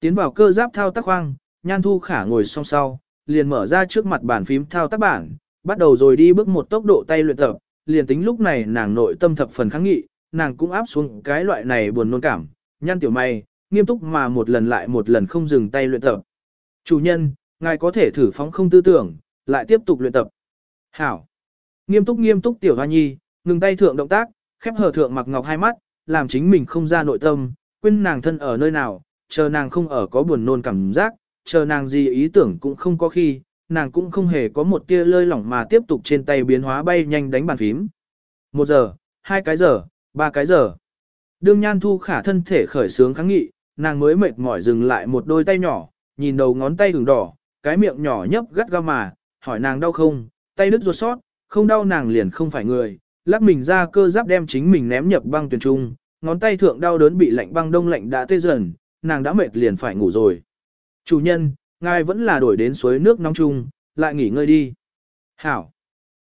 Tiến vào cơ giáp thao tác khoang, Nhan Thu Khả ngồi song sau, liền mở ra trước mặt bàn phím thao tác bản, bắt đầu rồi đi bước một tốc độ tay luyện tập, liền tính lúc này nàng nội tâm thập phần kháng nghị, nàng cũng áp xuống cái loại này buồn nôn cảm, Nhan tiểu mày, nghiêm túc mà một lần lại một lần không dừng tay luyện tập. Chủ nhân, ngài có thể thử phóng không tư tưởng, lại tiếp tục luyện tập. Hảo. Nghiêm túc nghiêm túc tiểu hoa nhi, ngừng tay thượng động tác, khép hờ thượng mặc ngọc hai mắt, làm chính mình không ra nội tâm, quên nàng thân ở nơi nào, chờ nàng không ở có buồn nôn cảm giác, chờ nàng gì ý tưởng cũng không có khi, nàng cũng không hề có một tia lơi lỏng mà tiếp tục trên tay biến hóa bay nhanh đánh bàn phím. Một giờ, hai cái giờ, ba cái giờ. Đương Nhan Thu Khả thân thể khởi sướng kháng nghị, nàng mới mệt mỏi dừng lại một đôi tay nhỏ, nhìn đầu ngón tay ửng đỏ, cái miệng nhỏ nhấp gắt ga mà, hỏi nàng đau không, tay đứt ruột sót, không đau nàng liền không phải người, lắc mình ra cơ giáp đem chính mình ném nhập băng tuyển trung, ngón tay thượng đau đớn bị lạnh băng đông lạnh đã tê dần, nàng đã mệt liền phải ngủ rồi. Chủ nhân, ngài vẫn là đổi đến suối nước nóng chung, lại nghỉ ngơi đi. Hảo.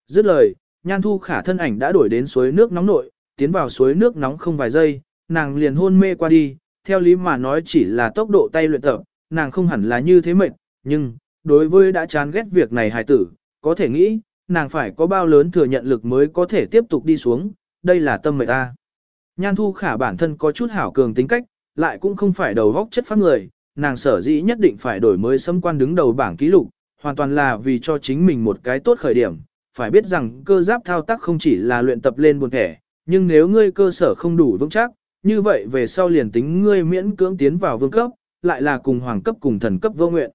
Dứt lời, nhan thu khả thân ảnh đã đổi đến suối nước nóng nội, tiến vào suối nước nóng không vài giây, nàng liền hôn mê qua đi, theo lý mà nói chỉ là tốc độ tay luyện tập, nàng không hẳn là như thế mệt, nhưng, đối với đã chán ghét việc này hài tử, có thể nghĩ, nàng phải có bao lớn thừa nhận lực mới có thể tiếp tục đi xuống, đây là tâm mệt ta. Nhan thu khả bản thân có chút hảo cường tính cách, lại cũng không phải đầu góc chất phát người, nàng sở dĩ nhất định phải đổi mới xâm quan đứng đầu bảng ký lục, hoàn toàn là vì cho chính mình một cái tốt khởi điểm. Phải biết rằng cơ giáp thao tác không chỉ là luyện tập lên buồn thẻ, nhưng nếu ngươi cơ sở không đủ vững chắc, như vậy về sau liền tính ngươi miễn cưỡng tiến vào vương cấp, lại là cùng hoàng cấp cùng thần cấp vô nguyện.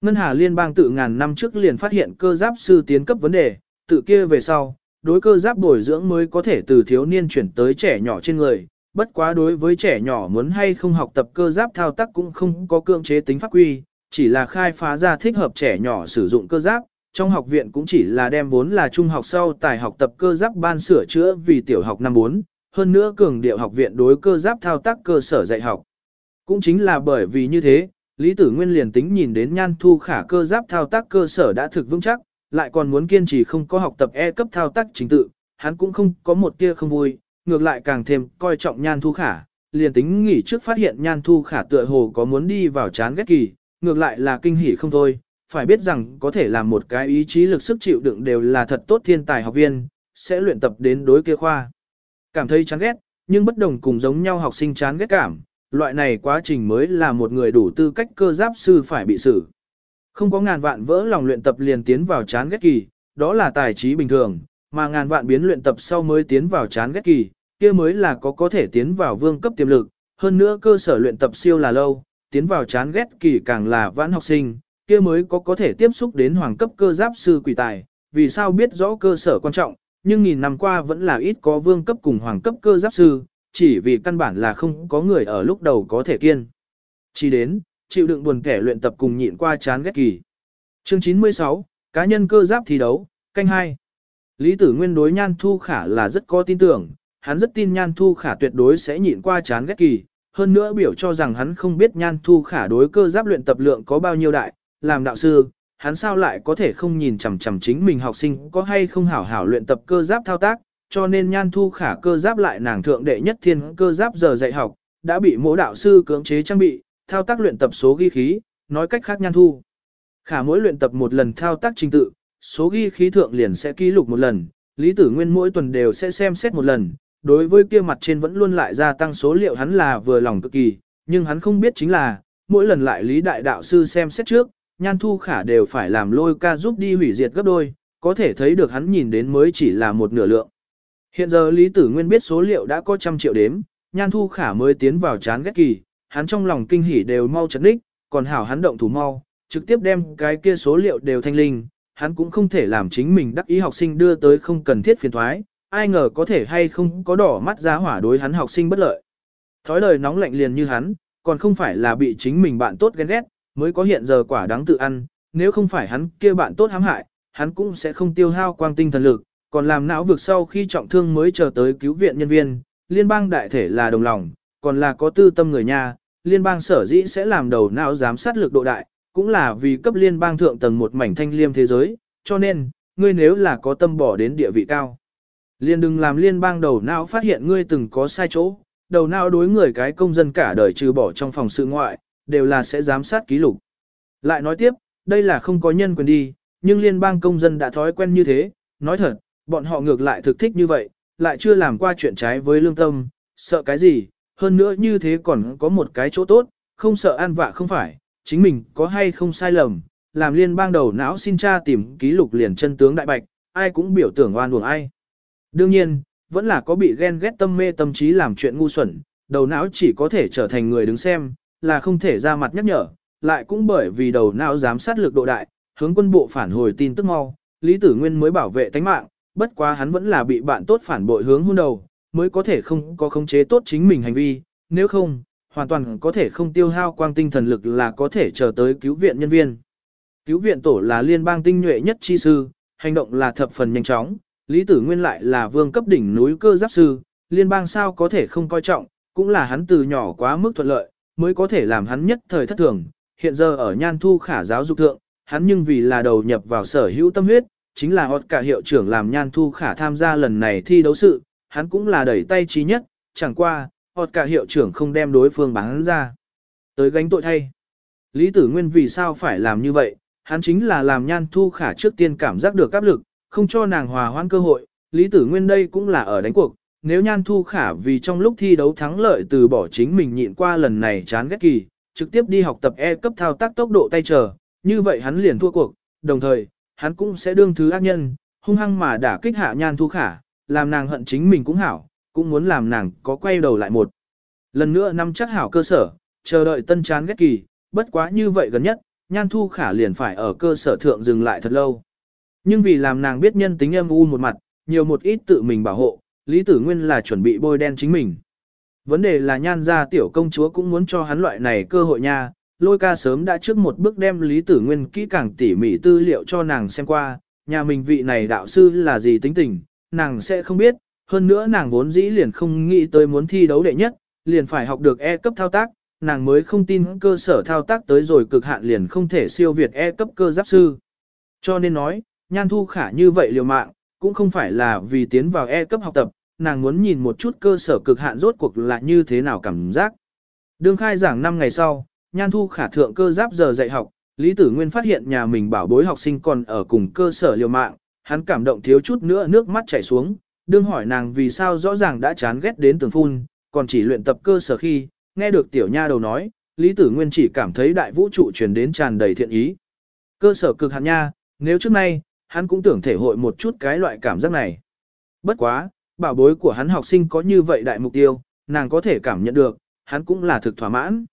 Ngân Hà Liên bang tự ngàn năm trước liền phát hiện cơ giáp sư tiến cấp vấn đề, tự kia về sau, đối cơ giáp bồi dưỡng mới có thể từ thiếu niên chuyển tới trẻ nhỏ trên người. Bất quá đối với trẻ nhỏ muốn hay không học tập cơ giáp thao tác cũng không có cưỡng chế tính pháp quy, chỉ là khai phá ra thích hợp trẻ nhỏ sử dụng cơ giáp. Trong học viện cũng chỉ là đem vốn là trung học sau tài học tập cơ giáp ban sửa chữa vì tiểu học năm 4, hơn nữa cường điệu học viện đối cơ giáp thao tác cơ sở dạy học. Cũng chính là bởi vì như thế, Lý Tử Nguyên liền tính nhìn đến nhan thu khả cơ giáp thao tác cơ sở đã thực vững chắc, lại còn muốn kiên trì không có học tập E cấp thao tác chính tự, hắn cũng không có một tia không vui, ngược lại càng thêm coi trọng nhan thu khả, liền tính nghỉ trước phát hiện nhan thu khả tựa hồ có muốn đi vào chán ghét kỳ, ngược lại là kinh hỉ không thôi, phải biết rằng có thể làm một cái ý chí lực sức chịu đựng đều là thật tốt thiên tài học viên, sẽ luyện tập đến đối kia khoa. Cảm thấy chán ghét, nhưng bất đồng cùng giống nhau học sinh chán ghét cảm, loại này quá trình mới là một người đủ tư cách cơ giáp sư phải bị xử. Không có ngàn vạn vỡ lòng luyện tập liền tiến vào chán ghét kỳ, đó là tài trí bình thường, mà ngàn vạn biến luyện tập sau mới tiến vào chán ghét kỳ, kia mới là có có thể tiến vào vương cấp tiềm lực, hơn nữa cơ sở luyện tập siêu là lâu, tiến vào chán ghét kỳ càng là vãn học sinh, kia mới có có thể tiếp xúc đến hoàng cấp cơ giáp sư quỷ tài, vì sao biết rõ cơ sở quan trọng, nhưng nghìn năm qua vẫn là ít có vương cấp cùng hoàng cấp cơ giáp sư, chỉ vì căn bản là không có người ở lúc đầu có thể kiên. Chỉ đến, chịu đựng buồn kẻ luyện tập cùng nhịn qua chán ghét kỳ. Chương 96, cá nhân cơ giáp thi đấu, canh 2. Lý tử nguyên đối nhan thu khả là rất có tin tưởng, hắn rất tin nhan thu khả tuyệt đối sẽ nhịn qua chán ghét kỳ, hơn nữa biểu cho rằng hắn không biết nhan thu khả đối cơ giáp luyện tập lượng có bao nhiêu đại, làm đạo sư, hắn sao lại có thể không nhìn chằm chằm chính mình học sinh có hay không hảo hảo luyện tập cơ giáp thao tác, cho nên nhan thu khả cơ giáp lại nàng thượng đệ nhất thiên cơ giáp giờ dạy học, đã bị mỗi đạo sư cưỡng chế trang bị, thao tác luyện tập số ghi khí, nói cách khác nhan thu. Khả mỗi luyện tập một lần thao tác trình tự, số ghi khí thượng liền sẽ ký lục một lần, Lý Tử Nguyên mỗi tuần đều sẽ xem xét một lần, đối với kia mặt trên vẫn luôn lại gia tăng số liệu hắn là vừa lòng cực kỳ, nhưng hắn không biết chính là, mỗi lần lại Lý Đại Đạo Sư xem xét trước, Nhan Thu Khả đều phải làm lôi ca giúp đi hủy diệt gấp đôi, có thể thấy được hắn nhìn đến mới chỉ là một nửa lượng. Hiện giờ Lý Tử Nguyên biết số liệu đã có trăm triệu đếm, Nhan Thu Khả mới tiến vào chán ghét kỳ, hắn trong lòng kinh hỉ đều mau chấn đích, còn hảo hắn động thủ mau, trực tiếp đem cái kia số liệu đều thanh linh, hắn cũng không thể làm chính mình đắc ý học sinh đưa tới không cần thiết phiền thoái, ai ngờ có thể hay không có đỏ mắt giá hỏa đối hắn học sinh bất lợi. Thói lời nóng lạnh liền như hắn, còn không phải là bị chính mình bạn tốt ghen ghét, mới có hiện giờ quả đáng tự ăn, nếu không phải hắn kia bạn tốt hãm hại, hắn cũng sẽ không tiêu hao quang tinh thần lực, còn làm não vực sau khi trọng thương mới chờ tới cứu viện nhân viên, liên bang đại thể là đồng lòng, còn là có tư tâm người nha, liên bang sở dĩ sẽ làm đầu não giám sát lực độ đại, cũng là vì cấp liên bang thượng tầng một mảnh thanh liêm thế giới, cho nên, ngươi nếu là có tâm bỏ đến địa vị cao. Liên đừng làm liên bang đầu não phát hiện ngươi từng có sai chỗ, đầu não đối người cái công dân cả đời trừ bỏ trong phòng sự ngoại, đều là sẽ giám sát ký lục. Lại nói tiếp, đây là không có nhân quyền đi, nhưng liên bang công dân đã thói quen như thế, nói thật, bọn họ ngược lại thực thích như vậy, lại chưa làm qua chuyện trái với lương tâm, sợ cái gì, hơn nữa như thế còn có một cái chỗ tốt, không sợ an vạ không phải, chính mình có hay không sai lầm, làm liên bang đầu não xin tra tìm ký lục liền chân tướng đại bạch, ai cũng biểu tưởng oan uổng ai. Đương nhiên, vẫn là có bị ghen ghét tâm mê tâm trí làm chuyện ngu xuẩn, đầu não chỉ có thể trở thành người đứng xem, là không thể ra mặt nhắc nhở, lại cũng bởi vì đầu não giám sát lực độ đại, hướng quân bộ phản hồi tin tức mau, Lý Tử Nguyên mới bảo vệ tánh mạng, bất quá hắn vẫn là bị bạn tốt phản bội hướng hôn đầu, mới có thể không có khống chế tốt chính mình hành vi, nếu không, hoàn toàn có thể không tiêu hao quang tinh thần lực là có thể chờ tới cứu viện nhân viên. Cứu viện tổ là liên bang tinh nhuệ nhất chi sư, hành động là thập phần nhanh chóng, Lý Tử Nguyên lại là vương cấp đỉnh núi cơ giáp sư, liên bang sao có thể không coi trọng, cũng là hắn từ nhỏ quá mức thuận lợi, mới có thể làm hắn nhất thời thất thường. Hiện giờ ở nhan thu khả giáo dục thượng, hắn nhưng vì là đầu nhập vào sở hữu tâm huyết, chính là hoặc cả hiệu trưởng làm nhan thu khả tham gia lần này thi đấu sự, hắn cũng là đẩy tay trí nhất, chẳng qua, hoặc cả hiệu trưởng không đem đối phương bán ra. Tới gánh tội thay. Lý Tử Nguyên vì sao phải làm như vậy, hắn chính là làm nhan thu khả trước tiên cảm giác được áp lực, không cho nàng hòa hoãn cơ hội, Lý Tử Nguyên đây cũng là ở đánh cuộc, nếu Nhan Thu Khả vì trong lúc thi đấu thắng lợi từ bỏ chính mình nhịn qua lần này chán ghét kỳ, trực tiếp đi học tập E cấp thao tác tốc độ tay chờ, như vậy hắn liền thua cuộc, đồng thời, hắn cũng sẽ đương thứ ác nhân, hung hăng mà đả kích hạ Nhan Thu Khả, làm nàng hận chính mình cũng hảo, cũng muốn làm nàng có quay đầu lại một. Lần nữa năm chắc hảo cơ sở, chờ đợi tân chán ghét kỳ, bất quá như vậy gần nhất, Nhan Thu Khả liền phải ở cơ sở thượng dừng lại thật lâu. Nhưng vì làm nàng biết nhân tính âm u một mặt, nhiều một ít tự mình bảo hộ, Lý Tử Nguyên là chuẩn bị bôi đen chính mình. Vấn đề là nhan gia tiểu công chúa cũng muốn cho hắn loại này cơ hội nha, lôi ca sớm đã trước một bước đem Lý Tử Nguyên kỹ càng tỉ mỉ tư liệu cho nàng xem qua, nhà mình vị này đạo sư là gì tính tình, nàng sẽ không biết, hơn nữa nàng vốn dĩ liền không nghĩ tới muốn thi đấu đệ nhất, liền phải học được E cấp thao tác, nàng mới không tin cơ sở thao tác tới rồi cực hạn liền không thể siêu việt E cấp cơ giáp sư. Cho nên nói, Nhan Thu Khả như vậy liều mạng, cũng không phải là vì tiến vào E cấp học tập, nàng muốn nhìn một chút cơ sở cực hạn rốt cuộc là như thế nào cảm giác. Đương khai giảng 5 ngày sau, Nhan Thu Khả thượng cơ giáp giờ dạy học, Lý Tử Nguyên phát hiện nhà mình bảo bối học sinh còn ở cùng cơ sở liều mạng, hắn cảm động thiếu chút nữa nước mắt chảy xuống, đương hỏi nàng vì sao rõ ràng đã chán ghét đến tường phun, còn chỉ luyện tập cơ sở khi, nghe được tiểu nha đầu nói, Lý Tử Nguyên chỉ cảm thấy đại vũ trụ truyền đến tràn đầy thiện ý. Cơ sở cực hạn nha, nếu trước nay, hắn cũng tưởng thể hội một chút cái loại cảm giác này. Bất quá, bảo bối của hắn học sinh có như vậy đại mục tiêu, nàng có thể cảm nhận được, hắn cũng là thực thỏa mãn.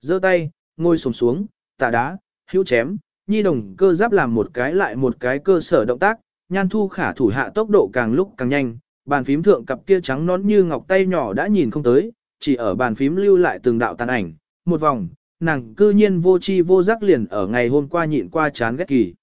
giơ tay, ngồi xổm xuống, tà đá, hữu chém, nhi đồng cơ giáp làm một cái lại một cái cơ sở động tác, nhan thu khả thủ hạ tốc độ càng lúc càng nhanh, bàn phím thượng cặp kia trắng nón như ngọc tay nhỏ đã nhìn không tới, chỉ ở bàn phím lưu lại từng đạo tàn ảnh, một vòng, nàng cư nhiên vô chi vô giác liền ở ngày hôm qua nhịn qua chán ghét kỳ.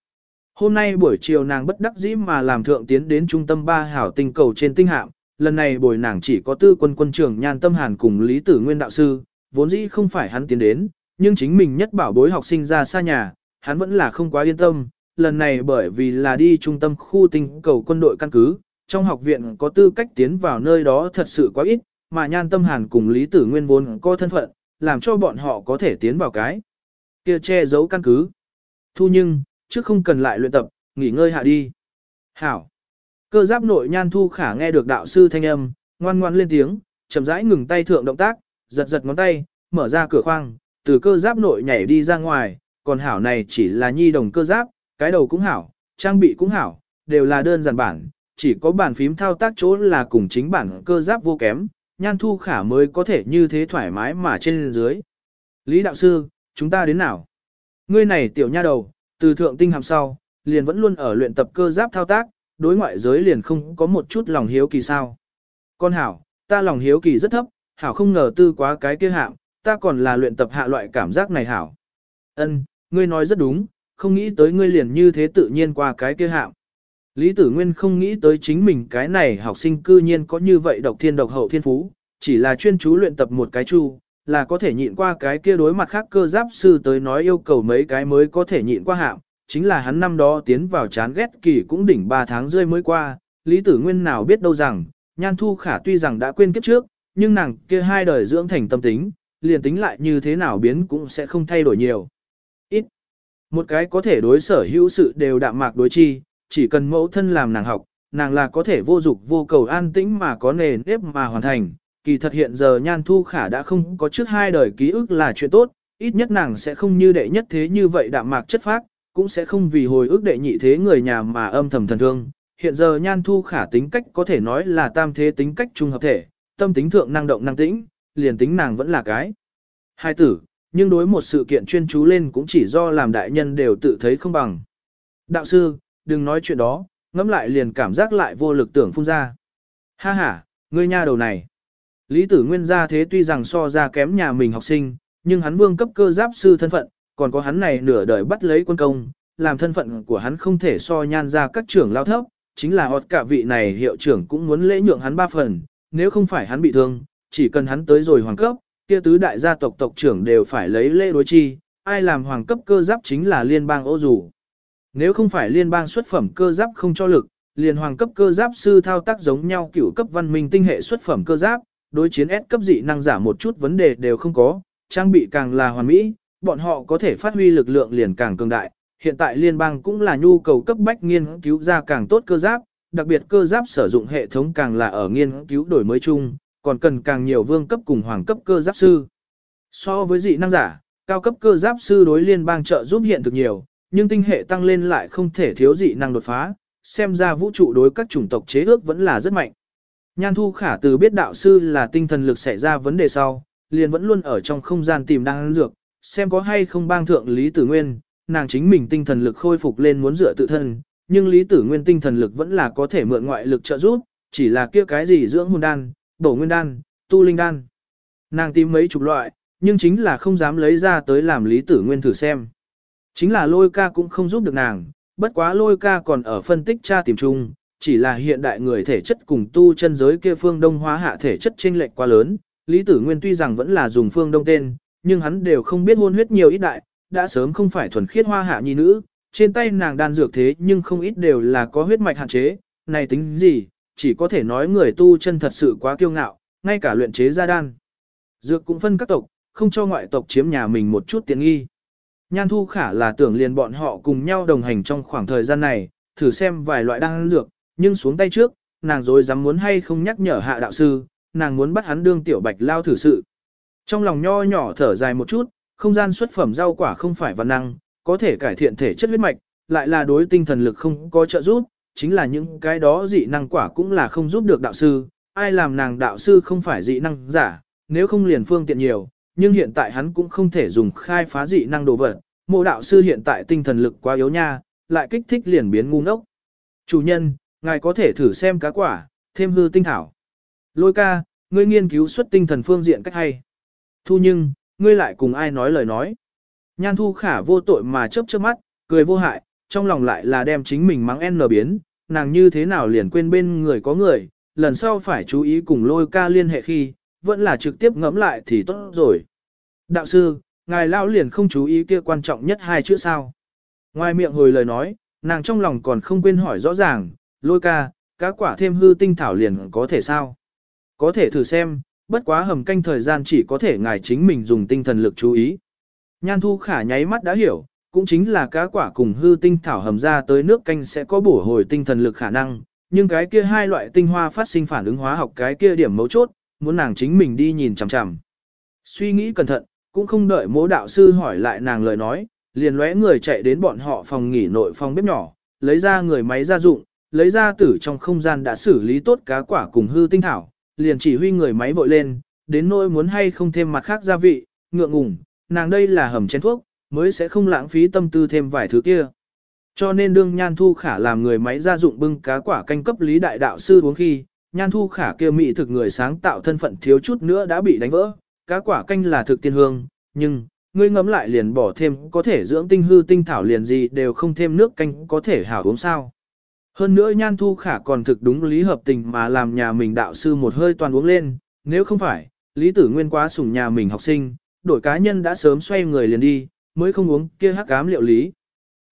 Hôm nay buổi chiều nàng bất đắc dĩ mà làm thượng tiến đến trung tâm ba hảo tinh cầu trên tinh hạm, lần này buổi nàng chỉ có tư quân quân trưởng nhan tâm hàn cùng Lý Tử Nguyên đạo sư, vốn dĩ không phải hắn tiến đến, nhưng chính mình nhất bảo bối học sinh ra xa nhà, hắn vẫn là không quá yên tâm, lần này bởi vì là đi trung tâm khu tinh cầu quân đội căn cứ, trong học viện có tư cách tiến vào nơi đó thật sự quá ít, mà nhan tâm hàn cùng Lý Tử Nguyên vốn có thân phận, làm cho bọn họ có thể tiến vào cái kia che giấu căn cứ. Thu nhưng, trước không cần lại luyện tập, nghỉ ngơi hạ đi. Hảo. Cơ giáp nội nhan thu khả nghe được đạo sư thanh âm, ngoan ngoan lên tiếng, chậm rãi ngừng tay thượng động tác, giật giật ngón tay, mở ra cửa khoang, từ cơ giáp nội nhảy đi ra ngoài, còn hảo này chỉ là nhi đồng cơ giáp, cái đầu cũng hảo, trang bị cũng hảo, đều là đơn giản bản, chỉ có bàn phím thao tác chỗ là cùng chính bản cơ giáp vô kém, nhan thu khả mới có thể như thế thoải mái mà trên dưới. Lý đạo sư, chúng ta đến nào? Ngươi này tiểu nha đầu, từ thượng tinh hàm sau, liền vẫn luôn ở luyện tập cơ giáp thao tác, đối ngoại giới liền không có một chút lòng hiếu kỳ sao. Con hảo, ta lòng hiếu kỳ rất thấp, hảo không ngờ tư quá cái kia hạng, ta còn là luyện tập hạ loại cảm giác này hảo. Ân, ngươi nói rất đúng, không nghĩ tới ngươi liền như thế tự nhiên qua cái kia hạng. Lý Tử Nguyên không nghĩ tới chính mình cái này học sinh cư nhiên có như vậy độc thiên độc hậu thiên phú, chỉ là chuyên chú luyện tập một cái chu, là có thể nhịn qua cái kia đối mặt khác cơ giáp sư tới nói yêu cầu mấy cái mới có thể nhịn qua hạng, chính là hắn năm đó tiến vào chán ghét kỳ cũng đỉnh 3 tháng rơi mới qua, Lý Tử Nguyên nào biết đâu rằng, Nhan Thu Khả tuy rằng đã quên kiếp trước, nhưng nàng kia hai đời dưỡng thành tâm tính, liền tính lại như thế nào biến cũng sẽ không thay đổi nhiều. Một cái có thể đối sở hữu sự đều đạm mạc đối chi, chỉ cần mẫu thân làm nàng học, nàng là có thể vô dục vô cầu an tĩnh mà có nền nếp mà hoàn thành. Kỳ thật hiện giờ nhan thu khả đã không có trước hai đời ký ức là chuyện tốt, ít nhất nàng sẽ không như đệ nhất thế như vậy đạm mạc chất phác, cũng sẽ không vì hồi ức đệ nhị thế người nhà mà âm thầm thần thương. Hiện giờ nhan thu khả tính cách có thể nói là tam thế tính cách trung hợp thể, tâm tính thượng năng động năng tĩnh, liền tính nàng vẫn là cái. Hai tử, nhưng đối một sự kiện chuyên chú lên cũng chỉ do làm đại nhân đều tự thấy không bằng. Đạo sư, đừng nói chuyện đó, ngẫm lại liền cảm giác lại vô lực tưởng phun ra. Ha ha, ngươi nha đầu này. Lý tử nguyên gia thế tuy rằng so ra kém nhà mình học sinh, nhưng hắn vương cấp cơ giáp sư thân phận, còn có hắn này nửa đời bắt lấy quân công, làm thân phận của hắn không thể so nhan ra các trưởng lao thấp, chính là họt cả vị này hiệu trưởng cũng muốn lễ nhượng hắn ba phần, nếu không phải hắn bị thương, chỉ cần hắn tới rồi hoàng cấp, kia tứ đại gia tộc tộc trưởng đều phải lấy lễ đối chi, ai làm hoàng cấp cơ giáp chính là liên bang ô dù. Nếu không phải liên bang xuất phẩm cơ giáp không cho lực, liền hoàng cấp cơ giáp sư thao tác giống nhau cửu cấp văn minh tinh hệ xuất phẩm cơ giáp, đối chiến S cấp dị năng giả một chút vấn đề đều không có, trang bị càng là hoàn mỹ, bọn họ có thể phát huy lực lượng liền càng cường đại. Hiện tại liên bang cũng là nhu cầu cấp bách nghiên cứu ra càng tốt cơ giáp, đặc biệt cơ giáp sử dụng hệ thống càng là ở nghiên cứu đổi mới chung, còn cần càng nhiều vương cấp cùng hoàng cấp cơ giáp sư. So với dị năng giả, cao cấp cơ giáp sư đối liên bang trợ giúp hiện thực nhiều, nhưng tinh hệ tăng lên lại không thể thiếu dị năng đột phá, xem ra vũ trụ đối các chủng tộc chế ước vẫn là rất mạnh. Nhan Thu Khả từ biết đạo sư là tinh thần lực xảy ra vấn đề sau, liền vẫn luôn ở trong không gian tìm đang dược, xem có hay không bang thượng Lý Tử Nguyên, nàng chính mình tinh thần lực khôi phục lên muốn dựa tự thân, nhưng Lý Tử Nguyên tinh thần lực vẫn là có thể mượn ngoại lực trợ giúp, chỉ là kia cái gì dưỡng hồn đan, bổ nguyên đan, tu linh đan. Nàng tìm mấy chục loại, nhưng chính là không dám lấy ra tới làm Lý Tử Nguyên thử xem. Chính là lôi ca cũng không giúp được nàng, bất quá lôi ca còn ở phân tích tra tìm chung, chỉ là hiện đại người thể chất cùng tu chân giới kia phương đông hóa hạ thể chất chênh lệch quá lớn. Lý Tử Nguyên tuy rằng vẫn là dùng phương đông tên, nhưng hắn đều không biết hôn huyết nhiều ít đại, đã sớm không phải thuần khiết hoa hạ nhi nữ, trên tay nàng đan dược thế nhưng không ít đều là có huyết mạch hạn chế, này tính gì, chỉ có thể nói người tu chân thật sự quá kiêu ngạo, ngay cả luyện chế ra đan. Dược cũng phân các tộc, không cho ngoại tộc chiếm nhà mình một chút tiện nghi. Nhan Thu Khả là tưởng liền bọn họ cùng nhau đồng hành trong khoảng thời gian này, thử xem vài loại đan dược, nhưng xuống tay trước, nàng rồi dám muốn hay không nhắc nhở hạ đạo sư, nàng muốn bắt hắn đương tiểu bạch lao thử sự. Trong lòng nho nhỏ thở dài một chút, không gian xuất phẩm rau quả không phải văn năng, có thể cải thiện thể chất huyết mạch, lại là đối tinh thần lực không có trợ giúp, chính là những cái đó dị năng quả cũng là không giúp được đạo sư, ai làm nàng đạo sư không phải dị năng giả, nếu không liền phương tiện nhiều, nhưng hiện tại hắn cũng không thể dùng khai phá dị năng đồ vật, mộ đạo sư hiện tại tinh thần lực quá yếu nha, lại kích thích liền biến ngu ngốc. Chủ nhân, ngài có thể thử xem cá quả, thêm hư tinh thảo. Lôi ca, ngươi nghiên cứu xuất tinh thần phương diện cách hay. Thu nhưng, ngươi lại cùng ai nói lời nói. Nhan thu khả vô tội mà chớp chớp mắt, cười vô hại, trong lòng lại là đem chính mình mắng n biến, nàng như thế nào liền quên bên người có người, lần sau phải chú ý cùng lôi ca liên hệ khi, vẫn là trực tiếp ngẫm lại thì tốt rồi. Đạo sư, ngài lao liền không chú ý kia quan trọng nhất hai chữ sao. Ngoài miệng hồi lời nói, nàng trong lòng còn không quên hỏi rõ ràng, lôi ca, cá quả thêm hư tinh thảo liền có thể sao? Có thể thử xem, bất quá hầm canh thời gian chỉ có thể ngài chính mình dùng tinh thần lực chú ý. Nhan thu khả nháy mắt đã hiểu, cũng chính là cá quả cùng hư tinh thảo hầm ra tới nước canh sẽ có bổ hồi tinh thần lực khả năng, nhưng cái kia hai loại tinh hoa phát sinh phản ứng hóa học cái kia điểm mấu chốt, muốn nàng chính mình đi nhìn chằm chằm. Suy nghĩ cẩn thận, cũng không đợi mỗ đạo sư hỏi lại nàng lời nói, liền lóe người chạy đến bọn họ phòng nghỉ nội phòng bếp nhỏ, lấy ra người máy gia dụng, lấy ra tử trong không gian đã xử lý tốt cá quả cùng hư tinh thảo, liền chỉ huy người máy vội lên, đến nỗi muốn hay không thêm mặt khác gia vị, ngượng ngùng, nàng đây là hầm chén thuốc, mới sẽ không lãng phí tâm tư thêm vài thứ kia. Cho nên đương Nhan Thu Khả làm người máy gia dụng bưng cá quả canh cấp lý đại đạo sư uống khi, Nhan Thu Khả kia mỹ thực người sáng tạo thân phận thiếu chút nữa đã bị đánh vỡ, cá quả canh là thực tiên hương, nhưng, ngươi ngấm lại liền bỏ thêm có thể dưỡng tinh hư tinh thảo liền gì đều không thêm nước canh có thể hảo uống sao. Hơn nữa Nhan Thu Khả còn thực đúng lý hợp tình mà làm nhà mình đạo sư một hơi toàn uống lên, nếu không phải, Lý Tử Nguyên quá sủng nhà mình học sinh, đổi cá nhân đã sớm xoay người liền đi, mới không uống kia hắc cám liệu lý.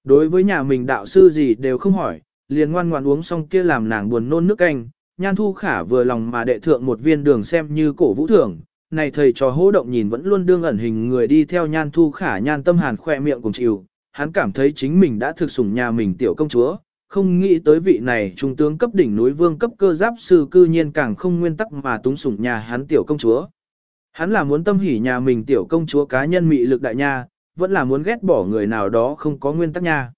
Đối với nhà mình đạo sư gì đều không hỏi, liền ngoan ngoan uống xong kia làm nàng buồn nôn nước canh, Nhan Thu Khả vừa lòng mà đệ thượng một viên đường xem như cổ vũ thưởng, này thầy trò hô động nhìn vẫn luôn đương ẩn hình người đi theo nhan thu khả nhan tâm hàn khỏe miệng cùng chịu, hắn cảm thấy chính mình đã thực sủng nhà mình tiểu công chúa, không nghĩ tới vị này trung tướng cấp đỉnh núi vương cấp cơ giáp sư cư nhiên càng không nguyên tắc mà túng sủng nhà hắn tiểu công chúa. Hắn là muốn tâm hỉ nhà mình tiểu công chúa cá nhân mị lực đại nha, vẫn là muốn ghét bỏ người nào đó không có nguyên tắc nha.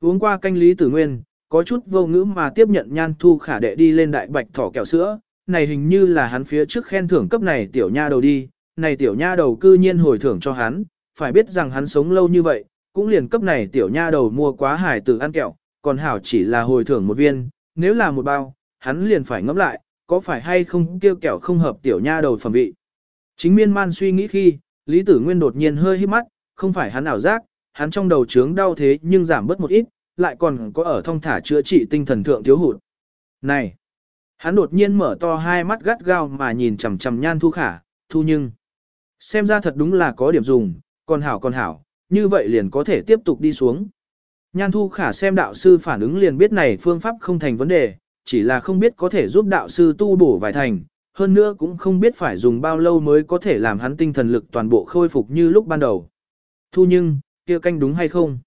Uống qua canh lý tử nguyên, có chút vô ngữ mà tiếp nhận nhan thu khả đệ đi lên đại bạch thỏ kẹo sữa, này hình như là hắn phía trước khen thưởng cấp này tiểu nha đầu đi, này tiểu nha đầu cư nhiên hồi thưởng cho hắn, phải biết rằng hắn sống lâu như vậy, cũng liền cấp này tiểu nha đầu mua quá hải tử ăn kẹo, còn hảo chỉ là hồi thưởng một viên, nếu là một bao, hắn liền phải ngẫm lại, có phải hay không kêu kẹo không hợp tiểu nha đầu phẩm vị. Chính miên man suy nghĩ khi, Lý Tử Nguyên đột nhiên hơi hít mắt, không phải hắn ảo giác, hắn trong đầu trướng đau thế nhưng giảm bớt một ít, lại còn có ở thông thả chữa trị tinh thần thượng thiếu hụt. Này! Hắn đột nhiên mở to hai mắt gắt gao mà nhìn chằm chằm nhan thu khả, thu nhưng. Xem ra thật đúng là có điểm dùng, còn hảo còn hảo, như vậy liền có thể tiếp tục đi xuống. Nhan thu khả xem đạo sư phản ứng liền biết này phương pháp không thành vấn đề, chỉ là không biết có thể giúp đạo sư tu bổ vài thành, hơn nữa cũng không biết phải dùng bao lâu mới có thể làm hắn tinh thần lực toàn bộ khôi phục như lúc ban đầu. Thu nhưng, kia canh đúng hay không?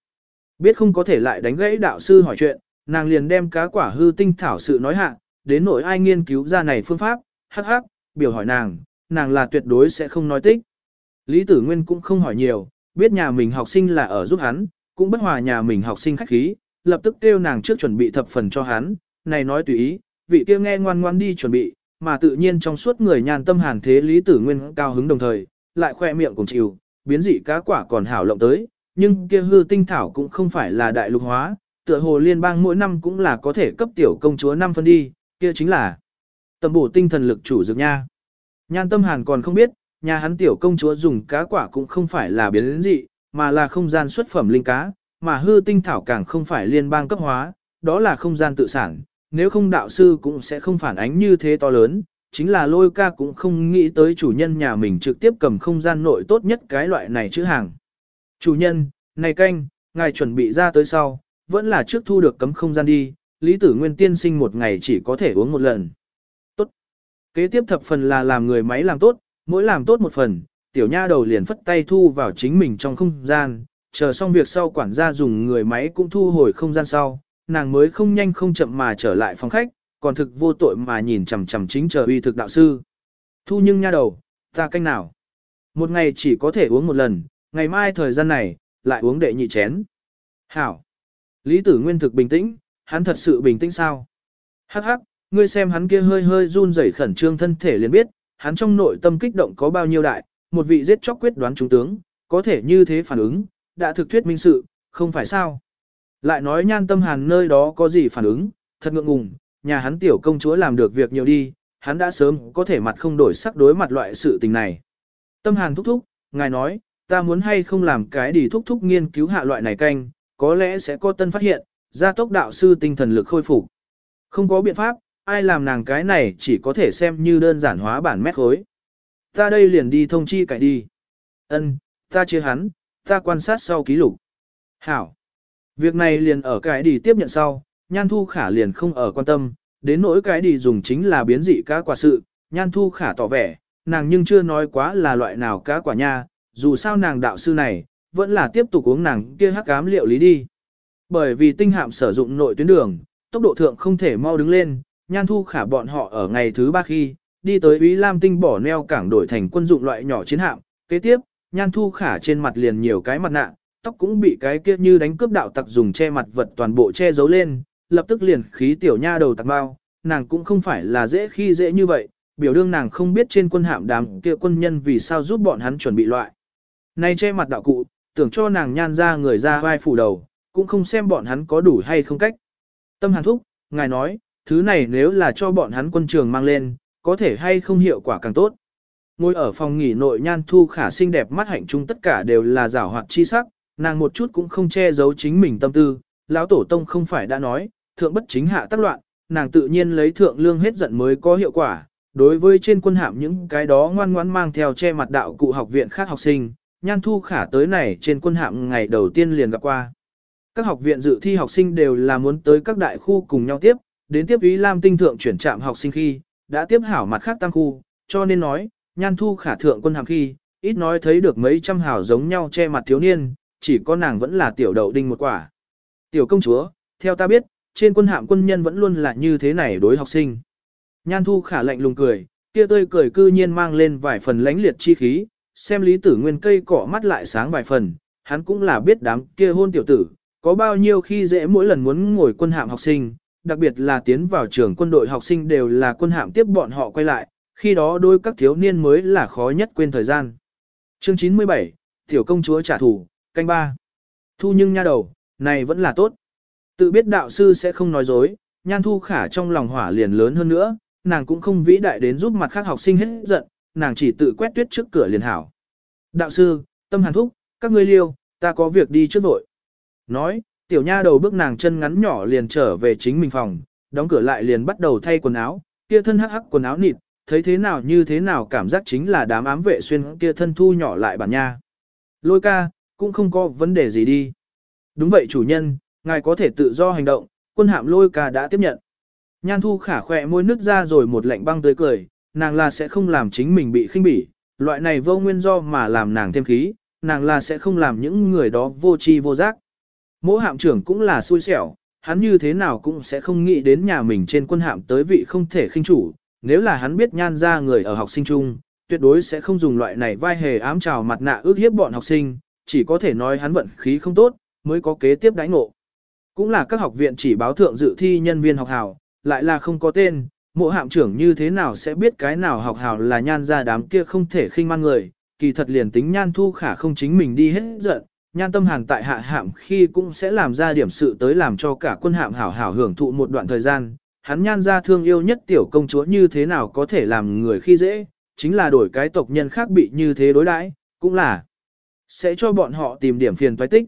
Biết không có thể lại đánh gãy đạo sư hỏi chuyện, nàng liền đem cá quả hư tinh thảo sự nói hạ, đến nỗi ai nghiên cứu ra này phương pháp, hắc hắc, biểu hỏi nàng, nàng là tuyệt đối sẽ không nói tích. Lý Tử Nguyên cũng không hỏi nhiều, biết nhà mình học sinh là ở giúp hắn, cũng bất hòa nhà mình học sinh khách khí, lập tức kêu nàng trước chuẩn bị thập phần cho hắn, này nói tùy ý, vị kia nghe ngoan ngoan đi chuẩn bị, mà tự nhiên trong suốt người nhàn tâm hàn thế Lý Tử Nguyên cao hứng đồng thời, lại khoe miệng cùng chịu, biến dị cá quả còn hảo lộng tới, nhưng kia hư tinh thảo cũng không phải là đại lục hóa, tựa hồ liên bang mỗi năm cũng là có thể cấp tiểu công chúa 5 phân đi, kia chính là tầm bổ tinh thần lực chủ dược nha. Nhan tâm hàn còn không biết, nhà hắn tiểu công chúa dùng cá quả cũng không phải là biến dị, mà là không gian xuất phẩm linh cá, mà hư tinh thảo càng không phải liên bang cấp hóa, đó là không gian tự sản, nếu không đạo sư cũng sẽ không phản ánh như thế to lớn, chính là lôi ca cũng không nghĩ tới chủ nhân nhà mình trực tiếp cầm không gian nội tốt nhất cái loại này chữ hàng. Chủ nhân, này canh, ngài chuẩn bị ra tới sau, vẫn là trước thu được cấm không gian đi, Lý Tử Nguyên tiên sinh một ngày chỉ có thể uống một lần. Tốt. Kế tiếp thập phần là làm người máy làm tốt, mỗi làm tốt một phần, tiểu nha đầu liền phất tay thu vào chính mình trong không gian, chờ xong việc sau quản gia dùng người máy cũng thu hồi không gian sau, nàng mới không nhanh không chậm mà trở lại phòng khách, còn thực vô tội mà nhìn chằm chằm chính chờ uy thực đạo sư. Thu nhưng nha đầu, ta canh nào? Một ngày chỉ có thể uống một lần, ngày mai thời gian này, lại uống đệ nhị chén. Hảo. Lý tử nguyên thực bình tĩnh, hắn thật sự bình tĩnh sao? Hắc hắc, ngươi xem hắn kia hơi hơi run rẩy khẩn trương thân thể liền biết, hắn trong nội tâm kích động có bao nhiêu đại, một vị giết chóc quyết đoán trung tướng, có thể như thế phản ứng, đã thực thuyết minh sự, không phải sao? Lại nói nhan tâm hàn nơi đó có gì phản ứng, thật ngượng ngùng, nhà hắn tiểu công chúa làm được việc nhiều đi, hắn đã sớm có thể mặt không đổi sắc đối mặt loại sự tình này. Tâm hàn thúc thúc, ngài nói, ta muốn hay không làm cái đi thúc thúc nghiên cứu hạ loại này canh, có lẽ sẽ có tân phát hiện, gia tốc đạo sư tinh thần lực khôi phục. Không có biện pháp, ai làm nàng cái này chỉ có thể xem như đơn giản hóa bản mét khối. Ta đây liền đi thông chi cải đi. Ân, ta chia hắn, ta quan sát sau ký lục. Hảo. Việc này liền ở cái đi tiếp nhận sau, nhan thu khả liền không ở quan tâm, đến nỗi cái đi dùng chính là biến dị cá quả sự, nhan thu khả tỏ vẻ, nàng nhưng chưa nói quá là loại nào cá quả nha, dù sao nàng đạo sư này, vẫn là tiếp tục uống nàng kia hắc cám liệu lý đi. Bởi vì tinh hạm sử dụng nội tuyến đường, tốc độ thượng không thể mau đứng lên, nhan thu khả bọn họ ở ngày thứ ba khi, đi tới Ý Lam Tinh bỏ neo cảng đổi thành quân dụng loại nhỏ chiến hạm. Kế tiếp, nhan thu khả trên mặt liền nhiều cái mặt nạ, tóc cũng bị cái kia như đánh cướp đạo tặc dùng che mặt vật toàn bộ che giấu lên, lập tức liền khí tiểu nha đầu tạc bao, nàng cũng không phải là dễ khi dễ như vậy, biểu đương nàng không biết trên quân hạm đám kia quân nhân vì sao giúp bọn hắn chuẩn bị loại. Này che mặt đạo cụ, tưởng cho nàng nhan ra người ra vai phủ đầu, cũng không xem bọn hắn có đủ hay không cách. Tâm hàn thúc, ngài nói, thứ này nếu là cho bọn hắn quân trường mang lên, có thể hay không hiệu quả càng tốt. Ngồi ở phòng nghỉ nội nhan thu khả xinh đẹp mắt hạnh chung tất cả đều là rảo hoạt chi sắc, nàng một chút cũng không che giấu chính mình tâm tư, lão tổ tông không phải đã nói, thượng bất chính hạ tác loạn, nàng tự nhiên lấy thượng lương hết giận mới có hiệu quả. Đối với trên quân hạm những cái đó ngoan ngoãn mang theo che mặt đạo cụ học viện khác học sinh, nhan thu khả tới này trên quân hạm ngày đầu tiên liền gặp qua. Các học viện dự thi học sinh đều là muốn tới các đại khu cùng nhau tiếp, đến tiếp ý Lam tinh thượng chuyển trạm học sinh khi, đã tiếp hảo mặt khác tăng khu, cho nên nói, nhan thu khả thượng quân hàm khi, ít nói thấy được mấy trăm hảo giống nhau che mặt thiếu niên, chỉ có nàng vẫn là tiểu đậu đinh một quả. Tiểu công chúa, theo ta biết, trên quân hạm quân nhân vẫn luôn là như thế này đối học sinh. Nhan thu khả lạnh lùng cười, kia tươi cười cư nhiên mang lên vài phần lãnh liệt chi khí, xem lý tử nguyên cây cỏ mắt lại sáng vài phần, hắn cũng là biết đám kia hôn tiểu tử, có bao nhiêu khi dễ mỗi lần muốn ngồi quân hạm học sinh, đặc biệt là tiến vào trường quân đội học sinh đều là quân hạm tiếp bọn họ quay lại, khi đó đôi các thiếu niên mới là khó nhất quên thời gian. Chương 97, Tiểu công chúa trả thù, canh ba. Thu nhưng nha đầu, này vẫn là tốt. Tự biết đạo sư sẽ không nói dối, nhan thu khả trong lòng hỏa liền lớn hơn nữa, nàng cũng không vĩ đại đến giúp mặt khác học sinh hết giận, nàng chỉ tự quét tuyết trước cửa liền hảo. Đạo sư, tâm hàn thúc, các ngươi liêu, ta có việc đi trước vội. Nói, tiểu nha đầu bước nàng chân ngắn nhỏ liền trở về chính mình phòng, đóng cửa lại liền bắt đầu thay quần áo, kia thân hắc hắc quần áo nịt, thấy thế nào như thế nào cảm giác chính là đám ám vệ xuyên kia thân thu nhỏ lại bản nha. Lôi ca, cũng không có vấn đề gì đi. Đúng vậy chủ nhân, ngài có thể tự do hành động, quân hạm lôi ca đã tiếp nhận. Nhan thu khả khỏe môi nứt ra rồi một lạnh băng tươi cười, nàng là sẽ không làm chính mình bị khinh bỉ, loại này vô nguyên do mà làm nàng thêm khí, nàng là sẽ không làm những người đó vô tri vô giác. Mỗi hạm trưởng cũng là xui xẻo, hắn như thế nào cũng sẽ không nghĩ đến nhà mình trên quân hạm tới vị không thể khinh chủ, nếu là hắn biết nhan ra người ở học sinh chung, tuyệt đối sẽ không dùng loại này vai hề ám trào mặt nạ ước hiếp bọn học sinh, chỉ có thể nói hắn vận khí không tốt, mới có kế tiếp đánh ngộ. Cũng là các học viện chỉ báo thượng dự thi nhân viên học hào, lại là không có tên, mộ hạm trưởng như thế nào sẽ biết cái nào học hào là nhan ra đám kia không thể khinh man người, kỳ thật liền tính nhan thu khả không chính mình đi hết giận, nhan tâm hàn tại hạ hạm khi cũng sẽ làm ra điểm sự tới làm cho cả quân hạm hảo hảo hưởng thụ một đoạn thời gian. Hắn nhan ra thương yêu nhất tiểu công chúa như thế nào có thể làm người khi dễ, chính là đổi cái tộc nhân khác bị như thế đối đãi, cũng là sẽ cho bọn họ tìm điểm phiền toái tích.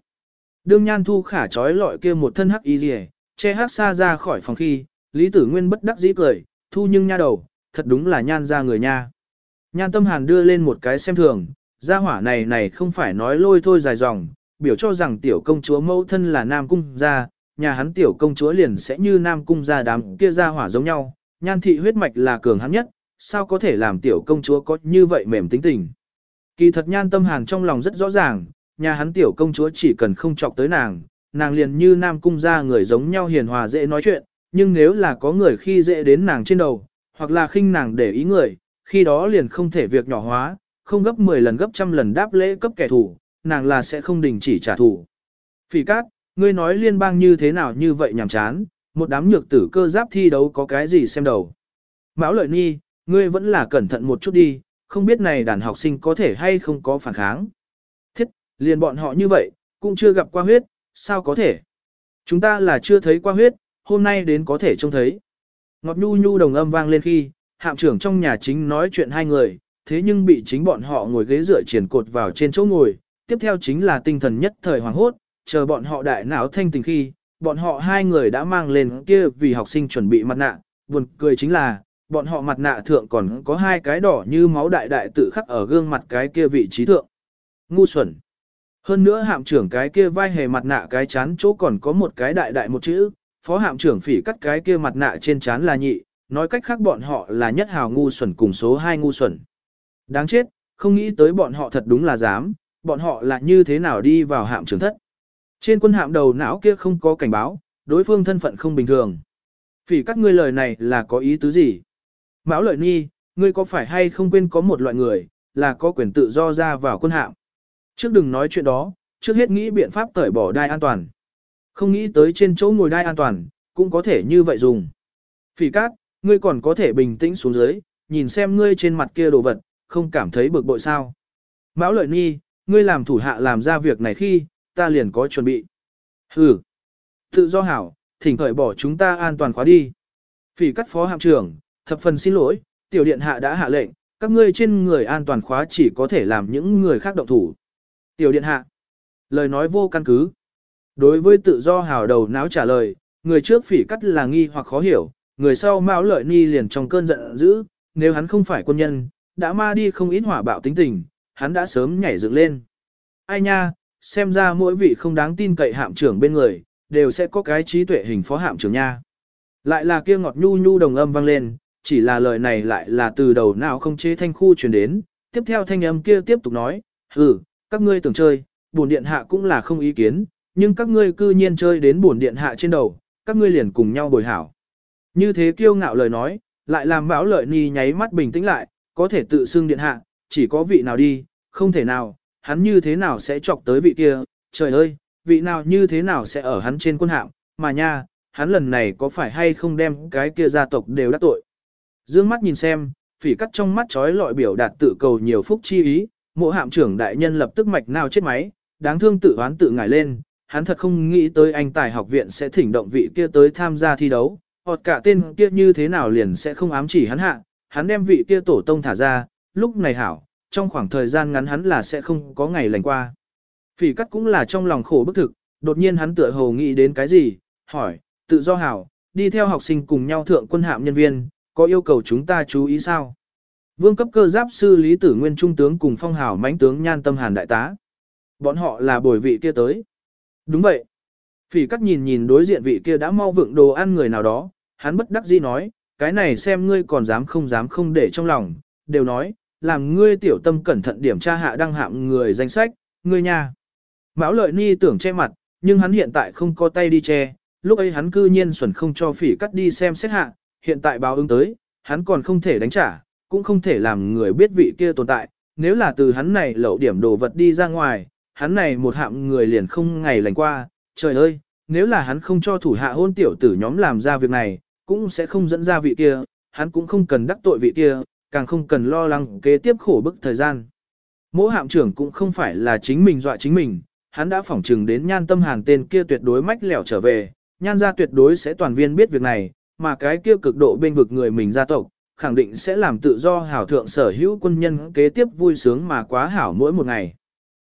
Đương nhan thu khả trói lọi kia một thân hắc y rìa, che hắc xa ra khỏi phòng khi, Lý Tử Nguyên bất đắc dĩ cười, thu nhưng nha đầu, thật đúng là nhan ra người nha. Nhan tâm hàn đưa lên một cái xem thường, gia hỏa này này không phải nói lôi thôi dài dòng, biểu cho rằng tiểu công chúa mẫu thân là nam cung gia, nhà hắn tiểu công chúa liền sẽ như nam cung gia đám kia gia hỏa giống nhau, nhan thị huyết mạch là cường hắn nhất, sao có thể làm tiểu công chúa có như vậy mềm tính tình. Kỳ thật nhan tâm hàn trong lòng rất rõ ràng, nhà hắn tiểu công chúa chỉ cần không chọc tới nàng, nàng liền như nam cung gia người giống nhau hiền hòa dễ nói chuyện, nhưng nếu là có người khi dễ đến nàng trên đầu, hoặc là khinh nàng để ý người, khi đó liền không thể việc nhỏ hóa, không gấp 10 lần gấp trăm lần đáp lễ cấp kẻ thù, nàng là sẽ không đình chỉ trả thù. Phỉ cát, ngươi nói liên bang như thế nào như vậy nhảm chán, một đám nhược tử cơ giáp thi đấu có cái gì xem đầu. Mão lợi nhi, ngươi vẫn là cẩn thận một chút đi, không biết này đàn học sinh có thể hay không có phản kháng. Liền bọn họ như vậy, cũng chưa gặp qua huyết, sao có thể? Chúng ta là chưa thấy qua huyết, hôm nay đến có thể trông thấy. Ngọt nhu nhu đồng âm vang lên khi, hạm trưởng trong nhà chính nói chuyện hai người, thế nhưng bị chính bọn họ ngồi ghế dựa triển cột vào trên chỗ ngồi, tiếp theo chính là tinh thần nhất thời hoàng hốt, chờ bọn họ đại não thanh tình khi, bọn họ hai người đã mang lên kia vì học sinh chuẩn bị mặt nạ, buồn cười chính là, bọn họ mặt nạ thượng còn có hai cái đỏ như máu đại đại tự khắc ở gương mặt cái kia vị trí thượng. Ngu xuẩn. Hơn nữa hạm trưởng cái kia vai hề mặt nạ cái chán chỗ còn có một cái đại đại một chữ, phó hạm trưởng phỉ cắt cái kia mặt nạ trên chán là nhị, nói cách khác bọn họ là nhất hào ngu xuẩn cùng số hai ngu xuẩn. Đáng chết, không nghĩ tới bọn họ thật đúng là dám, bọn họ là như thế nào đi vào hạm trưởng thất. Trên quân hạm đầu não kia không có cảnh báo, đối phương thân phận không bình thường. Phỉ các ngươi lời này là có ý tứ gì? Mão lợi nhi, ngươi có phải hay không quên có một loại người, là có quyền tự do ra vào quân hạm? Trước đừng nói chuyện đó, trước hết nghĩ biện pháp cởi bỏ đai an toàn. Không nghĩ tới trên chỗ ngồi đai an toàn, cũng có thể như vậy dùng. Phỉ cát, ngươi còn có thể bình tĩnh xuống dưới, nhìn xem ngươi trên mặt kia đồ vật, không cảm thấy bực bội sao. Mão lợi nhi, ngươi làm thủ hạ làm ra việc này khi, ta liền có chuẩn bị. Hừ, tự do hảo, thỉnh khởi bỏ chúng ta an toàn khóa đi. Phỉ cắt phó hạm trưởng, thập phần xin lỗi, tiểu điện hạ đã hạ lệnh, các ngươi trên người an toàn khóa chỉ có thể làm những người khác động thủ. Tiểu điện hạ, lời nói vô căn cứ. Đối với tự do hào đầu não trả lời, người trước phỉ cắt là nghi hoặc khó hiểu, người sau mạo lợi ni liền trong cơn giận dữ, nếu hắn không phải quân nhân, đã ma đi không ít hỏa bạo tính tình, hắn đã sớm nhảy dựng lên. Ai nha, xem ra mỗi vị không đáng tin cậy hạm trưởng bên người, đều sẽ có cái trí tuệ hình phó hạm trưởng nha. Lại là kia ngọt nhu nhu đồng âm vang lên, chỉ là lời này lại là từ đầu nào không chế thanh khu truyền đến, tiếp theo thanh âm kia tiếp tục nói, ừ, các ngươi tưởng chơi, bổn điện hạ cũng là không ý kiến, nhưng các ngươi cư nhiên chơi đến bổn điện hạ trên đầu, các ngươi liền cùng nhau bồi hảo. Như thế kiêu ngạo lời nói, lại làm báo lợi ni nháy mắt bình tĩnh lại, có thể tự xưng điện hạ, chỉ có vị nào đi, không thể nào, hắn như thế nào sẽ chọc tới vị kia, trời ơi, vị nào như thế nào sẽ ở hắn trên quân hạm, mà nha, hắn lần này có phải hay không đem cái kia gia tộc đều đắc tội. Dương mắt nhìn xem, phỉ cắt trong mắt trói lọi biểu đạt tự cầu nhiều phúc chi ý, mộ hạm trưởng đại nhân lập tức mạch nào chết máy, đáng thương tự oán tự ngải lên, hắn thật không nghĩ tới anh tài học viện sẽ thỉnh động vị kia tới tham gia thi đấu, hoặc cả tên kia như thế nào liền sẽ không ám chỉ hắn hạ, hắn đem vị kia tổ tông thả ra, lúc này hảo, trong khoảng thời gian ngắn hắn là sẽ không có ngày lành qua. Phỉ cắt cũng là trong lòng khổ bức thực, đột nhiên hắn tựa hồ nghĩ đến cái gì, hỏi, tự do hảo, đi theo học sinh cùng nhau thượng quân hạm nhân viên, có yêu cầu chúng ta chú ý sao? Vương cấp cơ giáp sư Lý Tử Nguyên Trung tướng cùng phong hảo mãnh tướng Nhan Tâm Hàn Đại tá. Bọn họ là bồi vị kia tới. Đúng vậy. Phỉ cắt nhìn nhìn đối diện vị kia đã mau vượng đồ ăn người nào đó, hắn bất đắc dĩ nói, cái này xem ngươi còn dám không dám không để trong lòng, đều nói, làm ngươi tiểu tâm cẩn thận điểm tra hạ đăng hạm người danh sách, ngươi nha. Mão lợi ni tưởng che mặt, nhưng hắn hiện tại không có tay đi che, lúc ấy hắn cư nhiên xuẩn không cho phỉ cắt đi xem xét hạ, hiện tại báo ứng tới, hắn còn không thể đánh trả, cũng không thể làm người biết vị kia tồn tại, nếu là từ hắn này lậu điểm đồ vật đi ra ngoài, hắn này một hạng người liền không ngày lành qua, trời ơi, nếu là hắn không cho thủ hạ hôn tiểu tử nhóm làm ra việc này, cũng sẽ không dẫn ra vị kia, hắn cũng không cần đắc tội vị kia, càng không cần lo lắng kế tiếp khổ bức thời gian. Mỗi hạm trưởng cũng không phải là chính mình dọa chính mình, hắn đã phỏng trừng đến nhan tâm hàn tên kia tuyệt đối mách lẻo trở về, nhan ra tuyệt đối sẽ toàn viên biết việc này, mà cái kia cực độ bên vực người mình gia tộc, khẳng định sẽ làm tự do hảo thượng sở hữu quân nhân kế tiếp vui sướng mà quá hảo mỗi một ngày.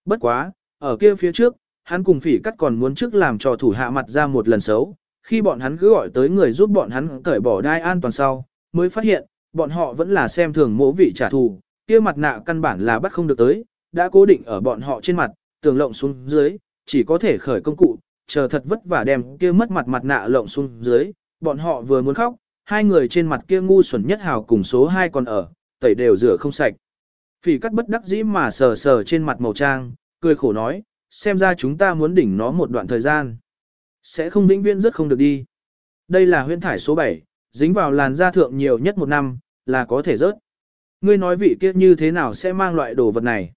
Bất quá, ở kia phía trước, hắn cùng phỉ cắt còn muốn trước làm cho thủ hạ mặt ra một lần xấu, khi bọn hắn cứ gọi tới người giúp bọn hắn cởi bỏ đai an toàn sau, mới phát hiện, bọn họ vẫn là xem thường mỗ vị trả thù, kia mặt nạ căn bản là bắt không được tới, đã cố định ở bọn họ trên mặt, tường lộng xuống dưới, chỉ có thể khởi công cụ, chờ thật vất vả đem kia mất mặt mặt nạ lộng xuống dưới, bọn họ vừa muốn khóc, hai người trên mặt kia ngu xuẩn nhất hào cùng số hai còn ở, tẩy đều rửa không sạch. Phỉ cắt bất đắc dĩ mà sờ sờ trên mặt màu trang, cười khổ nói, xem ra chúng ta muốn đỉnh nó một đoạn thời gian. Sẽ không vĩnh viễn rất không được đi. Đây là huyễn thải số 7, dính vào làn da thượng nhiều nhất một năm, là có thể rớt. Ngươi nói vị kia như thế nào sẽ mang loại đồ vật này?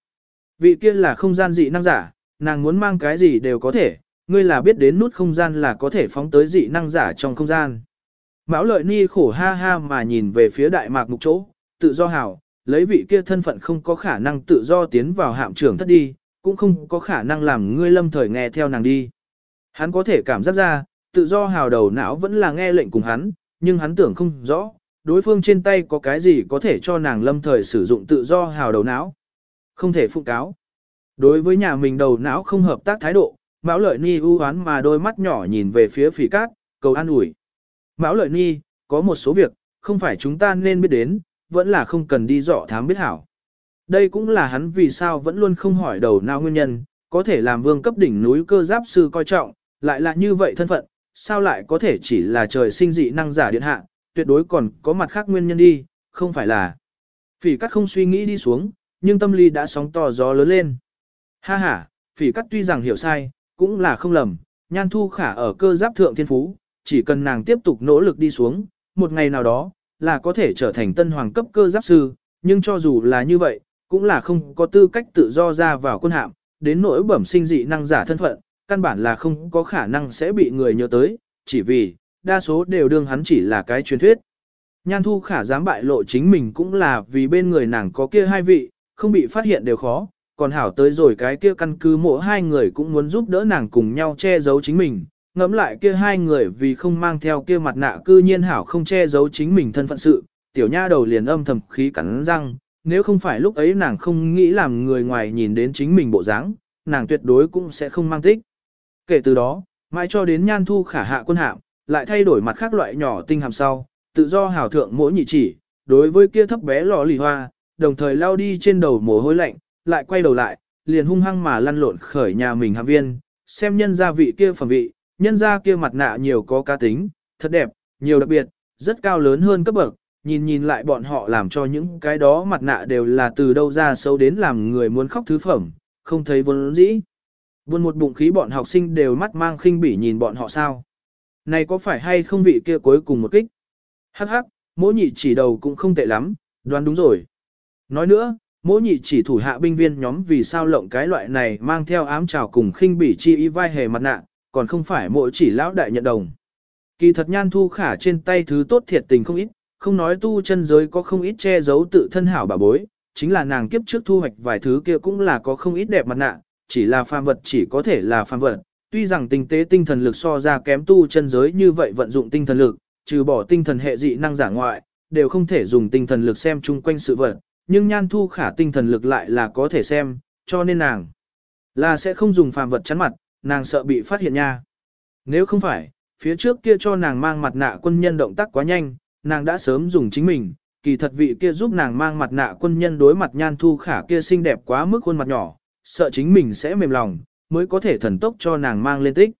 Vị kia là không gian dị năng giả, nàng muốn mang cái gì đều có thể, ngươi là biết đến nút không gian là có thể phóng tới dị năng giả trong không gian. Mão lợi ni khổ ha ha mà nhìn về phía đại mạc mục chỗ, tự do hảo, lấy vị kia thân phận không có khả năng tự do tiến vào hạm trưởng thất đi, cũng không có khả năng làm ngươi lâm thời nghe theo nàng đi. Hắn có thể cảm giác ra, tự do hào đầu não vẫn là nghe lệnh cùng hắn, nhưng hắn tưởng không rõ, đối phương trên tay có cái gì có thể cho nàng lâm thời sử dụng tự do hào đầu não. Không thể phụ cáo. Đối với nhà mình đầu não không hợp tác thái độ, Mão Lợi Ni ưu hoán mà đôi mắt nhỏ nhìn về phía phỉ cát, cầu an ủi. Mão Lợi Ni, có một số việc, không phải chúng ta nên biết đến, vẫn là không cần đi dọ thám biết hảo. Đây cũng là hắn vì sao vẫn luôn không hỏi đầu não nguyên nhân, có thể làm vương cấp đỉnh núi cơ giáp sư coi trọng, lại là như vậy thân phận, sao lại có thể chỉ là trời sinh dị năng giả điện hạ, tuyệt đối còn có mặt khác nguyên nhân đi, không phải là. Phỉ cắt không suy nghĩ đi xuống, nhưng tâm lý đã sóng to gió lớn lên. Ha ha, phỉ cắt tuy rằng hiểu sai, cũng là không lầm, nhan thu khả ở cơ giáp thượng thiên phú, chỉ cần nàng tiếp tục nỗ lực đi xuống, một ngày nào đó, là có thể trở thành tân hoàng cấp cơ giáp sư, nhưng cho dù là như vậy, cũng là không có tư cách tự do ra vào quân hạm, đến nỗi bẩm sinh dị năng giả thân phận, căn bản là không có khả năng sẽ bị người nhớ tới, chỉ vì, đa số đều đương hắn chỉ là cái truyền thuyết. Nhan thu khả dám bại lộ chính mình cũng là vì bên người nàng có kia hai vị, không bị phát hiện đều khó, còn hảo tới rồi cái kia căn cứ mỗi hai người cũng muốn giúp đỡ nàng cùng nhau che giấu chính mình. Ngẫm lại kia hai người vì không mang theo kia mặt nạ cư nhiên hảo không che giấu chính mình thân phận sự, tiểu nha đầu liền âm thầm khí cắn răng, nếu không phải lúc ấy nàng không nghĩ làm người ngoài nhìn đến chính mình bộ dáng, nàng tuyệt đối cũng sẽ không mang tích. Kể từ đó, mãi cho đến nhan thu khả hạ quân hạm, lại thay đổi mặt khác loại nhỏ tinh hàm sau, tự do hào thượng mỗi nhị chỉ, đối với kia thấp bé lò lì hoa, đồng thời lao đi trên đầu mồ hôi lạnh, lại quay đầu lại, liền hung hăng mà lăn lộn khởi nhà mình hàm viên, xem nhân gia vị kia phẩm vị, nhân gia kia mặt nạ nhiều có cá tính, thật đẹp, nhiều đặc biệt, rất cao lớn hơn cấp bậc, nhìn nhìn lại bọn họ làm cho những cái đó mặt nạ đều là từ đâu ra sâu đến làm người muốn khóc thứ phẩm, không thấy vốn dĩ. Buồn một bụng khí bọn học sinh đều mắt mang khinh bỉ nhìn bọn họ sao. Này có phải hay không vị kia cuối cùng một kích? Hắc hắc, mỗi nhị chỉ đầu cũng không tệ lắm, đoán đúng rồi. Nói nữa, mỗi nhị chỉ thủ hạ binh viên nhóm vì sao lộng cái loại này mang theo ám trào cùng khinh bỉ chi ý vai hề mặt nạ, còn không phải mỗi chỉ lão đại nhận đồng. Kỳ thật nhan thu khả trên tay thứ tốt thiệt tình không ít, không nói tu chân giới có không ít che giấu tự thân hảo bà bối, chính là nàng kiếp trước thu hoạch vài thứ kia cũng là có không ít đẹp mặt nạ, chỉ là phàm vật chỉ có thể là phàm vật. Tuy rằng tinh tế tinh thần lực so ra kém tu chân giới như vậy vận dụng tinh thần lực, trừ bỏ tinh thần hệ dị năng giả ngoại, đều không thể dùng tinh thần lực xem chung quanh sự vật, nhưng nhan thu khả tinh thần lực lại là có thể xem, cho nên nàng là sẽ không dùng phàm vật chắn mặt, nàng sợ bị phát hiện nha. Nếu không phải, phía trước kia cho nàng mang mặt nạ quân nhân động tác quá nhanh, nàng đã sớm dùng chính mình, kỳ thật vị kia giúp nàng mang mặt nạ quân nhân đối mặt nhan thu khả kia xinh đẹp quá mức khuôn mặt nhỏ, sợ chính mình sẽ mềm lòng, mới có thể thần tốc cho nàng mang lên tích.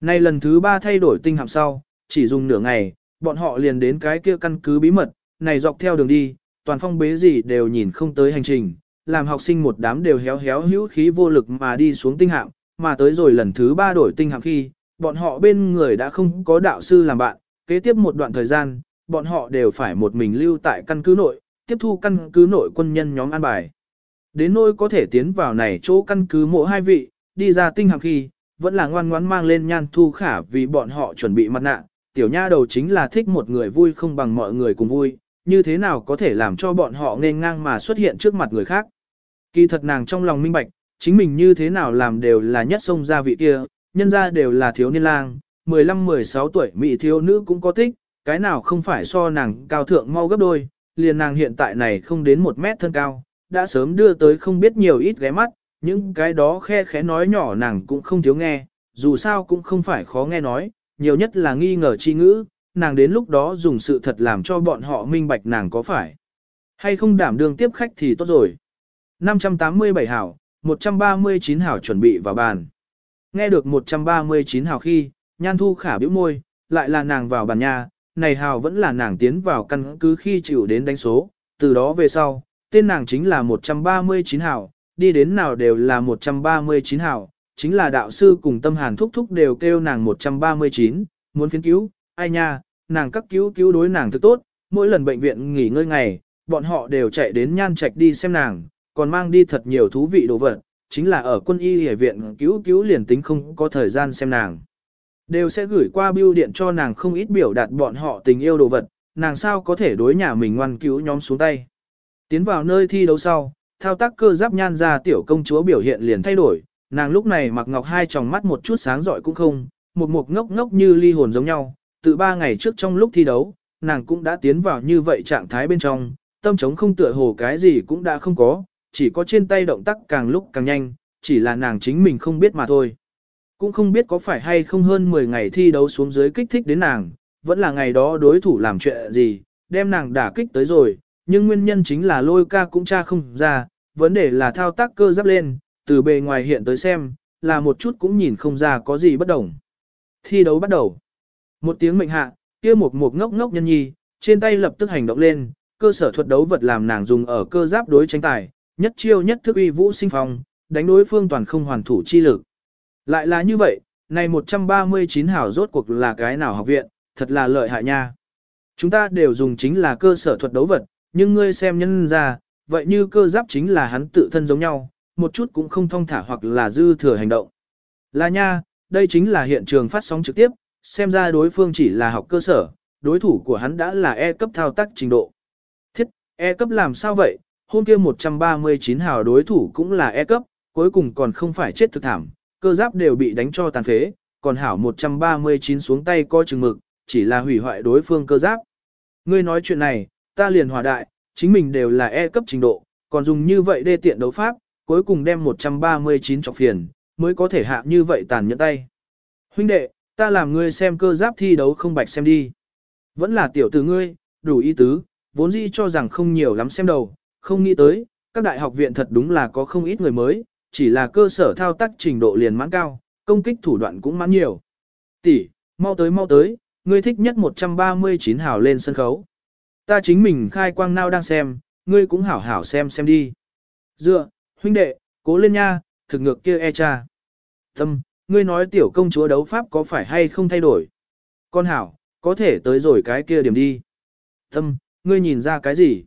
Nay lần thứ ba thay đổi tinh hạm sau, chỉ dùng nửa ngày, bọn họ liền đến cái kia căn cứ bí mật, này dọc theo đường đi, toàn phong bế gì đều nhìn không tới hành trình, làm học sinh một đám đều héo héo hữu khí vô lực mà đi xuống tinh hạm, mà tới rồi lần thứ ba đổi tinh hạng khi, bọn họ bên người đã không có đạo sư làm bạn, kế tiếp một đoạn thời gian, bọn họ đều phải một mình lưu tại căn cứ nội, tiếp thu căn cứ nội quân nhân nhóm an bài. Đến nỗi có thể tiến vào này chỗ căn cứ mỗi hai vị, đi ra tinh hạng khi, vẫn là ngoan ngoãn mang lên nhan thu khả vì bọn họ chuẩn bị mặt nạ, tiểu nha đầu chính là thích một người vui không bằng mọi người cùng vui, như thế nào có thể làm cho bọn họ nên ngang mà xuất hiện trước mặt người khác. Kỳ thật nàng trong lòng minh bạch, chính mình như thế nào làm đều là nhất sông gia vị kia, nhân ra đều là thiếu niên lang, 15-16 tuổi mỹ thiếu nữ cũng có thích, cái nào không phải so nàng cao thượng mau gấp đôi, liền nàng hiện tại này không đến một mét thân cao, đã sớm đưa tới không biết nhiều ít ghé mắt, những cái đó khe khẽ nói nhỏ nàng cũng không thiếu nghe, dù sao cũng không phải khó nghe nói, nhiều nhất là nghi ngờ chi ngữ, nàng đến lúc đó dùng sự thật làm cho bọn họ minh bạch nàng có phải hay không đảm đương tiếp khách thì tốt rồi. 587 hảo, 139 hảo chuẩn bị vào bàn. Nghe được 139 hảo khi, nhan thu khả biểu môi, lại là nàng vào bàn nhà, này hảo vẫn là nàng tiến vào căn cứ khi chịu đến đánh số, từ đó về sau, tên nàng chính là 139 hảo, đi đến nào đều là 139 hảo, chính là đạo sư cùng tâm hàn thúc thúc đều kêu nàng 139, muốn phiến cứu, ai nha, nàng các cứu cứu đối nàng thức tốt, mỗi lần bệnh viện nghỉ ngơi ngày, bọn họ đều chạy đến nhan trạch đi xem nàng, còn mang đi thật nhiều thú vị đồ vật, chính là ở quân y hệ viện cứu cứu liền tính không có thời gian xem nàng. Đều sẽ gửi qua bưu điện cho nàng không ít biểu đạt bọn họ tình yêu đồ vật, nàng sao có thể đối nhà mình ngoan cứu nhóm xuống tay. Tiến vào nơi thi đấu sau, thao tác cơ giáp nhan ra tiểu công chúa biểu hiện liền thay đổi, nàng lúc này mặc ngọc hai tròng mắt một chút sáng giỏi cũng không, một mục ngốc ngốc như ly hồn giống nhau, từ ba ngày trước trong lúc thi đấu, nàng cũng đã tiến vào như vậy trạng thái bên trong, tâm chống không tựa hồ cái gì cũng đã không có, chỉ có trên tay động tác càng lúc càng nhanh, chỉ là nàng chính mình không biết mà thôi. Cũng không biết có phải hay không hơn 10 ngày thi đấu xuống dưới kích thích đến nàng, vẫn là ngày đó đối thủ làm chuyện gì, đem nàng đả kích tới rồi, nhưng nguyên nhân chính là lôi ca cũng tra không ra, vấn đề là thao tác cơ giáp lên, từ bề ngoài hiện tới xem, là một chút cũng nhìn không ra có gì bất đồng. Thi đấu bắt đầu. Một tiếng mệnh hạ, kia một một ngốc ngốc nhân nhi, trên tay lập tức hành động lên, cơ sở thuật đấu vật làm nàng dùng ở cơ giáp đối tranh tài, nhất chiêu nhất thức uy vũ sinh phong, đánh đối phương toàn không hoàn thủ chi lực. Lại là như vậy, này 139 hảo rốt cuộc là cái nào học viện, thật là lợi hại nha. Chúng ta đều dùng chính là cơ sở thuật đấu vật, nhưng ngươi xem nhân ra, vậy như cơ giáp chính là hắn tự thân giống nhau, một chút cũng không thông thả hoặc là dư thừa hành động. Là nha, đây chính là hiện trường phát sóng trực tiếp, xem ra đối phương chỉ là học cơ sở, đối thủ của hắn đã là E cấp thao tác trình độ. Thiết, E cấp làm sao vậy, hôm kia 139 hào đối thủ cũng là E cấp, cuối cùng còn không phải chết thực thảm, cơ giáp đều bị đánh cho tàn phế, còn hảo 139 xuống tay coi chừng mực, chỉ là hủy hoại đối phương cơ giáp. Ngươi nói chuyện này, ta liền hòa đại, chính mình đều là E cấp trình độ, còn dùng như vậy đê tiện đấu pháp, cuối cùng đem 139 chọc phiền, mới có thể hạ như vậy tàn nhẫn tay. Huynh đệ, ta làm ngươi xem cơ giáp thi đấu không bạch xem đi. Vẫn là tiểu tử ngươi, đủ ý tứ, vốn dĩ cho rằng không nhiều lắm xem đầu, không nghĩ tới, các đại học viện thật đúng là có không ít người mới, chỉ là cơ sở thao tác trình độ liền mãn cao, công kích thủ đoạn cũng mãn nhiều. Tỷ, mau tới mau tới, ngươi thích nhất 139 hào lên sân khấu. Ta chính mình khai quang nao đang xem, ngươi cũng hảo hảo xem xem đi. Dựa, huynh đệ, cố lên nha, thực ngược kia e cha. Tâm, ngươi nói tiểu công chúa đấu pháp có phải hay không thay đổi? Con hảo, có thể tới rồi cái kia điểm đi. Tâm, ngươi nhìn ra cái gì?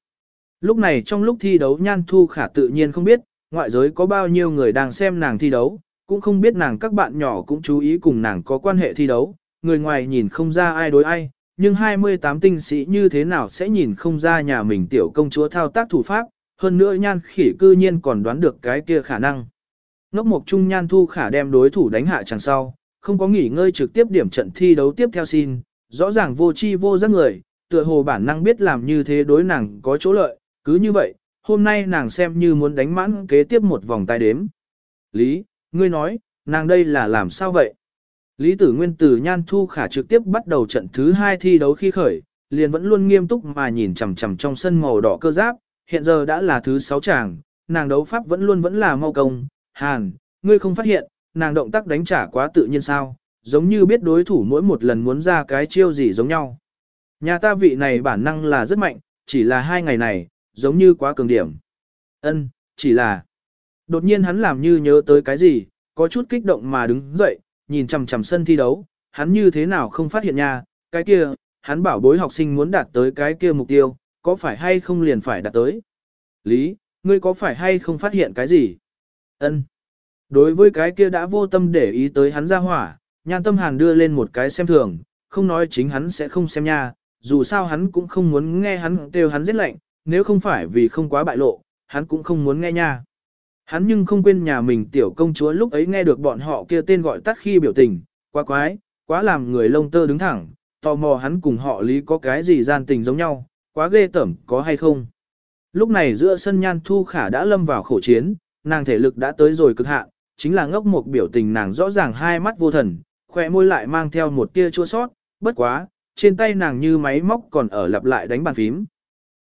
Lúc này trong lúc thi đấu nhan thu khả tự nhiên không biết, ngoại giới có bao nhiêu người đang xem nàng thi đấu, cũng không biết nàng các bạn nhỏ cũng chú ý cùng nàng có quan hệ thi đấu, người ngoài nhìn không ra ai đối ai, nhưng 28 tinh sĩ như thế nào sẽ nhìn không ra nhà mình tiểu công chúa thao tác thủ pháp, hơn nữa nhan khỉ cư nhiên còn đoán được cái kia khả năng. Ngốc mộc trung nhan thu khả đem đối thủ đánh hạ chẳng sau, không có nghỉ ngơi trực tiếp điểm trận thi đấu tiếp theo xin, rõ ràng vô chi vô giác người, tựa hồ bản năng biết làm như thế đối nàng có chỗ lợi, cứ như vậy, hôm nay nàng xem như muốn đánh mãn kế tiếp một vòng tay đếm. Lý, ngươi nói, nàng đây là làm sao vậy? Lý tử nguyên tử nhan thu khả trực tiếp bắt đầu trận thứ hai thi đấu khi khởi, liền vẫn luôn nghiêm túc mà nhìn chằm chằm trong sân màu đỏ cơ giáp, hiện giờ đã là thứ sáu chàng, nàng đấu pháp vẫn luôn vẫn là mau công, hàn, ngươi không phát hiện, nàng động tác đánh trả quá tự nhiên sao, giống như biết đối thủ mỗi một lần muốn ra cái chiêu gì giống nhau. Nhà ta vị này bản năng là rất mạnh, chỉ là hai ngày này, giống như quá cường điểm. Ân, chỉ là... Đột nhiên hắn làm như nhớ tới cái gì, có chút kích động mà đứng dậy, nhìn chằm chằm sân thi đấu, hắn như thế nào không phát hiện nha, cái kia, hắn bảo bối học sinh muốn đạt tới cái kia mục tiêu, có phải hay không liền phải đạt tới. Lý, ngươi có phải hay không phát hiện cái gì? Ân. Đối với cái kia đã vô tâm để ý tới hắn ra hỏa, nhan tâm hàn đưa lên một cái xem thường, không nói chính hắn sẽ không xem nha, dù sao hắn cũng không muốn nghe hắn kêu hắn giết lạnh, nếu không phải vì không quá bại lộ, hắn cũng không muốn nghe nha. Hắn nhưng không quên nhà mình tiểu công chúa lúc ấy nghe được bọn họ kia tên gọi tắt khi biểu tình, quá quái, quá làm người lông tơ đứng thẳng, tò mò hắn cùng họ lý có cái gì gian tình giống nhau, quá ghê tởm có hay không. Lúc này giữa sân nhan thu khả đã lâm vào khổ chiến, nàng thể lực đã tới rồi cực hạn, chính là ngốc một biểu tình nàng rõ ràng hai mắt vô thần, khỏe môi lại mang theo một tia chua sót, bất quá, trên tay nàng như máy móc còn ở lặp lại đánh bàn phím.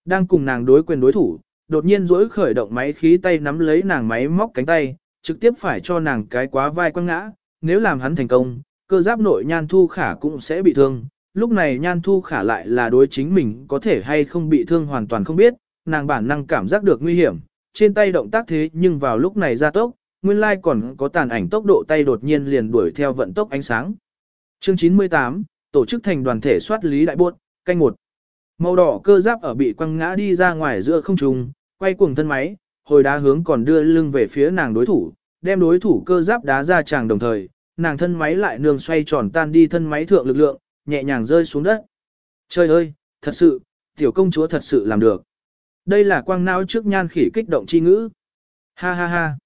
Đang cùng nàng đối quyền đối thủ, đột nhiên rỗi khởi động máy khí tay nắm lấy nàng máy móc cánh tay, trực tiếp phải cho nàng cái quá vai quăng ngã, nếu làm hắn thành công, cơ giáp nội nhan thu khả cũng sẽ bị thương. Lúc này nhan thu khả lại là đối chính mình có thể hay không bị thương hoàn toàn không biết, nàng bản năng cảm giác được nguy hiểm, trên tay động tác thế nhưng vào lúc này ra tốc, nguyên lai còn có tàn ảnh tốc độ tay đột nhiên liền đuổi theo vận tốc ánh sáng. Chương 98, tổ chức thành đoàn thể soát lý đại buốt, canh một. Màu đỏ cơ giáp ở bị quăng ngã đi ra ngoài giữa không trung, quay cuồng thân máy, hồi đá hướng còn đưa lưng về phía nàng đối thủ, đem đối thủ cơ giáp đá ra chàng đồng thời, nàng thân máy lại nương xoay tròn tan đi thân máy thượng lực lượng, nhẹ nhàng rơi xuống đất. Trời ơi, thật sự, tiểu công chúa thật sự làm được. Đây là quang não trước nhan khỉ kích động chi ngữ. Ha ha ha.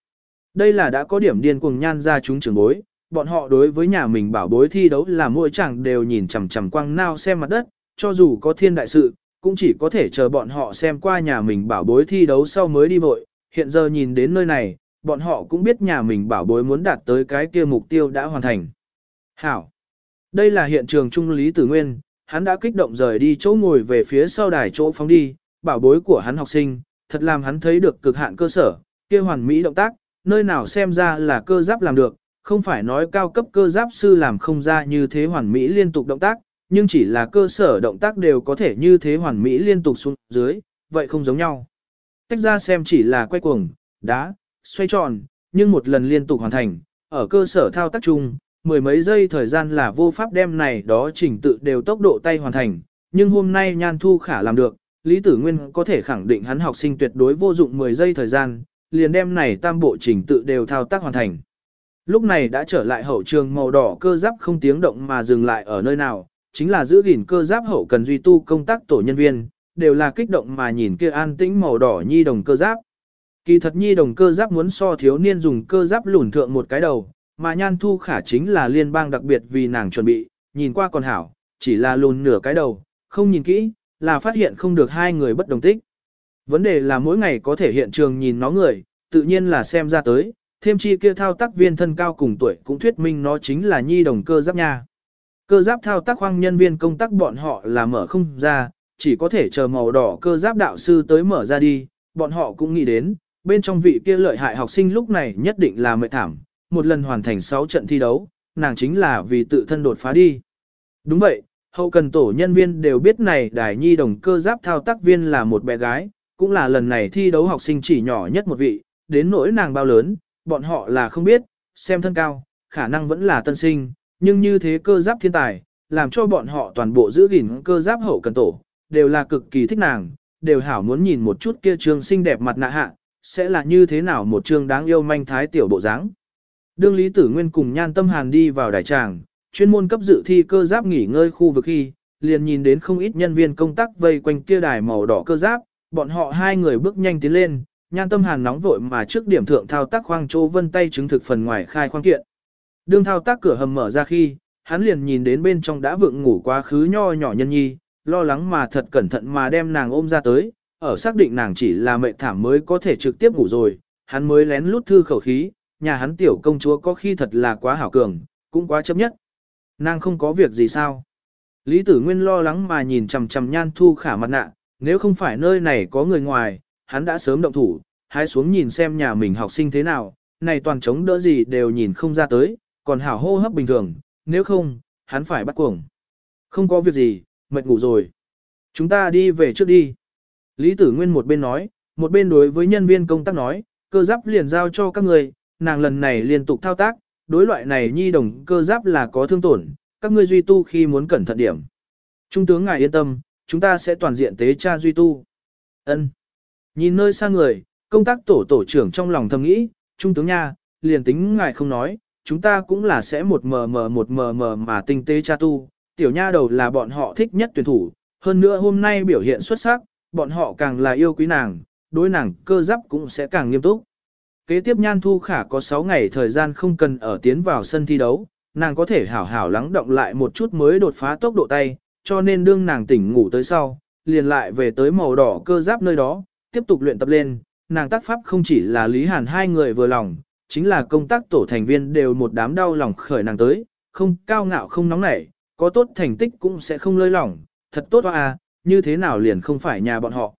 Đây là đã có điểm điên cuồng nhan ra chúng trưởng bối, bọn họ đối với nhà mình bảo bối thi đấu là mỗi chẳng đều nhìn chằm chằm quang nao xem mặt đất, cho dù có thiên đại sự, cũng chỉ có thể chờ bọn họ xem qua nhà mình bảo bối thi đấu sau mới đi vội. Hiện giờ nhìn đến nơi này, bọn họ cũng biết nhà mình bảo bối muốn đạt tới cái kia mục tiêu đã hoàn thành. Hảo! Đây là hiện trường trung lý tử nguyên, hắn đã kích động rời đi chỗ ngồi về phía sau đài chỗ phóng đi, bảo bối của hắn học sinh, thật làm hắn thấy được cực hạn cơ sở, kia hoàn mỹ động tác, nơi nào xem ra là cơ giáp làm được, không phải nói cao cấp cơ giáp sư làm không ra như thế hoàn mỹ liên tục động tác, nhưng chỉ là cơ sở động tác đều có thể như thế hoàn mỹ liên tục xuống dưới, vậy không giống nhau. Tách ra xem chỉ là quay cuồng, đá, xoay tròn, nhưng một lần liên tục hoàn thành, ở cơ sở thao tác chung, mười mấy giây thời gian là vô pháp đem này đó chỉnh tự đều tốc độ tay hoàn thành, nhưng hôm nay Nhan Thu Khả làm được, Lý Tử Nguyên có thể khẳng định hắn học sinh tuyệt đối vô dụng 10 giây thời gian, liền đem này tam bộ chỉnh tự đều thao tác hoàn thành. Lúc này đã trở lại hậu trường màu đỏ cơ giáp không tiếng động mà dừng lại ở nơi nào, chính là giữ gìn cơ giáp hậu cần duy tu công tác tổ nhân viên, đều là kích động mà nhìn kia an tĩnh màu đỏ nhi đồng cơ giáp. Kỳ thật nhi đồng cơ giáp muốn so thiếu niên dùng cơ giáp lùn thượng một cái đầu, mà nhan thu khả chính là liên bang đặc biệt vì nàng chuẩn bị, nhìn qua còn hảo, chỉ là lùn nửa cái đầu, không nhìn kỹ, là phát hiện không được hai người bất đồng tích. Vấn đề là mỗi ngày có thể hiện trường nhìn nó người, tự nhiên là xem ra tới, thêm chi kia thao tác viên thân cao cùng tuổi cũng thuyết minh nó chính là nhi đồng cơ giáp nha. Cơ giáp thao tác khoang nhân viên công tác bọn họ là mở không ra, chỉ có thể chờ màu đỏ cơ giáp đạo sư tới mở ra đi, bọn họ cũng nghĩ đến, bên trong vị kia lợi hại học sinh lúc này nhất định là mệt thảm, một lần hoàn thành 6 trận thi đấu, nàng chính là vì tự thân đột phá đi. Đúng vậy, hậu cần tổ nhân viên đều biết này đài nhi đồng cơ giáp thao tác viên là một bé gái, cũng là lần này thi đấu học sinh chỉ nhỏ nhất một vị, đến nỗi nàng bao lớn, bọn họ là không biết, xem thân cao, khả năng vẫn là tân sinh, nhưng như thế cơ giáp thiên tài, làm cho bọn họ toàn bộ giữ gìn cơ giáp hậu cần tổ, đều là cực kỳ thích nàng, đều hảo muốn nhìn một chút kia trương xinh đẹp mặt nạ hạ, sẽ là như thế nào một trương đáng yêu manh thái tiểu bộ dáng. Đương Lý Tử Nguyên cùng Nhan Tâm Hàn đi vào đại tràng, chuyên môn cấp dự thi cơ giáp nghỉ ngơi khu vực khi, liền nhìn đến không ít nhân viên công tác vây quanh kia đài màu đỏ cơ giáp, bọn họ hai người bước nhanh tiến lên, Nhan Tâm Hàn nóng vội mà trước điểm thượng thao tác khoang chỗ vân tay chứng thực phần ngoài khai khoang kiện. Đương thao tác cửa hầm mở ra khi, hắn liền nhìn đến bên trong đã vượng ngủ quá khứ nho nhỏ nhân nhi, lo lắng mà thật cẩn thận mà đem nàng ôm ra tới, ở xác định nàng chỉ là mệnh thảm mới có thể trực tiếp ngủ rồi, hắn mới lén lút thư khẩu khí, nhà hắn tiểu công chúa có khi thật là quá hảo cường, cũng quá chấp nhất. Nàng không có việc gì sao? Lý Tử Nguyên lo lắng mà nhìn chằm chằm nhan thu khả mặt nạ, nếu không phải nơi này có người ngoài, hắn đã sớm động thủ, hái xuống nhìn xem nhà mình học sinh thế nào, này toàn chống đỡ gì đều nhìn không ra tới, còn hảo hô hấp bình thường, nếu không, hắn phải bắt cuồng. Không có việc gì, mệt ngủ rồi. Chúng ta đi về trước đi. Lý Tử Nguyên một bên nói, một bên đối với nhân viên công tác nói, cơ giáp liền giao cho các người, nàng lần này liên tục thao tác, đối loại này nhi đồng cơ giáp là có thương tổn, các ngươi duy tu khi muốn cẩn thận điểm. Trung tướng ngài yên tâm, chúng ta sẽ toàn diện tế tra duy tu. Ân. Nhìn nơi xa người, công tác tổ tổ trưởng trong lòng thầm nghĩ, Trung tướng nha, liền tính ngài không nói, chúng ta cũng là sẽ một mờ mờ một mờ mờ mà tinh tế tra tu, tiểu nha đầu là bọn họ thích nhất tuyển thủ, hơn nữa hôm nay biểu hiện xuất sắc, bọn họ càng là yêu quý nàng, đối nàng cơ giáp cũng sẽ càng nghiêm túc. Kế tiếp Nhan Thu Khả có 6 ngày thời gian không cần ở tiến vào sân thi đấu, nàng có thể hảo hảo lắng động lại một chút mới đột phá tốc độ tay, cho nên đương nàng tỉnh ngủ tới sau, liền lại về tới màu đỏ cơ giáp nơi đó, tiếp tục luyện tập lên, nàng tác pháp không chỉ là Lý Hàn hai người vừa lòng, chính là công tác tổ thành viên đều một đám đau lòng khởi nàng tới, không cao ngạo không nóng nảy, có tốt thành tích cũng sẽ không lơi lỏng, thật tốt à, như thế nào liền không phải nhà bọn họ.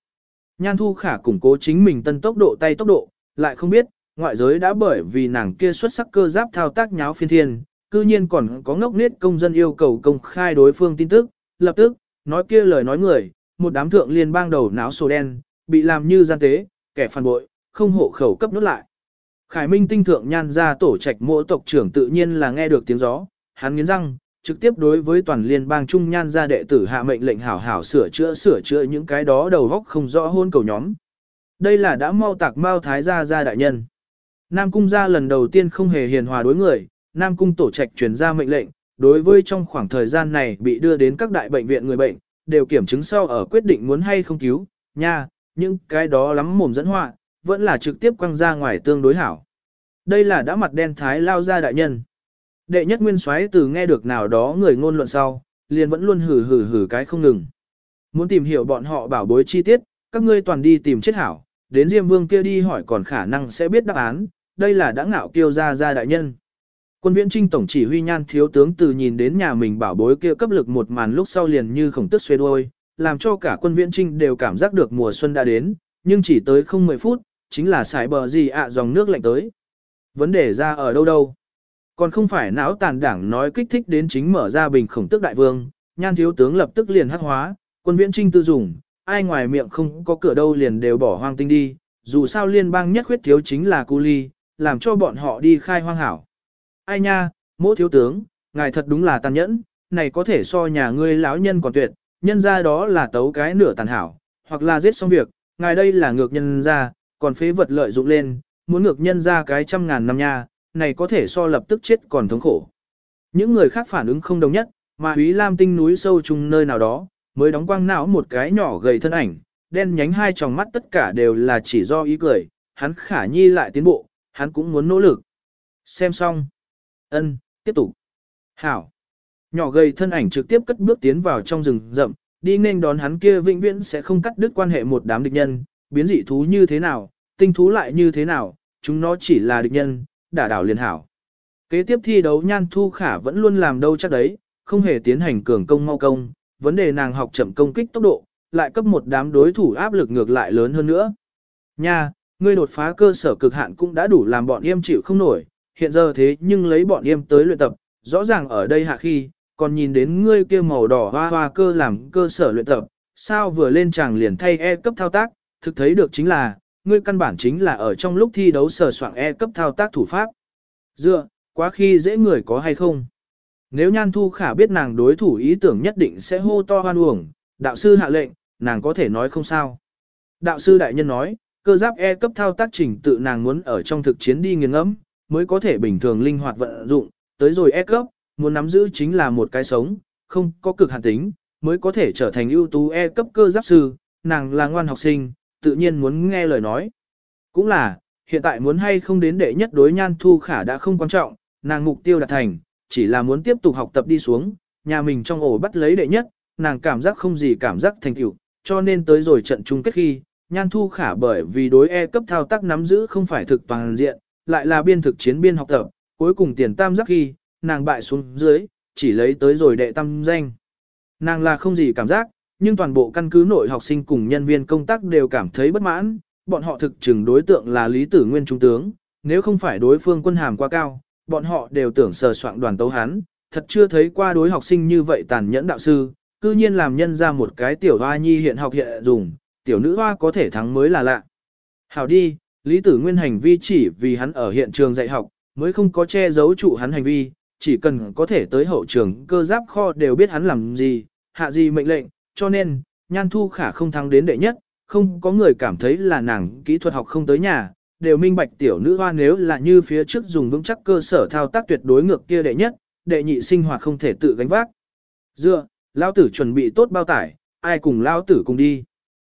Nhan Thu Khả củng cố chính mình tân tốc độ tay tốc độ, lại không biết, ngoại giới đã bởi vì nàng kia xuất sắc cơ giáp thao tác nháo phiên thiên, cư nhiên còn có ngốc nết công dân yêu cầu công khai đối phương tin tức, lập tức, nói kia lời nói người, một đám thượng liên bang đầu náo sổ đen, bị làm như gian tế, kẻ phản bội, không hộ khẩu cấp nốt lại. Khải Minh tinh thượng nhan ra tổ trạch mộ tộc trưởng tự nhiên là nghe được tiếng gió, hắn nghiến răng, trực tiếp đối với toàn liên bang trung nhan ra đệ tử hạ mệnh lệnh hảo hảo sửa chữa sửa chữa những cái đó đầu góc không rõ hôn cầu nhóm. Đây là đã mau tạc mau thái gia gia đại nhân. Nam cung gia lần đầu tiên không hề hiền hòa đối người, Nam cung tổ trạch truyền ra mệnh lệnh, đối với trong khoảng thời gian này bị đưa đến các đại bệnh viện người bệnh, đều kiểm chứng sau ở quyết định muốn hay không cứu, nha, những cái đó lắm mồm dẫn họa, vẫn là trực tiếp quăng ra ngoài tương đối hảo. Đây là đã mặt đen thái lao ra đại nhân. Đệ nhất nguyên soái từ nghe được nào đó người ngôn luận sau, liền vẫn luôn hử hử hử cái không ngừng. Muốn tìm hiểu bọn họ bảo bối chi tiết, các ngươi toàn đi tìm chết hảo, đến Diêm Vương kia đi hỏi còn khả năng sẽ biết đáp án, đây là đã ngạo kiêu ra ra đại nhân. Quân viễn trinh tổng chỉ huy nhan thiếu tướng từ nhìn đến nhà mình bảo bối kia cấp lực một màn lúc sau liền như khổng tức xuê đôi, làm cho cả quân viễn trinh đều cảm giác được mùa xuân đã đến, nhưng chỉ tới không 10 phút, chính là xài bờ gì ạ dòng nước lạnh tới. Vấn đề ra ở đâu đâu? Còn không phải não tàn đảng nói kích thích đến chính mở ra bình khổng tức đại vương, nhan thiếu tướng lập tức liền hắc hóa, quân viễn trinh tư dùng, ai ngoài miệng không có cửa đâu liền đều bỏ hoang tinh đi, dù sao liên bang nhất khuyết thiếu chính là cu ly, làm cho bọn họ đi khai hoang hảo. Ai nha, mỗ thiếu tướng, ngài thật đúng là tàn nhẫn, này có thể so nhà ngươi lão nhân còn tuyệt, nhân ra đó là tấu cái nửa tàn hảo, hoặc là giết xong việc, ngài đây là ngược nhân ra, còn phế vật lợi dụng lên, muốn ngược nhân ra cái trăm ngàn năm nha, này có thể so lập tức chết còn thống khổ. Những người khác phản ứng không đồng nhất, mà Úy Lam tinh núi sâu chung nơi nào đó, mới đóng quang não một cái nhỏ gầy thân ảnh, đen nhánh hai tròng mắt tất cả đều là chỉ do ý cười, hắn khả nhi lại tiến bộ, hắn cũng muốn nỗ lực. Xem xong. ân tiếp tục. Hảo. Nhỏ gầy thân ảnh trực tiếp cất bước tiến vào trong rừng rậm, đi nên đón hắn kia vĩnh viễn sẽ không cắt đứt quan hệ một đám địch nhân, biến dị thú như thế nào, tinh thú lại như thế nào, chúng nó chỉ là địch nhân, đả đảo liền hảo. Kế tiếp thi đấu Nhan Thu Khả vẫn luôn làm đâu chắc đấy, không hề tiến hành cường công mau công, vấn đề nàng học chậm công kích tốc độ, lại cấp một đám đối thủ áp lực ngược lại lớn hơn nữa. Nha, ngươi đột phá cơ sở cực hạn cũng đã đủ làm bọn em chịu không nổi, hiện giờ thế nhưng lấy bọn em tới luyện tập, rõ ràng ở đây hạ khi, còn nhìn đến ngươi kia màu đỏ hoa hoa cơ làm cơ sở luyện tập, sao vừa lên chàng liền thay E cấp thao tác, thực thấy được chính là, ngươi căn bản chính là ở trong lúc thi đấu sờ soạn E cấp thao tác thủ pháp. Dựa, quá khi dễ người có hay không? Nếu Nhan Thu Khả biết nàng đối thủ ý tưởng nhất định sẽ hô to hoan uổng, đạo sư hạ lệnh, nàng có thể nói không sao. Đạo sư đại nhân nói, cơ giáp E cấp thao tác trình tự nàng muốn ở trong thực chiến đi nghiền ngẫm, mới có thể bình thường linh hoạt vận dụng, tới rồi E cấp, muốn nắm giữ chính là một cái sống, không có cực hạn tính, mới có thể trở thành ưu tú E cấp cơ giáp sư, nàng là ngoan học sinh, tự nhiên muốn nghe lời nói. Cũng là, hiện tại muốn hay không đến đệ nhất đối nhan thu khả đã không quan trọng, nàng mục tiêu đạt thành, chỉ là muốn tiếp tục học tập đi xuống, nhà mình trong ổ bắt lấy đệ nhất, nàng cảm giác không gì cảm giác thành tựu, cho nên tới rồi trận chung kết khi, nhan thu khả bởi vì đối E cấp thao tác nắm giữ không phải thực toàn diện, lại là biên thực chiến biên học tập, cuối cùng tiền tam giác khi, nàng bại xuống dưới, chỉ lấy tới rồi đệ tam danh. Nàng là không gì cảm giác, nhưng toàn bộ căn cứ nội học sinh cùng nhân viên công tác đều cảm thấy bất mãn, bọn họ thực chừng đối tượng là Lý Tử Nguyên Trung tướng, nếu không phải đối phương quân hàm quá cao, bọn họ đều tưởng sờ soạn đoàn tấu hắn, thật chưa thấy qua đối học sinh như vậy tàn nhẫn đạo sư, cư nhiên làm nhân ra một cái tiểu hoa nhi hiện học hiện dùng, tiểu nữ hoa có thể thắng mới là lạ. Hảo đi, Lý Tử Nguyên hành vi chỉ vì hắn ở hiện trường dạy học, mới không có che giấu trụ hắn hành vi, chỉ cần có thể tới hậu trường cơ giáp kho đều biết hắn làm gì, hạ gì mệnh lệnh, cho nên, Nhan Thu Khả không thắng đến đệ nhất, không có người cảm thấy là nàng kỹ thuật học không tới nhà, đều minh bạch tiểu nữ hoa nếu là như phía trước dùng vững chắc cơ sở thao tác tuyệt đối ngược kia đệ nhất, đệ nhị sinh hoạt không thể tự gánh vác. Dựa, lao tử chuẩn bị tốt bao tải, ai cùng lao tử cùng đi.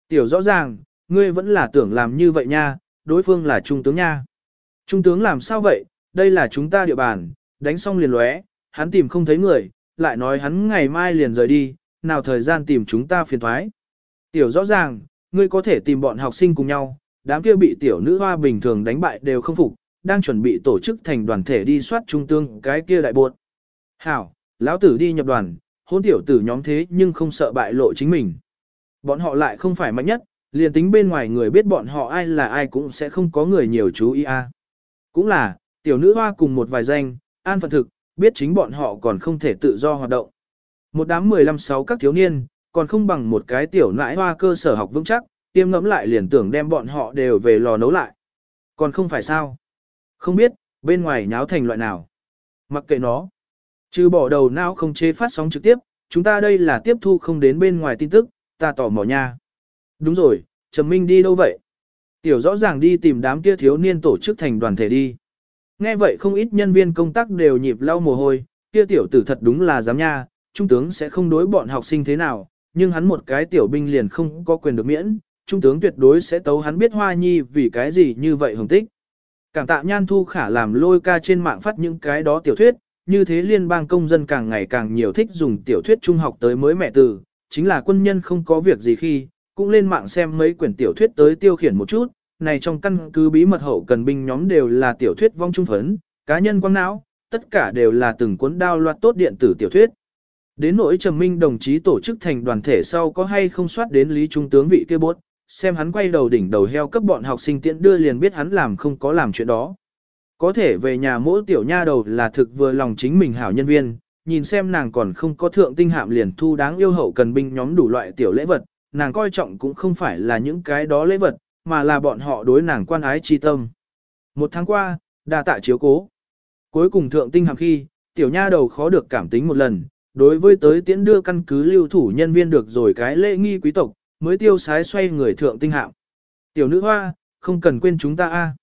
Tiểu rõ ràng, ngươi vẫn là tưởng làm như vậy nha, đối phương là trung tướng nha. Trung tướng làm sao vậy, đây là chúng ta địa bàn, đánh xong liền lóe, hắn tìm không thấy người, lại nói hắn ngày mai liền rời đi, nào thời gian tìm chúng ta phiền thoái. Tiểu rõ ràng, ngươi có thể tìm bọn học sinh cùng nhau, đám kia bị tiểu nữ hoa bình thường đánh bại đều không phục, đang chuẩn bị tổ chức thành đoàn thể đi soát trung tương cái kia đại buộc. Hảo, lão tử đi nhập đoàn, hôn tiểu tử nhóm thế nhưng không sợ bại lộ chính mình. Bọn họ lại không phải mạnh nhất, liền tính bên ngoài người biết bọn họ ai là ai cũng sẽ không có người nhiều chú ý a. Cũng là, tiểu nữ hoa cùng một vài danh, an phận thực, biết chính bọn họ còn không thể tự do hoạt động. Một đám 15-6 các thiếu niên, còn không bằng một cái tiểu nãi hoa cơ sở học vững chắc, tiêm ngẫm lại liền tưởng đem bọn họ đều về lò nấu lại. Còn không phải sao? Không biết, bên ngoài nháo thành loại nào. Mặc kệ nó. Chứ bỏ đầu não không chế phát sóng trực tiếp, chúng ta đây là tiếp thu không đến bên ngoài tin tức, ta tỏ mò nha. Đúng rồi, Trầm Minh đi đâu vậy? Tiểu rõ ràng đi tìm đám kia thiếu niên tổ chức thành đoàn thể đi. Nghe vậy không ít nhân viên công tác đều nhịp lau mồ hôi, kia tiểu tử thật đúng là dám nha, trung tướng sẽ không đối bọn học sinh thế nào, nhưng hắn một cái tiểu binh liền không có quyền được miễn, trung tướng tuyệt đối sẽ tấu hắn biết hoa nhi vì cái gì như vậy hồng tích. Cảm tạ nhan thu khả làm lôi ca trên mạng phát những cái đó tiểu thuyết, như thế liên bang công dân càng ngày càng nhiều thích dùng tiểu thuyết trung học tới mới mẹ từ, chính là quân nhân không có việc gì khi, cũng lên mạng xem mấy quyển tiểu thuyết tới tiêu khiển một chút, này trong căn cứ bí mật hậu cần binh nhóm đều là tiểu thuyết vong trung phấn, cá nhân quang não, tất cả đều là từng cuốn đao loạt tốt điện tử tiểu thuyết. Đến nỗi Trầm Minh đồng chí tổ chức thành đoàn thể sau có hay không soát đến Lý Trung tướng vị kia bốt, xem hắn quay đầu đỉnh đầu heo cấp bọn học sinh tiện đưa liền biết hắn làm không có làm chuyện đó. Có thể về nhà mỗi tiểu nha đầu là thực vừa lòng chính mình hảo nhân viên, nhìn xem nàng còn không có thượng tinh hạm liền thu đáng yêu hậu cần binh nhóm đủ loại tiểu lễ vật, nàng coi trọng cũng không phải là những cái đó lễ vật, mà là bọn họ đối nàng quan ái chi tâm. Một tháng qua, đa tạ chiếu cố. Cuối cùng thượng tinh hạm khi, tiểu nha đầu khó được cảm tính một lần, đối với tới tiễn đưa căn cứ lưu thủ nhân viên được rồi cái lễ nghi quý tộc, mới tiêu sái xoay người thượng tinh hạm. Tiểu nữ hoa, không cần quên chúng ta a.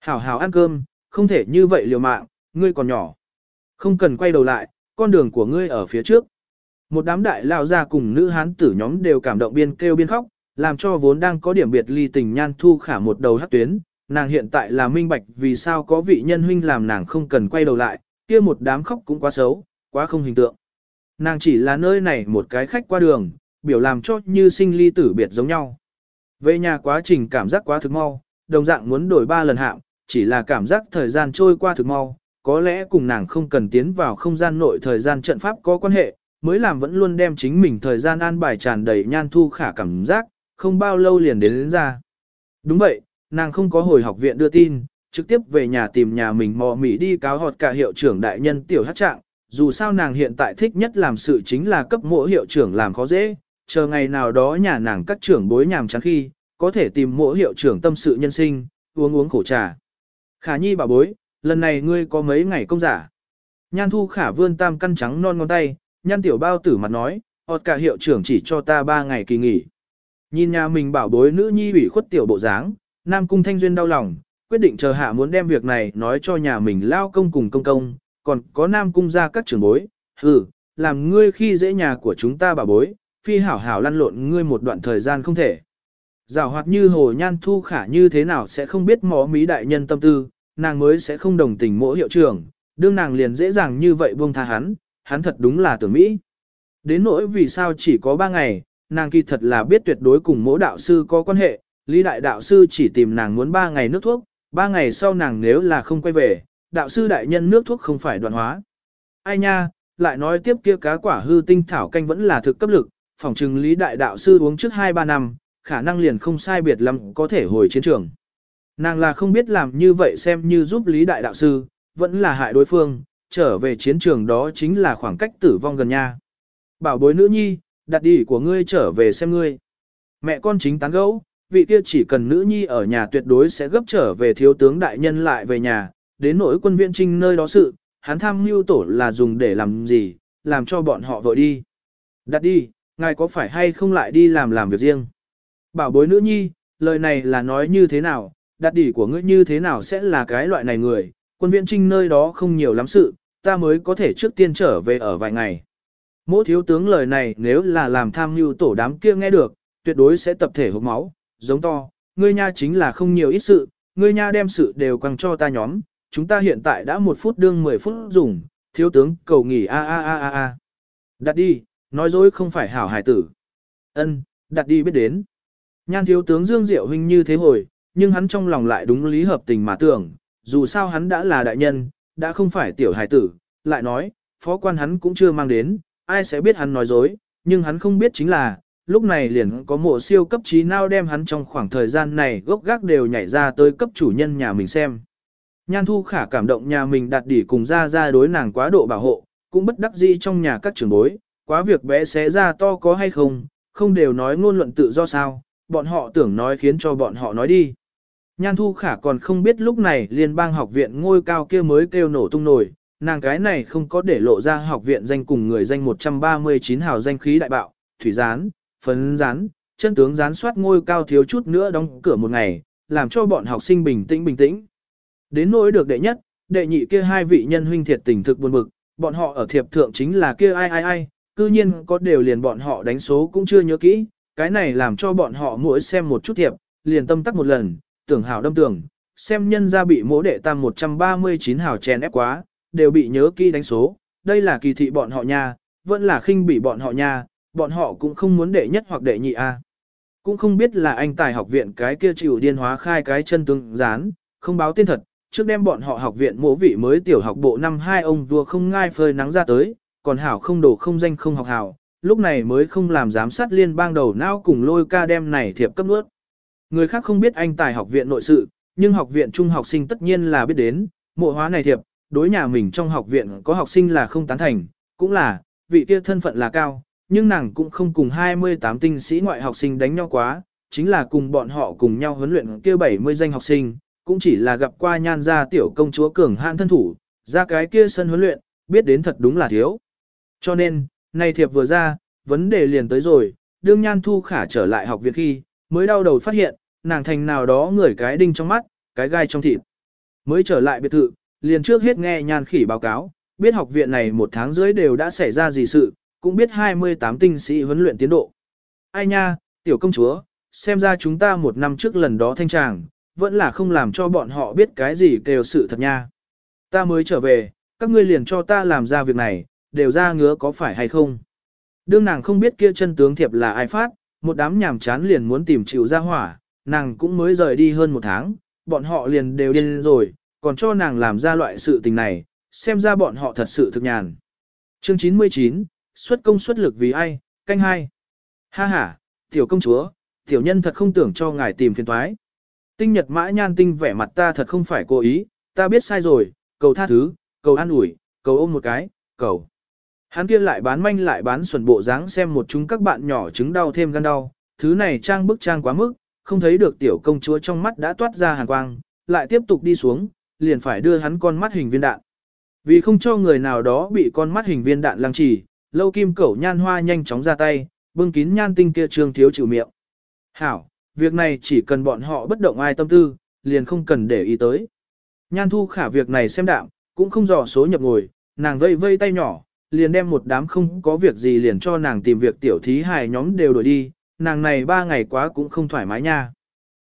Hảo hảo ăn cơm, không thể như vậy liều mạng, ngươi còn nhỏ. Không cần quay đầu lại, con đường của ngươi ở phía trước. Một đám đại lao ra cùng nữ hán tử nhóm đều cảm động biên kêu biên khóc, làm cho vốn đang có điểm biệt ly tình nhan thu khả một đầu hắc tuyến, nàng hiện tại là minh bạch vì sao có vị nhân huynh làm nàng không cần quay đầu lại, kia một đám khóc cũng quá xấu, quá không hình tượng. Nàng chỉ là nơi này một cái khách qua đường, biểu làm cho như sinh ly tử biệt giống nhau. Về nhà quá trình cảm giác quá thực mau, đồng dạng muốn đổi ba lần hạng, chỉ là cảm giác thời gian trôi qua thực mau, có lẽ cùng nàng không cần tiến vào không gian nội thời gian trận pháp có quan hệ, mới làm vẫn luôn đem chính mình thời gian an bài tràn đầy nhan thu khả cảm giác, không bao lâu liền đến, đến ra. Đúng vậy, nàng không có hồi học viện đưa tin, trực tiếp về nhà tìm nhà mình mò mỉ đi cáo họt cả hiệu trưởng đại nhân tiểu hát trạng, dù sao nàng hiện tại thích nhất làm sự chính là cấp mỗi hiệu trưởng làm khó dễ, chờ ngày nào đó nhà nàng các trưởng bối nhàm chán khi, có thể tìm mỗi hiệu trưởng tâm sự nhân sinh, uống uống khổ trà. Khả nhi bảo bối, lần này ngươi có mấy ngày công giả. Nhan thu khả vươn tam căn trắng non ngón tay, nhan tiểu bao tử mặt nói, ọt cả hiệu trưởng chỉ cho ta ba ngày kỳ nghỉ. Nhìn nhà mình bảo bối nữ nhi ủy khuất tiểu bộ dáng, Nam Cung Thanh Duyên đau lòng, quyết định chờ hạ muốn đem việc này nói cho nhà mình lao công cùng công công, còn có Nam Cung ra các trưởng bối, hừ, làm ngươi khi dễ nhà của chúng ta bà bối, phi hảo hảo lăn lộn ngươi một đoạn thời gian không thể. Giảo hoạt như hồ nhan thu khả như thế nào sẽ không biết mó mí đại nhân tâm tư, nàng mới sẽ không đồng tình mỗi hiệu trưởng, đương nàng liền dễ dàng như vậy buông tha hắn, hắn thật đúng là tưởng Mỹ. Đến nỗi vì sao chỉ có ba ngày, nàng kỳ thật là biết tuyệt đối cùng mỗi đạo sư có quan hệ, Lý đại đạo sư chỉ tìm nàng muốn ba ngày nước thuốc, ba ngày sau nàng nếu là không quay về, đạo sư đại nhân nước thuốc không phải đoạn hóa. Ai nha, lại nói tiếp kia cá quả hư tinh thảo canh vẫn là thực cấp lực, phòng trừng Lý đại đạo sư uống trước 2-3 năm, khả năng liền không sai biệt lắm có thể hồi chiến trường. Nàng là không biết làm như vậy xem như giúp Lý đại đạo sư, vẫn là hại đối phương, trở về chiến trường đó chính là khoảng cách tử vong gần nha. Bảo bối nữ nhi, đặt đi của ngươi trở về xem ngươi. Mẹ con chính tán gẫu, vị kia chỉ cần nữ nhi ở nhà tuyệt đối sẽ gấp trở về thiếu tướng đại nhân lại về nhà, đến nỗi quân viện trinh nơi đó sự, hắn tham mưu tổ là dùng để làm gì, làm cho bọn họ vội đi. Đặt đi, ngài có phải hay không lại đi làm làm việc riêng? Bảo bối nữ nhi, lời này là nói như thế nào, đặt đỉ của ngươi như thế nào sẽ là cái loại này người, quân viện trinh nơi đó không nhiều lắm sự, ta mới có thể trước tiên trở về ở vài ngày. Mỗi thiếu tướng lời này nếu là làm tham mưu tổ đám kia nghe được, tuyệt đối sẽ tập thể hốc máu, giống to, ngươi nha chính là không nhiều ít sự, ngươi nha đem sự đều quăng cho ta nhóm, chúng ta hiện tại đã một phút đương 10 phút dùng, thiếu tướng cầu nghỉ a a a a a. Đặt đi, nói dối không phải hảo hải tử. Ân, đặt đi biết đến. Nhan thiếu tướng Dương Diệu huynh như thế hồi, nhưng hắn trong lòng lại đúng lý hợp tình mà tưởng, dù sao hắn đã là đại nhân, đã không phải tiểu hải tử, lại nói, phó quan hắn cũng chưa mang đến, ai sẽ biết hắn nói dối, nhưng hắn không biết chính là, lúc này liền có mộ siêu cấp trí nào đem hắn trong khoảng thời gian này gốc gác đều nhảy ra tới cấp chủ nhân nhà mình xem. Nhan thu khả cảm động nhà mình đặt đỉ cùng ra ra đối nàng quá độ bảo hộ, cũng bất đắc dĩ trong nhà các trưởng bối, quá việc bé xé ra to có hay không, không đều nói ngôn luận tự do sao, bọn họ tưởng nói khiến cho bọn họ nói đi. Nhan thu khả còn không biết lúc này liên bang học viện ngôi cao kia mới kêu nổ tung nổi, nàng cái này không có để lộ ra học viện danh cùng người danh 139 hào danh khí đại bạo, thủy gián, phấn gián, chân tướng gián soát ngôi cao thiếu chút nữa đóng cửa một ngày, làm cho bọn học sinh bình tĩnh bình tĩnh. Đến nỗi được đệ nhất, đệ nhị kia hai vị nhân huynh thiệt tình thực buồn bực, bọn họ ở thiệp thượng chính là kia ai ai ai, cư nhiên có đều liền bọn họ đánh số cũng chưa nhớ kỹ, cái này làm cho bọn họ mỗi xem một chút thiệp, liền tâm tắc một lần, tưởng hảo đâm tưởng, xem nhân ra bị mỗ đệ tam 139 hào chèn ép quá, đều bị nhớ kỹ đánh số, đây là kỳ thị bọn họ nha, vẫn là khinh bị bọn họ nha, bọn họ cũng không muốn đệ nhất hoặc đệ nhị a. Cũng không biết là anh tài học viện cái kia chịu điên hóa khai cái chân tương dán, không báo tên thật, trước đem bọn họ học viện mộ vị mới tiểu học bộ năm hai ông vua không ngai phơi nắng ra tới, còn hảo không đổ không danh không học hảo, lúc này mới không làm giám sát liên bang đầu não cùng lôi ca đem này thiệp cấp nuốt. Người khác không biết anh tài học viện nội sự, nhưng học viện trung học sinh tất nhiên là biết đến, mộ hóa này thiệp, đối nhà mình trong học viện có học sinh là không tán thành, cũng là, vị kia thân phận là cao, nhưng nàng cũng không cùng 28 tinh sĩ ngoại học sinh đánh nhau quá, chính là cùng bọn họ cùng nhau huấn luyện kia 70 danh học sinh, cũng chỉ là gặp qua nhan gia tiểu công chúa cường hãn thân thủ, ra cái kia sân huấn luyện, biết đến thật đúng là thiếu. Cho nên, nay thiệp vừa ra, vấn đề liền tới rồi, đương nhan thu khả trở lại học viện khi, mới đau đầu phát hiện, nàng thành nào đó người cái đinh trong mắt, cái gai trong thịt. Mới trở lại biệt thự, liền trước hết nghe nhan khỉ báo cáo, biết học viện này một tháng dưới đều đã xảy ra gì sự, cũng biết 28 tinh sĩ huấn luyện tiến độ. Ai nha, tiểu công chúa, xem ra chúng ta một năm trước lần đó thanh tràng, vẫn là không làm cho bọn họ biết cái gì kêu sự thật nha. Ta mới trở về, các ngươi liền cho ta làm ra việc này, đều ra ngứa có phải hay không. Đương nàng không biết kia chân tướng thiệp là ai phát, một đám nhàm chán liền muốn tìm chịu ra hỏa, nàng cũng mới rời đi hơn một tháng, bọn họ liền đều điên rồi, còn cho nàng làm ra loại sự tình này, xem ra bọn họ thật sự thực nhàn. Chương 99, xuất công xuất lực vì ai, canh hai. Ha ha, tiểu công chúa, tiểu nhân thật không tưởng cho ngài tìm phiền toái. Tinh nhật mã nhan tinh vẻ mặt ta thật không phải cố ý, ta biết sai rồi, cầu tha thứ, cầu an ủi, cầu ôm một cái, cầu. Hắn kia lại bán manh lại bán xuẩn bộ dáng xem một chúng các bạn nhỏ chứng đau thêm gan đau, thứ này trang bức trang quá mức, không thấy được tiểu công chúa trong mắt đã toát ra hàn quang, lại tiếp tục đi xuống, liền phải đưa hắn con mắt hình viên đạn. Vì không cho người nào đó bị con mắt hình viên đạn lăng trì, lâu kim cẩu nhan hoa nhanh chóng ra tay, bưng kín nhan tinh kia trương thiếu chịu miệng. Hảo, việc này chỉ cần bọn họ bất động ai tâm tư, liền không cần để ý tới. Nhan thu khả việc này xem đạm, cũng không dò số nhập ngồi, nàng vây vây tay nhỏ, liền đem một đám không có việc gì liền cho nàng tìm việc tiểu thí hài nhóm đều đổi đi, nàng này ba ngày quá cũng không thoải mái nha.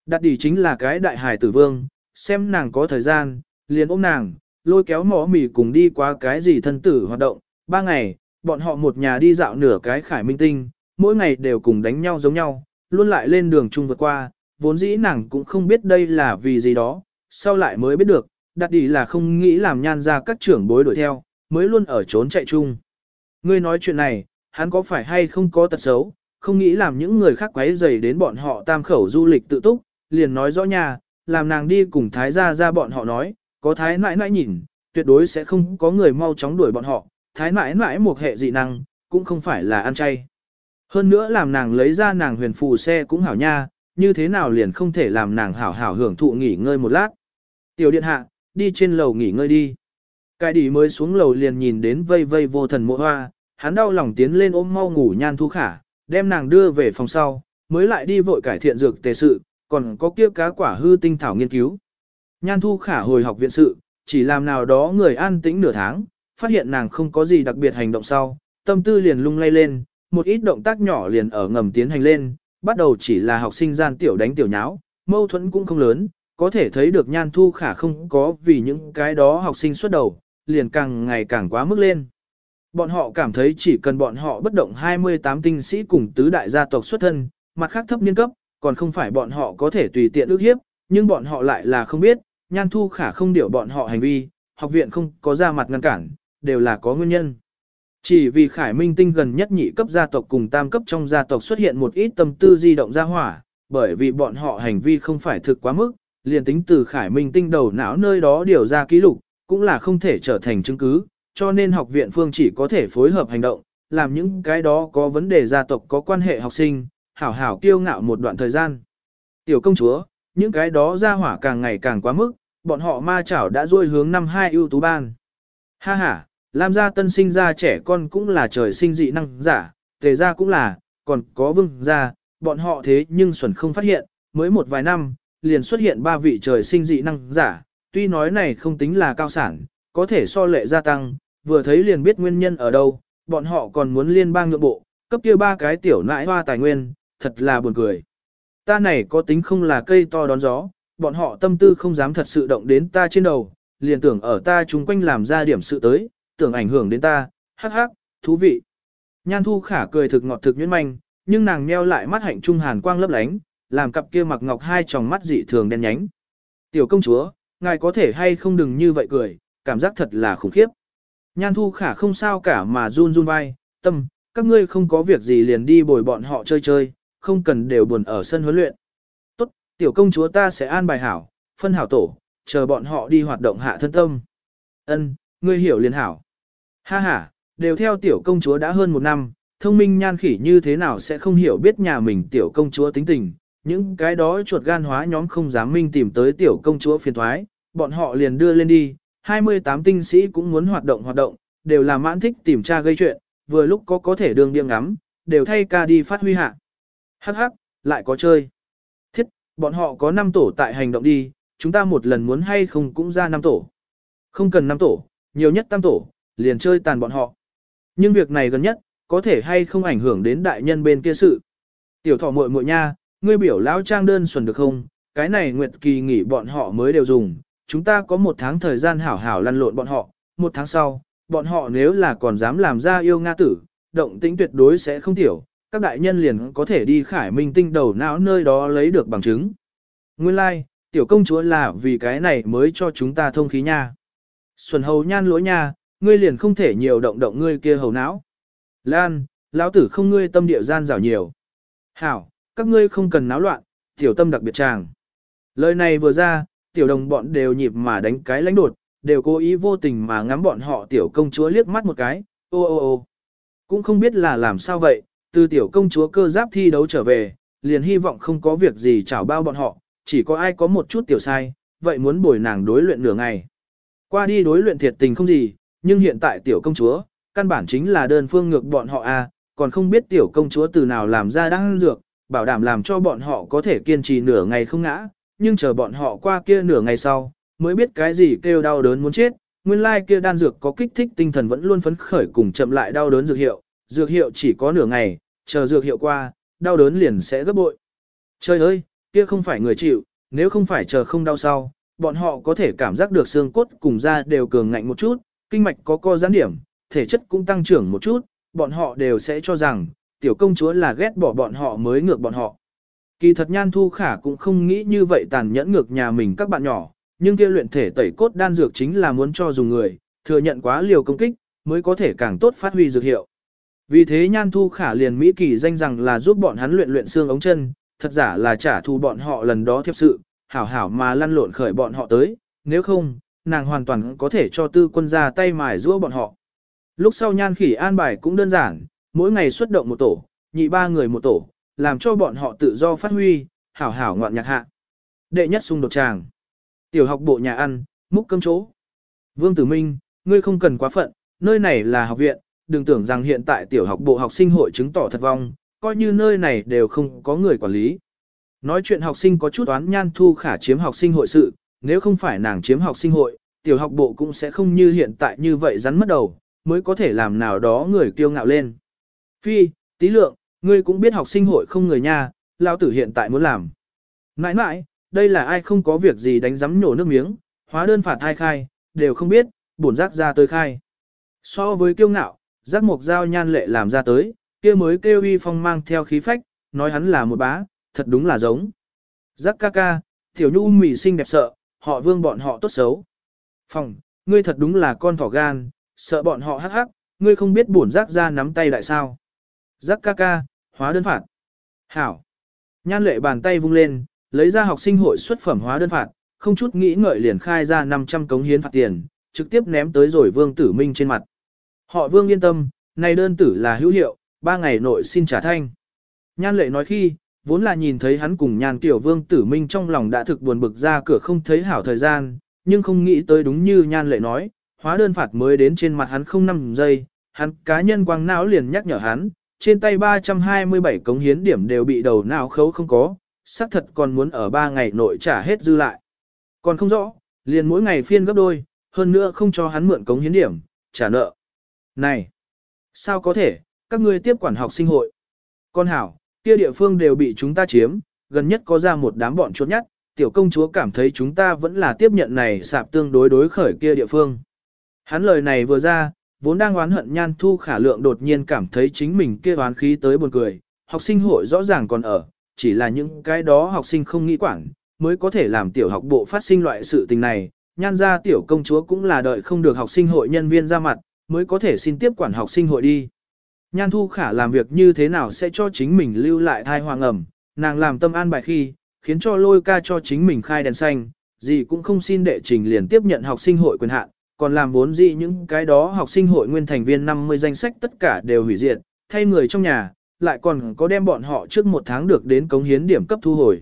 Đặt đi chính là cái đại hài tử vương, xem nàng có thời gian, liền ôm nàng, lôi kéo mỏ mì cùng đi qua cái gì thân tử hoạt động, ba ngày, bọn họ một nhà đi dạo nửa cái khải minh tinh, mỗi ngày đều cùng đánh nhau giống nhau, luôn lại lên đường chung vượt qua, vốn dĩ nàng cũng không biết đây là vì gì đó, sau lại mới biết được, đặt đi là không nghĩ làm nhan ra các trưởng bối đuổi theo, mới luôn ở trốn chạy chung. Ngươi nói chuyện này, hắn có phải hay không có tật xấu, không nghĩ làm những người khác quấy rầy đến bọn họ tam khẩu du lịch tự túc, liền nói rõ nhà, làm nàng đi cùng thái gia ra bọn họ nói, có thái nãi nãi nhìn, tuyệt đối sẽ không có người mau chóng đuổi bọn họ, thái nãi nãi một hệ dị năng, cũng không phải là ăn chay. Hơn nữa làm nàng lấy ra nàng huyền phù xe cũng hảo nha, như thế nào liền không thể làm nàng hảo hảo hưởng thụ nghỉ ngơi một lát. Tiểu điện hạ, đi trên lầu nghỉ ngơi đi. Cái đỉ mới xuống lầu liền nhìn đến vây vây vô thần mộ hoa, hắn đau lòng tiến lên ôm mau ngủ nhan thu khả, đem nàng đưa về phòng sau, mới lại đi vội cải thiện dược tề sự, còn có kia cá quả hư tinh thảo nghiên cứu. Nhan thu khả hồi học viện sự, chỉ làm nào đó người an tĩnh nửa tháng, phát hiện nàng không có gì đặc biệt hành động sau, tâm tư liền lung lay lên, một ít động tác nhỏ liền ở ngầm tiến hành lên, bắt đầu chỉ là học sinh gian tiểu đánh tiểu nháo, mâu thuẫn cũng không lớn, có thể thấy được nhan thu khả không có vì những cái đó học sinh xuất đầu, liền càng ngày càng quá mức lên. Bọn họ cảm thấy chỉ cần bọn họ bất động 28 tinh sĩ cùng tứ đại gia tộc xuất thân, mặt khác thấp niên cấp, còn không phải bọn họ có thể tùy tiện ước hiếp, nhưng bọn họ lại là không biết, nhan thu khả không điều bọn họ hành vi, học viện không có ra mặt ngăn cản, đều là có nguyên nhân. Chỉ vì Khải Minh Tinh gần nhất nhị cấp gia tộc cùng tam cấp trong gia tộc xuất hiện một ít tâm tư di động ra hỏa, bởi vì bọn họ hành vi không phải thực quá mức, liền tính từ Khải Minh Tinh đầu não nơi đó điều ra ký lục, cũng là không thể trở thành chứng cứ, cho nên học viện phương chỉ có thể phối hợp hành động, làm những cái đó có vấn đề gia tộc có quan hệ học sinh, hảo hảo kiêu ngạo một đoạn thời gian. Tiểu công chúa, những cái đó ra hỏa càng ngày càng quá mức, bọn họ ma chảo đã rôi hướng năm hai ưu tú ban. Ha ha, Lam gia tân sinh ra trẻ con cũng là trời sinh dị năng giả, tề gia cũng là, còn có vương gia, bọn họ thế nhưng xuẩn không phát hiện, mới một vài năm, liền xuất hiện ba vị trời sinh dị năng giả, tuy nói này không tính là cao sản, có thể so lệ gia tăng, vừa thấy liền biết nguyên nhân ở đâu, bọn họ còn muốn liên bang nhượng bộ, cấp kia ba cái tiểu nãi hoa tài nguyên, thật là buồn cười. Ta này có tính không là cây to đón gió, bọn họ tâm tư không dám thật sự động đến ta trên đầu, liền tưởng ở ta chung quanh làm ra điểm sự tới, tưởng ảnh hưởng đến ta, hắc hắc, thú vị. Nhan thu khả cười thực ngọt thực nhuyễn manh, nhưng nàng meo lại mắt hạnh trung hàn quang lấp lánh, làm cặp kia mặc ngọc hai tròng mắt dị thường đen nhánh. Tiểu công chúa, ngài có thể hay không đừng như vậy cười, cảm giác thật là khủng khiếp. Nhan thu khả không sao cả mà run run vai, tâm, các ngươi không có việc gì liền đi bồi bọn họ chơi chơi, không cần đều buồn ở sân huấn luyện. Tốt, tiểu công chúa ta sẽ an bài hảo, phân hảo tổ, chờ bọn họ đi hoạt động hạ thân tâm. Ân, ngươi hiểu liền hảo. Ha ha, đều theo tiểu công chúa đã hơn một năm, thông minh nhan khỉ như thế nào sẽ không hiểu biết nhà mình tiểu công chúa tính tình, những cái đó chuột gan hóa nhóm không dám minh tìm tới tiểu công chúa phiền thoái, bọn họ liền đưa lên đi, 28 tinh sĩ cũng muốn hoạt động hoạt động, đều là mãn thích tìm tra gây chuyện, vừa lúc có có thể đường điên ngắm, đều thay ca đi phát huy hạ. Hắc hắc, lại có chơi. Thiết, bọn họ có 5 tổ tại hành động đi, chúng ta một lần muốn hay không cũng ra 5 tổ. Không cần 5 tổ, nhiều nhất tam tổ, liền chơi tàn bọn họ. Nhưng việc này gần nhất, có thể hay không ảnh hưởng đến đại nhân bên kia sự. Tiểu thọ muội muội nha, ngươi biểu lão trang đơn xuẩn được không? Cái này nguyệt kỳ nghỉ bọn họ mới đều dùng, chúng ta có một tháng thời gian hảo hảo lăn lộn bọn họ, một tháng sau, bọn họ nếu là còn dám làm ra yêu Nga tử, động tĩnh tuyệt đối sẽ không tiểu, các đại nhân liền có thể đi khải minh tinh đầu não nơi đó lấy được bằng chứng. Nguyên lai, like, tiểu công chúa là vì cái này mới cho chúng ta thông khí nha. Xuân hầu nhan lỗi nha, ngươi liền không thể nhiều động động ngươi kia hầu não. Lan, lão tử không ngươi tâm địa gian rảo nhiều. Hảo, các ngươi không cần náo loạn, tiểu tâm đặc biệt chàng. Lời này vừa ra, tiểu đồng bọn đều nhịp mà đánh cái lãnh đột, đều cố ý vô tình mà ngắm bọn họ tiểu công chúa liếc mắt một cái, ô ô ô. Cũng không biết là làm sao vậy, từ tiểu công chúa cơ giáp thi đấu trở về, liền hy vọng không có việc gì chảo bao bọn họ, chỉ có ai có một chút tiểu sai, vậy muốn bồi nàng đối luyện nửa ngày. Qua đi đối luyện thiệt tình không gì, nhưng hiện tại tiểu công chúa, căn bản chính là đơn phương ngược bọn họ a, à, còn không biết tiểu công chúa từ nào làm ra đang dược, bảo đảm làm cho bọn họ có thể kiên trì nửa ngày không ngã, nhưng chờ bọn họ qua kia nửa ngày sau, mới biết cái gì kêu đau đớn muốn chết, nguyên lai like kia đan dược có kích thích tinh thần vẫn luôn phấn khởi cùng chậm lại đau đớn dược hiệu, dược hiệu chỉ có nửa ngày, chờ dược hiệu qua, đau đớn liền sẽ gấp bội. Trời ơi, kia không phải người chịu, nếu không phải chờ không đau sau, bọn họ có thể cảm giác được xương cốt cùng da đều cường ngạnh một chút, kinh mạch có co giãn điểm, thể chất cũng tăng trưởng một chút, bọn họ đều sẽ cho rằng, tiểu công chúa là ghét bỏ bọn họ mới ngược bọn họ. Kỳ thật Nhan Thu Khả cũng không nghĩ như vậy tàn nhẫn ngược nhà mình các bạn nhỏ, nhưng kia luyện thể tẩy cốt đan dược chính là muốn cho dùng người, thừa nhận quá liều công kích, mới có thể càng tốt phát huy dược hiệu. Vì thế Nhan Thu Khả liền Mỹ kỳ danh rằng là giúp bọn hắn luyện luyện xương ống chân, thật giả là trả thù bọn họ lần đó thiệp sự, hảo hảo mà lăn lộn khởi bọn họ tới, nếu không, nàng hoàn toàn có thể cho tư quân ra tay mài giũa bọn họ. Lúc sau Nhan Khỉ an bài cũng đơn giản, mỗi ngày xuất động một tổ, nhị ba người một tổ, làm cho bọn họ tự do phát huy, hảo hảo ngoạn nhạc hạ. Đệ nhất xung đột tràng. Tiểu học bộ nhà ăn, múc cơm chỗ. Vương Tử Minh, ngươi không cần quá phận, nơi này là học viện, đừng tưởng rằng hiện tại tiểu học bộ học sinh hội chứng tỏ thật vong, coi như nơi này đều không có người quản lý. Nói chuyện học sinh có chút oán nhan thu khả chiếm học sinh hội sự, nếu không phải nàng chiếm học sinh hội, tiểu học bộ cũng sẽ không như hiện tại như vậy rắn mất đầu, mới có thể làm nào đó người kiêu ngạo lên. Phi, tí lượng, ngươi cũng biết học sinh hội không người nha, lao tử hiện tại muốn làm. Nãi nãi, đây là ai không có việc gì đánh giấm nhổ nước miếng, hóa đơn phạt ai khai, đều không biết, bổn giác ra tới khai. So với kiêu ngạo, giác mục giao nhan lệ làm ra tới, kia mới kêu uy phong mang theo khí phách, nói hắn là một bá, thật đúng là giống. Giác ca ca, tiểu nhu mỉ xinh đẹp sợ, họ vương bọn họ tốt xấu. Phòng, ngươi thật đúng là con thỏ gan, sợ bọn họ hắc hắc, ngươi không biết bổn giác ra nắm tay đại sao. Giác ca ca, hóa đơn phạt. Hảo. Nhan lệ bàn tay vung lên, lấy ra học sinh hội xuất phẩm hóa đơn phạt, không chút nghĩ ngợi liền khai ra 500 cống hiến phạt tiền, trực tiếp ném tới rồi vương tử minh trên mặt. Họ vương yên tâm, này đơn tử là hữu hiệu, ba ngày nội xin trả thanh. Nhan lệ nói khi, vốn là nhìn thấy hắn cùng nhan tiểu vương tử minh trong lòng đã thực buồn bực ra cửa không thấy hảo thời gian, nhưng không nghĩ tới đúng như nhan lệ nói, hóa đơn phạt mới đến trên mặt hắn không năm giây, hắn cá nhân quang não liền nhắc nhở hắn, trên tay 327 cống hiến điểm đều bị đầu não khấu không có, xác thật còn muốn ở 3 ngày nội trả hết dư lại. Còn không rõ, liền mỗi ngày phiên gấp đôi, hơn nữa không cho hắn mượn cống hiến điểm, trả nợ. Này, sao có thể, các ngươi tiếp quản học sinh hội. Con hảo, kia địa phương đều bị chúng ta chiếm, gần nhất có ra một đám bọn chốt nhất, tiểu công chúa cảm thấy chúng ta vẫn là tiếp nhận này sạp tương đối đối khởi kia địa phương. Hắn lời này vừa ra, vốn đang oán hận nhan thu khả lượng đột nhiên cảm thấy chính mình kia oán khí tới buồn cười, học sinh hội rõ ràng còn ở, chỉ là những cái đó học sinh không nghĩ quản, mới có thể làm tiểu học bộ phát sinh loại sự tình này, nhan ra tiểu công chúa cũng là đợi không được học sinh hội nhân viên ra mặt, mới có thể xin tiếp quản học sinh hội đi. Nhan thu khả làm việc như thế nào sẽ cho chính mình lưu lại thai hoàng ẩm, nàng làm tâm an bài khi, khiến cho lôi ca cho chính mình khai đèn xanh, gì cũng không xin đệ trình liền tiếp nhận học sinh hội quyền hạn, còn làm vốn gì những cái đó học sinh hội nguyên thành viên 50 danh sách tất cả đều hủy diệt, thay người trong nhà, lại còn có đem bọn họ trước một tháng được đến cống hiến điểm cấp thu hồi.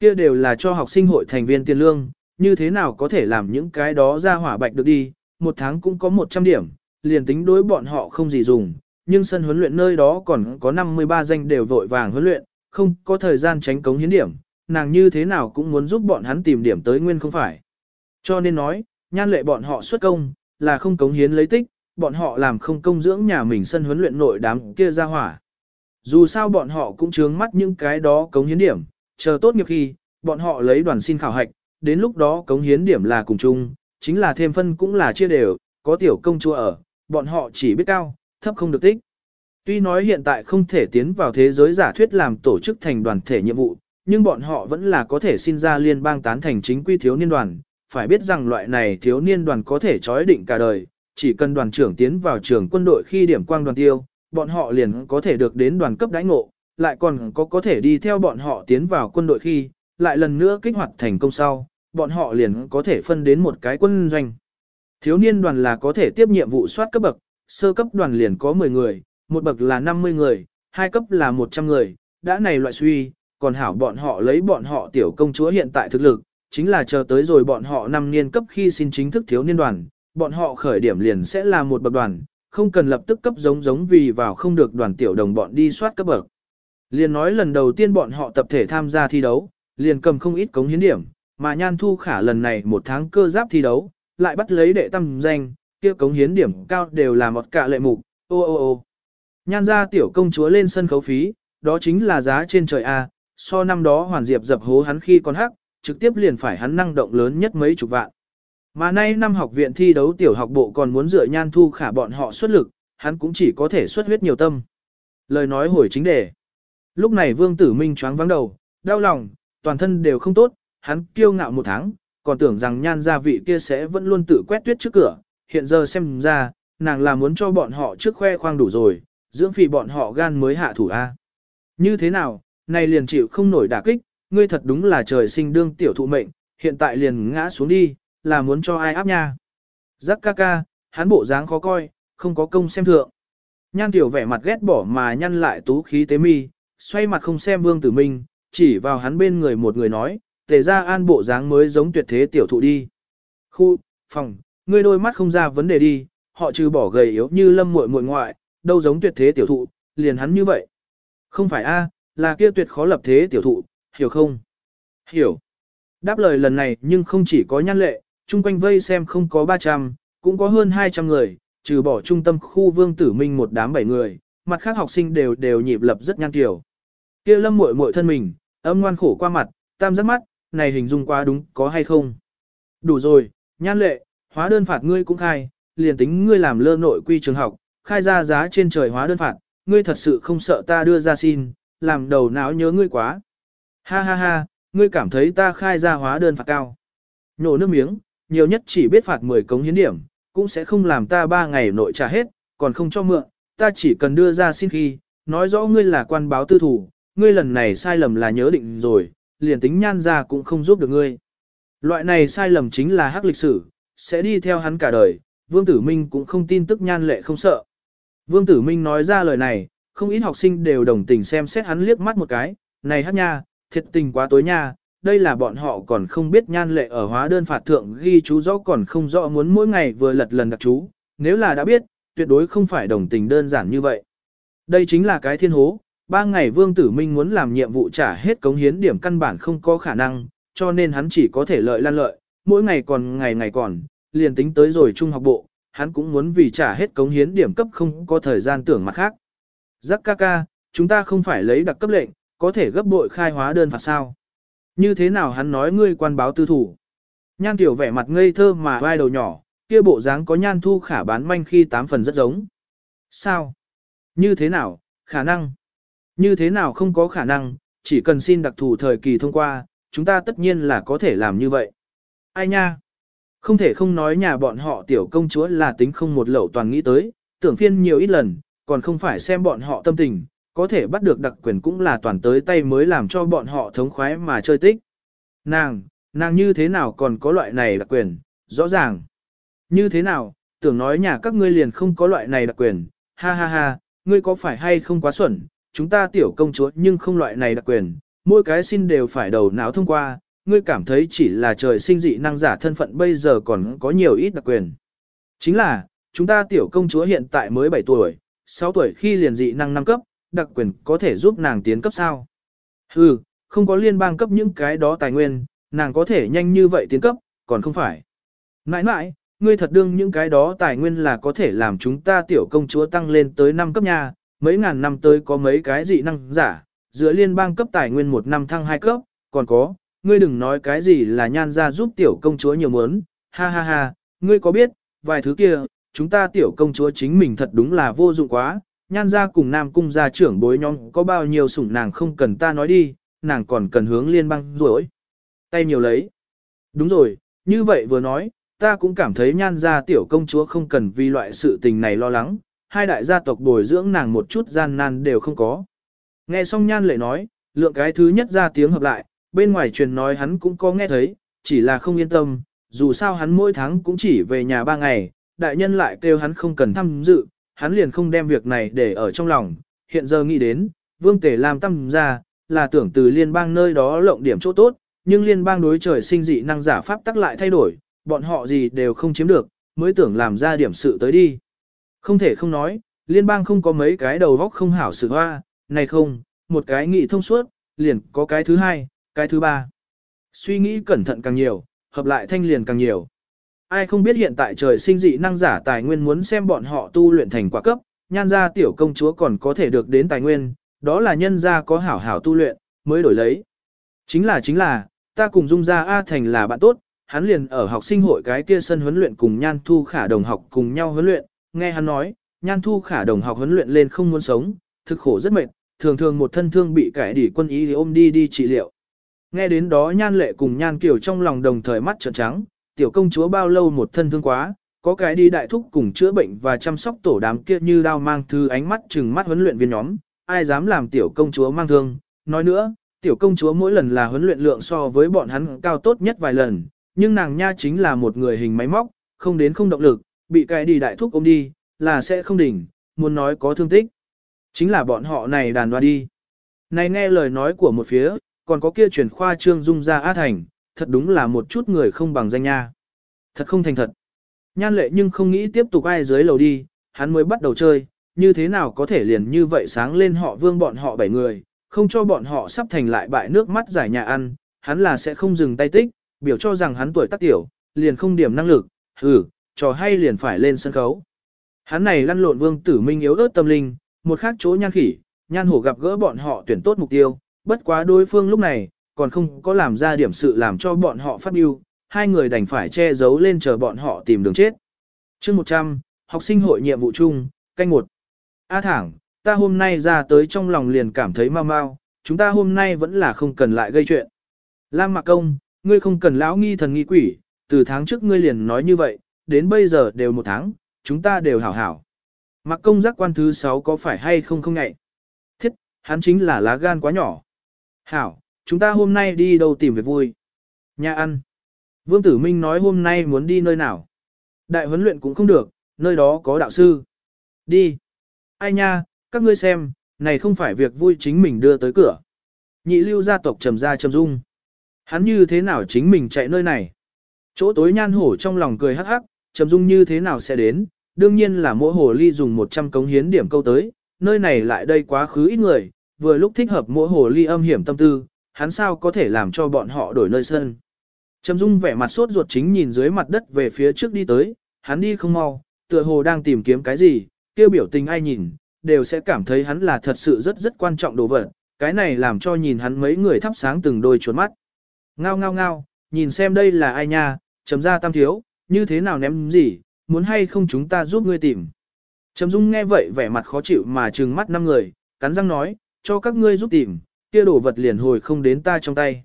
Kia đều là cho học sinh hội thành viên tiền lương, như thế nào có thể làm những cái đó ra hỏa bạch được đi, một tháng cũng có 100 điểm, liền tính đối bọn họ không gì dùng, nhưng sân huấn luyện nơi đó còn có 53 danh đều vội vàng huấn luyện, không có thời gian tránh cống hiến điểm, nàng như thế nào cũng muốn giúp bọn hắn tìm điểm tới nguyên không phải. Cho nên nói, nhan lệ bọn họ xuất công, là không cống hiến lấy tích, bọn họ làm không công dưỡng nhà mình sân huấn luyện nội đám kia ra hỏa. Dù sao bọn họ cũng chướng mắt những cái đó cống hiến điểm, chờ tốt nghiệp khi, bọn họ lấy đoàn xin khảo hạch, đến lúc đó cống hiến điểm là cùng chung, chính là thêm phân cũng là chia đều, có tiểu công chúa ở, bọn họ chỉ biết cao, thấp không được tích. Tuy nói hiện tại không thể tiến vào thế giới giả thuyết làm tổ chức thành đoàn thể nhiệm vụ, nhưng bọn họ vẫn là có thể xin ra liên bang tán thành chính quy thiếu niên đoàn. Phải biết rằng loại này thiếu niên đoàn có thể trói định cả đời, chỉ cần đoàn trưởng tiến vào trường quân đội khi điểm quang đoàn tiêu, bọn họ liền có thể được đến đoàn cấp đãi ngộ, lại còn có có thể đi theo bọn họ tiến vào quân đội khi, lại lần nữa kích hoạt thành công sau, bọn họ liền có thể phân đến một cái quân doanh. Thiếu niên đoàn là có thể tiếp nhiệm vụ soát cấp bậc, sơ cấp đoàn liền có 10 người, một bậc là 50 người, hai cấp là 100 người, đã này loại suy, còn hảo bọn họ lấy bọn họ tiểu công chúa hiện tại thực lực, chính là chờ tới rồi bọn họ năm niên cấp khi xin chính thức thiếu niên đoàn, bọn họ khởi điểm liền sẽ là một bậc đoàn, không cần lập tức cấp giống giống vì vào không được đoàn tiểu đồng bọn đi soát cấp bậc. Liền nói lần đầu tiên bọn họ tập thể tham gia thi đấu, liền cầm không ít cống hiến điểm, mà Nhan Thu Khả lần này một tháng cơ giáp thi đấu, lại bắt lấy đệ tâm danh, kia cống hiến điểm cao đều là một cả lệ mục, ô ô ô. Nhan ra tiểu công chúa lên sân khấu phí, đó chính là giá trên trời A, so năm đó Hoàn Diệp dập hố hắn khi còn hắc, trực tiếp liền phải hắn năng động lớn nhất mấy chục vạn. Mà nay năm học viện thi đấu tiểu học bộ còn muốn dựa nhan thu khả bọn họ xuất lực, hắn cũng chỉ có thể xuất huyết nhiều tâm. Lời nói hồi chính đề. Lúc này Vương Tử Minh choáng vắng đầu, đau lòng, toàn thân đều không tốt, hắn kiêu ngạo một tháng, còn tưởng rằng nhan gia vị kia sẽ vẫn luôn tự quét tuyết trước cửa, hiện giờ xem ra, nàng là muốn cho bọn họ trước khoe khoang đủ rồi, dưỡng phì bọn họ gan mới hạ thủ A. Như thế nào, này liền chịu không nổi đả kích, ngươi thật đúng là trời sinh đương tiểu thụ mệnh, hiện tại liền ngã xuống đi, là muốn cho ai áp nha. Giác ca ca, hắn bộ dáng khó coi, không có công xem thượng. Nhan tiểu vẻ mặt ghét bỏ mà nhăn lại tú khí tế mi, xoay mặt không xem vương tử minh, chỉ vào hắn bên người một người nói, tề ra an bộ dáng mới giống tuyệt thế tiểu thụ đi. Khu, phòng, ngươi đôi mắt không ra vấn đề đi, họ trừ bỏ gầy yếu như lâm muội muội ngoại, đâu giống tuyệt thế tiểu thụ, liền hắn như vậy. Không phải a, là kia tuyệt khó lập thế tiểu thụ, hiểu không? Hiểu. Đáp lời lần này nhưng không chỉ có nhan lệ, chung quanh vây xem không có 300, cũng có hơn 200 người, trừ bỏ trung tâm khu vương tử minh một đám bảy người, mặt khác học sinh đều đều nhịp lập rất nhan kiểu. kia lâm muội muội thân mình, âm ngoan khổ qua mặt, tam giác mắt, này hình dung quá đúng, có hay không? Đủ rồi, nhan lệ, hóa đơn phạt ngươi cũng khai, liền tính ngươi làm lơ nội quy trường học, khai ra giá trên trời hóa đơn phạt, ngươi thật sự không sợ ta đưa ra xin, làm đầu não nhớ ngươi quá. Ha ha ha, ngươi cảm thấy ta khai ra hóa đơn phạt cao. Nhổ nước miếng, nhiều nhất chỉ biết phạt 10 cống hiến điểm, cũng sẽ không làm ta 3 ngày nội trả hết, còn không cho mượn, ta chỉ cần đưa ra xin khi, nói rõ ngươi là quan báo tư thủ, ngươi lần này sai lầm là nhớ định rồi, liền tính nhan ra cũng không giúp được ngươi. Loại này sai lầm chính là hắc lịch sử, sẽ đi theo hắn cả đời, Vương Tử Minh cũng không tin tức nhan lệ không sợ. Vương Tử Minh nói ra lời này, không ít học sinh đều đồng tình xem xét hắn liếc mắt một cái, này hát nha, thiệt tình quá tối nha, đây là bọn họ còn không biết nhan lệ ở hóa đơn phạt thượng ghi chú rõ còn không rõ muốn mỗi ngày vừa lật lần đặc chú, nếu là đã biết, tuyệt đối không phải đồng tình đơn giản như vậy. Đây chính là cái thiên hố, ba ngày Vương Tử Minh muốn làm nhiệm vụ trả hết cống hiến điểm căn bản không có khả năng, cho nên hắn chỉ có thể lợi lan lợi, mỗi ngày còn ngày ngày còn, liền tính tới rồi trung học bộ, hắn cũng muốn vì trả hết cống hiến điểm cấp không có thời gian tưởng mặt khác. Giác ca ca, chúng ta không phải lấy đặc cấp lệnh, có thể gấp bội khai hóa đơn phạt sao. Như thế nào hắn nói ngươi quan báo tư thủ. Nhan tiểu vẻ mặt ngây thơ mà vai đầu nhỏ, kia bộ dáng có nhan thu khả bán manh khi tám phần rất giống. Sao? Như thế nào? Khả năng? Như thế nào không có khả năng, chỉ cần xin đặc thù thời kỳ thông qua, chúng ta tất nhiên là có thể làm như vậy. Ai nha? Không thể không nói nhà bọn họ tiểu công chúa là tính không một lẩu toàn nghĩ tới, tưởng phiên nhiều ít lần, còn không phải xem bọn họ tâm tình, có thể bắt được đặc quyền cũng là toàn tới tay mới làm cho bọn họ thống khoái mà chơi tích. Nàng, nàng như thế nào còn có loại này đặc quyền, rõ ràng. Như thế nào, tưởng nói nhà các ngươi liền không có loại này đặc quyền, ha ha ha, ngươi có phải hay không quá xuẩn, chúng ta tiểu công chúa nhưng không loại này đặc quyền, mỗi cái xin đều phải đầu não thông qua, ngươi cảm thấy chỉ là trời sinh dị năng giả thân phận bây giờ còn có nhiều ít đặc quyền. Chính là, chúng ta tiểu công chúa hiện tại mới 7 tuổi, 6 tuổi khi liền dị năng năm cấp, đặc quyền có thể giúp nàng tiến cấp sao? Hừ, không có liên bang cấp những cái đó tài nguyên, nàng có thể nhanh như vậy tiến cấp, còn không phải. Nãi nãi, ngươi thật đương những cái đó tài nguyên là có thể làm chúng ta tiểu công chúa tăng lên tới 5 cấp nha, mấy ngàn năm tới có mấy cái dị năng giả, giữa liên bang cấp tài nguyên một năm thăng hai cấp, còn có, ngươi đừng nói cái gì là nhan ra giúp tiểu công chúa nhiều muốn, ha ha ha, ngươi có biết, vài thứ kia, chúng ta tiểu công chúa chính mình thật đúng là vô dụng quá, nhan ra cùng nam cung gia trưởng bối nhóm có bao nhiêu sủng nàng không cần ta nói đi, nàng còn cần hướng liên bang rồi. Tay nhiều lấy. Đúng rồi, như vậy vừa nói, ta cũng cảm thấy nhan ra tiểu công chúa không cần vì loại sự tình này lo lắng, hai đại gia tộc bồi dưỡng nàng một chút gian nan đều không có. Nghe xong nhan lệ nói, lượng cái thứ nhất ra tiếng hợp lại, bên ngoài truyền nói hắn cũng có nghe thấy, chỉ là không yên tâm, dù sao hắn mỗi tháng cũng chỉ về nhà ba ngày, đại nhân lại kêu hắn không cần tham dự, hắn liền không đem việc này để ở trong lòng, hiện giờ nghĩ đến, vương tể làm tâm ra, là tưởng từ liên bang nơi đó lộng điểm chỗ tốt, nhưng liên bang đối trời sinh dị năng giả pháp tắc lại thay đổi, bọn họ gì đều không chiếm được, mới tưởng làm ra điểm sự tới đi. Không thể không nói, liên bang không có mấy cái đầu góc không hảo sự hoa, này không, một cái nghị thông suốt, liền có cái thứ hai, cái thứ ba. Suy nghĩ cẩn thận càng nhiều, hợp lại thanh liền càng nhiều. Ai không biết hiện tại trời sinh dị năng giả tài nguyên muốn xem bọn họ tu luyện thành quả cấp, nhan gia tiểu công chúa còn có thể được đến tài nguyên, đó là nhân gia có hảo hảo tu luyện, mới đổi lấy. Chính là chính là, ta cùng dung gia A Thành là bạn tốt, hắn liền ở học sinh hội cái kia sân huấn luyện cùng nhan thu khả đồng học cùng nhau huấn luyện, nghe hắn nói, nhan thu khả đồng học huấn luyện lên không muốn sống, thực khổ rất mệt, thường thường một thân thương bị cải đỉ quân ý thì ôm đi đi trị liệu. Nghe đến đó nhan lệ cùng nhan kiểu trong lòng đồng thời mắt trợn trắng, tiểu công chúa bao lâu một thân thương quá, có cái đi đại thúc cùng chữa bệnh và chăm sóc tổ đám kia như đao mang thư ánh mắt chừng mắt huấn luyện viên nhóm, ai dám làm tiểu công chúa mang thương. Nói nữa, tiểu công chúa mỗi lần là huấn luyện lượng so với bọn hắn cao tốt nhất vài lần, nhưng nàng nha chính là một người hình máy móc, không đến không động lực, bị cái đi đại thúc ôm đi, là sẽ không đỉnh, muốn nói có thương tích. Chính là bọn họ này đàn đoa đi. Này nghe lời nói của một phía, còn có kia truyền khoa trương dung ra á thành, thật đúng là một chút người không bằng danh nha. Thật không thành thật. Nhan lệ nhưng không nghĩ tiếp tục ai dưới lầu đi, hắn mới bắt đầu chơi, như thế nào có thể liền như vậy sáng lên họ vương bọn họ bảy người, không cho bọn họ sắp thành lại bại nước mắt giải nhà ăn, hắn là sẽ không dừng tay tích, biểu cho rằng hắn tuổi tác tiểu, liền không điểm năng lực, hừ, trò hay liền phải lên sân khấu. Hắn này lăn lộn vương tử minh yếu ớt tâm linh, một khác chỗ nhan khỉ, nhan hổ gặp gỡ bọn họ tuyển tốt mục tiêu, bất quá đối phương lúc này, còn không có làm ra điểm sự làm cho bọn họ phát biêu, hai người đành phải che giấu lên chờ bọn họ tìm đường chết. chương 100, học sinh hội nhiệm vụ chung, canh một. A thẳng, ta hôm nay ra tới trong lòng liền cảm thấy mau mau, chúng ta hôm nay vẫn là không cần lại gây chuyện. Lam Mạc Công, ngươi không cần lão nghi thần nghi quỷ, từ tháng trước ngươi liền nói như vậy, đến bây giờ đều một tháng, chúng ta đều hảo hảo. Mạc Công giác quan thứ 6 có phải hay không không ngại? Thiết, hắn chính là lá gan quá nhỏ. Hảo, chúng ta hôm nay đi đâu tìm việc vui? Nhà ăn. Vương Tử Minh nói hôm nay muốn đi nơi nào? Đại huấn luyện cũng không được, nơi đó có đạo sư. Đi. Ai nha, các ngươi xem, này không phải việc vui chính mình đưa tới cửa. Nhị lưu gia tộc trầm ra trầm dung. Hắn như thế nào chính mình chạy nơi này? Chỗ tối nhan hổ trong lòng cười hắc hắc, trầm dung như thế nào sẽ đến? Đương nhiên là mỗi hồ ly dùng 100 cống hiến điểm câu tới, nơi này lại đây quá khứ ít người, vừa lúc thích hợp mỗi hồ ly âm hiểm tâm tư, hắn sao có thể làm cho bọn họ đổi nơi sân. Trầm Dung vẻ mặt sốt ruột chính nhìn dưới mặt đất về phía trước đi tới, hắn đi không mau, tựa hồ đang tìm kiếm cái gì, kêu biểu tình ai nhìn, đều sẽ cảm thấy hắn là thật sự rất rất quan trọng đồ vật, cái này làm cho nhìn hắn mấy người thắp sáng từng đôi chuột mắt. Ngao ngao ngao, nhìn xem đây là ai nha, chấm ra tam thiếu, như thế nào ném gì, muốn hay không chúng ta giúp ngươi tìm. Trầm Dung nghe vậy vẻ mặt khó chịu mà trừng mắt năm người, cắn răng nói, cho các ngươi giúp tìm, kia đồ vật liền hồi không đến ta trong tay.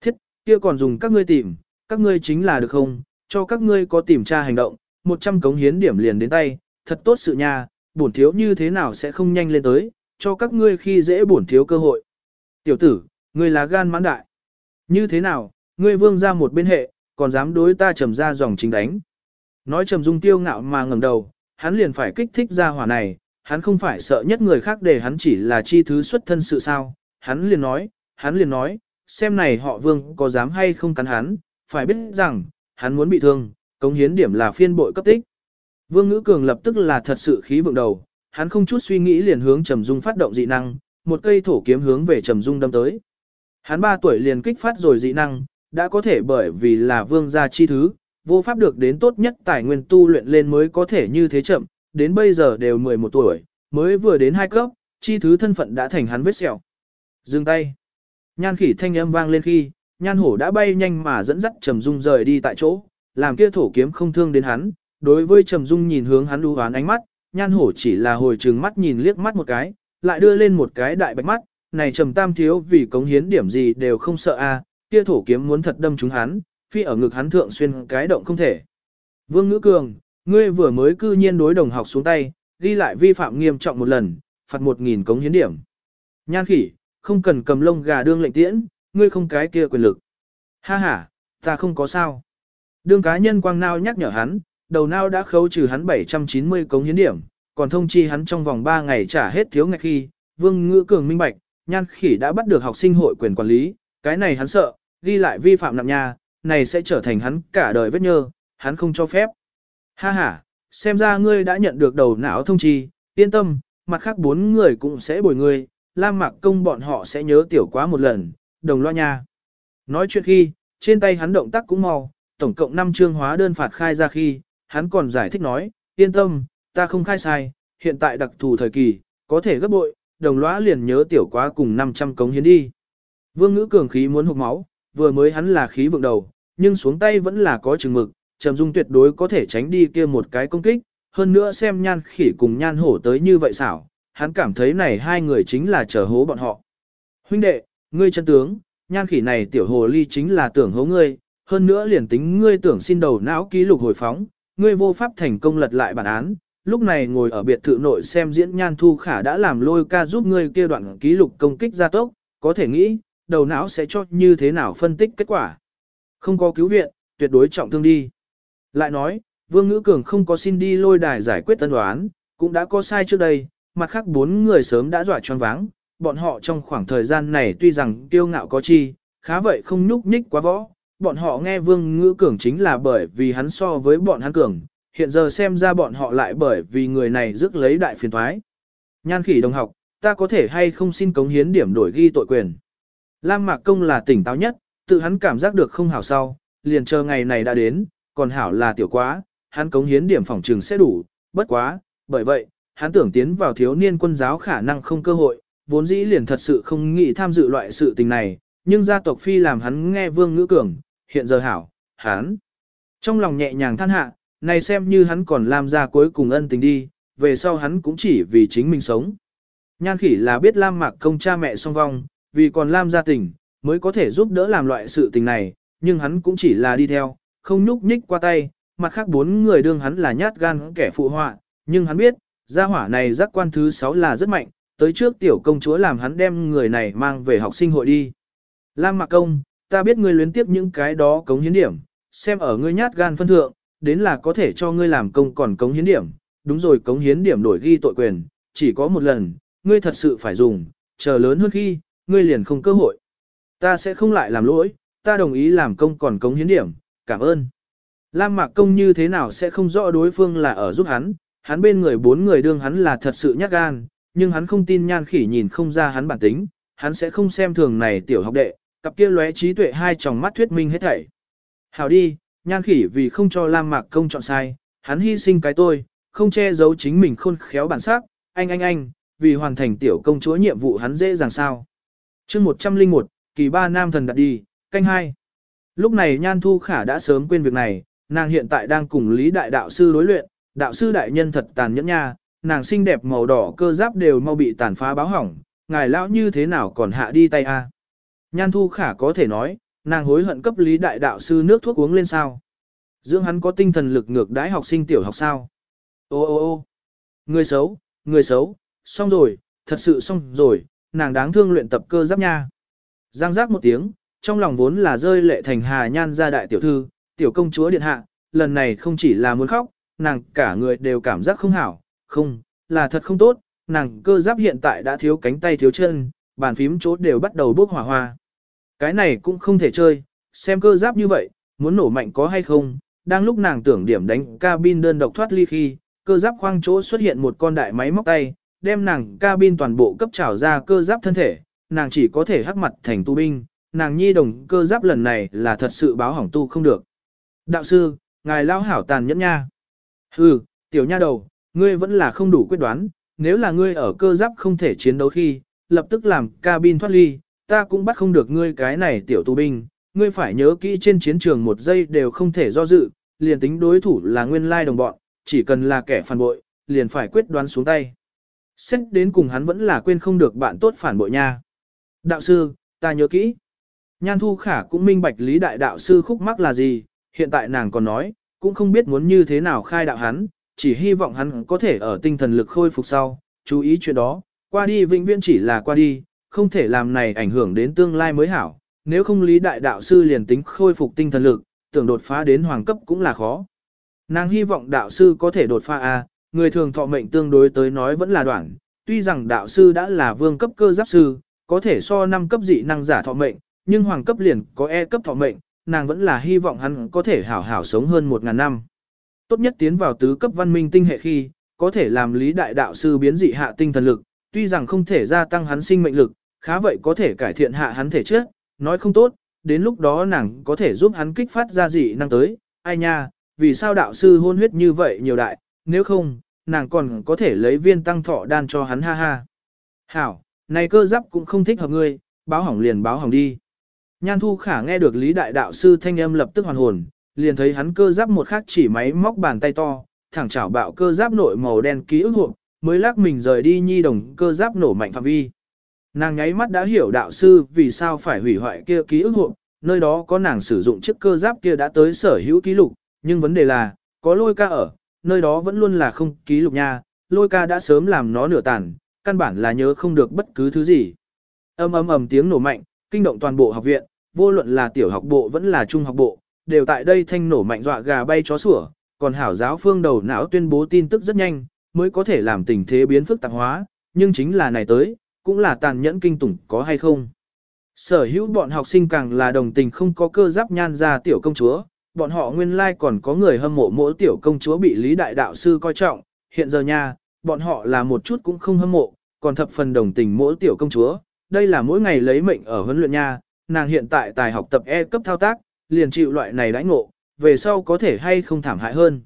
Thiết, kia còn dùng các ngươi tìm, các ngươi chính là được không, cho các ngươi có tìm tra hành động, 100 cống hiến điểm liền đến tay, thật tốt sự nha, bổn thiếu như thế nào sẽ không nhanh lên tới, cho các ngươi khi dễ bổn thiếu cơ hội. Tiểu tử, ngươi là gan mãn đại. Như thế nào, ngươi vương ra một bên hệ, còn dám đối ta trầm ra dòng chính đánh. Nói trầm dung tiêu ngạo mà ngẩng đầu, hắn liền phải kích thích ra hỏa này, hắn không phải sợ nhất người khác để hắn chỉ là chi thứ xuất thân sự sao. Hắn liền nói, hắn liền nói, xem này họ vương có dám hay không cắn hắn, phải biết rằng, hắn muốn bị thương, cống hiến điểm là phiên bội cấp tích. Vương Ngữ Cường lập tức là thật sự khí vượng đầu, hắn không chút suy nghĩ liền hướng Trầm Dung phát động dị năng, một cây thổ kiếm hướng về Trầm Dung đâm tới. Hắn 3 tuổi liền kích phát rồi dị năng, đã có thể bởi vì là vương gia chi thứ, vô pháp được đến tốt nhất tài nguyên tu luyện lên mới có thể như thế chậm, đến bây giờ đều 11 tuổi, mới vừa đến hai cấp, chi thứ thân phận đã thành hắn vết sẹo. Dừng tay. Nhan khỉ thanh âm vang lên khi, nhan hổ đã bay nhanh mà dẫn dắt Trầm Dung rời đi tại chỗ, làm kia thổ kiếm không thương đến hắn, đối với Trầm Dung nhìn hướng hắn đu hoán ánh mắt, nhan hổ chỉ là hồi trừng mắt nhìn liếc mắt một cái, lại đưa lên một cái đại bạch mắt, này Trầm Tam thiếu vì cống hiến điểm gì đều không sợ a, kia thổ kiếm muốn thật đâm trúng hắn, phi ở ngực hắn thượng xuyên cái động không thể. Vương Ngữ Cường, ngươi vừa mới cư nhiên đối đồng học xuống tay, ghi lại vi phạm nghiêm trọng một lần, phạt một nghìn cống hiến điểm. Nhan khỉ, không cần cầm lông gà đương lệnh tiễn, ngươi không cái kia quyền lực. Ha ha, ta không có sao. Đương cá nhân quang nao nhắc nhở hắn, đầu nao đã khấu trừ hắn 790 cống hiến điểm, còn thông chi hắn trong vòng 3 ngày trả hết thiếu ngạch khi, Vương Ngữ Cường minh bạch, nhan khỉ đã bắt được học sinh hội quyền quản lý, cái này hắn sợ, ghi lại vi phạm nặng nha, này sẽ trở thành hắn cả đời vết nhơ, hắn không cho phép. Ha ha, xem ra ngươi đã nhận được đầu não thông chi, yên tâm, mặt khác bốn người cũng sẽ bồi ngươi, Lam Mạc Công bọn họ sẽ nhớ tiểu quá một lần, đồng loa nha. Nói chuyện khi, trên tay hắn động tác cũng mau, tổng cộng 5 chương hóa đơn phạt khai ra khi, hắn còn giải thích nói, yên tâm, ta không khai sai, hiện tại đặc thù thời kỳ, có thể gấp bội, đồng lõa liền nhớ tiểu quá cùng 500 cống hiến đi. Vương ngữ cường khí muốn hụt máu, vừa mới hắn là khí vượng đầu, nhưng xuống tay vẫn là có chừng mực, Trầm Dung tuyệt đối có thể tránh đi kia một cái công kích, hơn nữa xem nhan khỉ cùng nhan hổ tới như vậy xảo, hắn cảm thấy này hai người chính là chờ hố bọn họ. Huynh đệ, ngươi chân tướng, nhan khỉ này tiểu hồ ly chính là tưởng hố ngươi, hơn nữa liền tính ngươi tưởng xin đầu não ký lục hồi phóng, ngươi vô pháp thành công lật lại bản án, lúc này ngồi ở biệt thự nội xem diễn nhan thu khả đã làm lôi ca giúp ngươi kia đoạn ký lục công kích gia tốc, có thể nghĩ, đầu não sẽ cho như thế nào phân tích kết quả. Không có cứu viện, tuyệt đối trọng thương đi. Lại nói, Vương Ngữ Cường không có xin đi lôi đài giải quyết tân đoán, cũng đã có sai trước đây, mặt khác bốn người sớm đã dọa choáng váng, bọn họ trong khoảng thời gian này tuy rằng kiêu ngạo có chi, khá vậy không nhúc nhích quá võ, bọn họ nghe Vương Ngữ Cường chính là bởi vì hắn so với bọn hắn cường, hiện giờ xem ra bọn họ lại bởi vì người này rước lấy đại phiền thoái. Nhan khỉ đồng học, ta có thể hay không xin cống hiến điểm đổi ghi tội quyền. Lam Mạc Công là tỉnh táo nhất, tự hắn cảm giác được không hảo sau, liền chờ ngày này đã đến, còn hảo là tiểu quá, hắn cống hiến điểm phòng trường sẽ đủ, bất quá, bởi vậy, hắn tưởng tiến vào thiếu niên quân giáo khả năng không cơ hội, vốn dĩ liền thật sự không nghĩ tham dự loại sự tình này, nhưng gia tộc phi làm hắn nghe vương ngữ cường, hiện giờ hảo, hắn. Trong lòng nhẹ nhàng than hạ, này xem như hắn còn làm ra cuối cùng ân tình đi, về sau hắn cũng chỉ vì chính mình sống. Nhan khỉ là biết Lam Mạc công cha mẹ song vong, vì còn Lam gia tình, mới có thể giúp đỡ làm loại sự tình này, nhưng hắn cũng chỉ là đi theo, không nhúc nhích qua tay, mặt khác bốn người đương hắn là nhát gan kẻ phụ họa, nhưng hắn biết, gia hỏa này giác quan thứ sáu là rất mạnh, tới trước tiểu công chúa làm hắn đem người này mang về học sinh hội đi. Lam Mạc Công, ta biết ngươi luyến tiếp những cái đó cống hiến điểm, xem ở ngươi nhát gan phân thượng, đến là có thể cho ngươi làm công còn cống hiến điểm, đúng rồi cống hiến điểm đổi ghi tội quyền, chỉ có một lần, ngươi thật sự phải dùng, chờ lớn hơn khi, ngươi liền không cơ hội. Ta sẽ không lại làm lỗi, ta đồng ý làm công còn cống hiến điểm, cảm ơn. Lam Mạc Công như thế nào sẽ không rõ đối phương là ở giúp hắn, hắn bên người bốn người đương hắn là thật sự nhát gan, nhưng hắn không tin nhan khỉ nhìn không ra hắn bản tính, hắn sẽ không xem thường này tiểu học đệ, cặp kia lóe trí tuệ hai tròng mắt thuyết minh hết thảy. Hảo đi, nhan khỉ vì không cho Lam Mạc Công chọn sai, hắn hy sinh cái tôi, không che giấu chính mình khôn khéo bản sắc, anh anh anh, vì hoàn thành tiểu công chúa nhiệm vụ hắn dễ dàng sao. chương 101, kỳ ba nam thần đặt đi, canh hai. Lúc này Nhan Thu Khả đã sớm quên việc này, nàng hiện tại đang cùng Lý Đại Đạo Sư đối luyện, đạo sư đại nhân thật tàn nhẫn nha, nàng xinh đẹp màu đỏ cơ giáp đều mau bị tàn phá báo hỏng, ngài lão như thế nào còn hạ đi tay a? Nhan Thu Khả có thể nói, nàng hối hận cấp Lý Đại Đạo Sư nước thuốc uống lên sao. Dưỡng hắn có tinh thần lực ngược đãi học sinh tiểu học sao. Ô ô ô người xấu, người xấu, xong rồi, thật sự xong rồi, nàng đáng thương luyện tập cơ giáp nha. Giang giác một tiếng, trong lòng vốn là rơi lệ thành hà nhan ra đại tiểu thư, tiểu công chúa điện hạ, lần này không chỉ là muốn khóc, nàng cả người đều cảm giác không hảo, không, là thật không tốt, nàng cơ giáp hiện tại đã thiếu cánh tay thiếu chân, bàn phím chốt đều bắt đầu bốc hỏa hoa. Cái này cũng không thể chơi, xem cơ giáp như vậy, muốn nổ mạnh có hay không, đang lúc nàng tưởng điểm đánh cabin đơn độc thoát ly khi, cơ giáp khoang chỗ xuất hiện một con đại máy móc tay, đem nàng cabin toàn bộ cấp trào ra cơ giáp thân thể, nàng chỉ có thể hắc mặt thành tu binh, nàng nhi đồng cơ giáp lần này là thật sự báo hỏng tu không được. Đạo sư, ngài lao hảo tàn nhẫn nha. Hừ, tiểu nha đầu, ngươi vẫn là không đủ quyết đoán, nếu là ngươi ở cơ giáp không thể chiến đấu khi, lập tức làm cabin thoát ly, ta cũng bắt không được ngươi cái này tiểu tù binh, ngươi phải nhớ kỹ trên chiến trường một giây đều không thể do dự, liền tính đối thủ là nguyên lai đồng bọn, chỉ cần là kẻ phản bội, liền phải quyết đoán xuống tay. Xét đến cùng hắn vẫn là quên không được bạn tốt phản bội nha. Đạo sư, ta nhớ kỹ. Nhan Thu Khả cũng minh bạch lý đại đạo sư khúc mắc là gì, hiện tại nàng còn nói, cũng không biết muốn như thế nào khai đạo hắn, chỉ hy vọng hắn có thể ở tinh thần lực khôi phục sau, chú ý chuyện đó, qua đi vĩnh viễn chỉ là qua đi, không thể làm này ảnh hưởng đến tương lai mới hảo, nếu không lý đại đạo sư liền tính khôi phục tinh thần lực, tưởng đột phá đến hoàng cấp cũng là khó. Nàng hy vọng đạo sư có thể đột phá A, người thường thọ mệnh tương đối tới nói vẫn là đoạn, tuy rằng đạo sư đã là vương cấp cơ giáp sư, có thể so 5 cấp dị năng giả thọ mệnh, nhưng hoàng cấp liền có e cấp thọ mệnh, nàng vẫn là hy vọng hắn có thể hảo hảo sống hơn 1.000 năm. Tốt nhất tiến vào tứ cấp văn minh tinh hệ khi, có thể làm lý đại đạo sư biến dị hạ tinh thần lực, tuy rằng không thể gia tăng hắn sinh mệnh lực, khá vậy có thể cải thiện hạ hắn thể chất, nói không tốt, đến lúc đó nàng có thể giúp hắn kích phát ra dị năng tới, ai nha, vì sao đạo sư hôn huyết như vậy nhiều đại, nếu không, nàng còn có thể lấy viên tăng thọ đan cho hắn ha ha. Hảo, này cơ giáp cũng không thích hợp ngươi, báo hỏng liền báo hỏng đi. Nhan Thu Khả nghe được Lý Đại Đạo Sư thanh âm lập tức hoàn hồn, liền thấy hắn cơ giáp một khắc chỉ máy móc bàn tay to, thẳng chảo bạo cơ giáp nội màu đen ký ức hộp, mới lắc mình rời đi nhi đồng cơ giáp nổ mạnh phạm vi. Nàng nháy mắt đã hiểu đạo sư vì sao phải hủy hoại kia ký ức hộp, nơi đó có nàng sử dụng chiếc cơ giáp kia đã tới sở hữu ký lục, nhưng vấn đề là, có lôi ca ở, nơi đó vẫn luôn là không ký lục nha, lôi ca đã sớm làm nó nửa tàn, căn bản là nhớ không được bất cứ thứ gì. Âm ầm ầm tiếng nổ mạnh, kinh động toàn bộ học viện, vô luận là tiểu học bộ vẫn là trung học bộ, đều tại đây thanh nổ mạnh dọa gà bay chó sủa, còn hảo giáo phương đầu não tuyên bố tin tức rất nhanh, mới có thể làm tình thế biến phức tạp hóa, nhưng chính là này tới, cũng là tàn nhẫn kinh tủng có hay không. Sở hữu bọn học sinh càng là đồng tình không có cơ giáp nhan ra tiểu công chúa, bọn họ nguyên lai like còn có người hâm mộ mỗi tiểu công chúa bị Lý Đại Đạo Sư coi trọng, hiện giờ nha, bọn họ là một chút cũng không hâm mộ, còn thập phần đồng tình mỗi tiểu công chúa, đây là mỗi ngày lấy mệnh ở huấn luyện nha, nàng hiện tại tài học tập E cấp thao tác, liền chịu loại này đãi ngộ, về sau có thể hay không thảm hại hơn.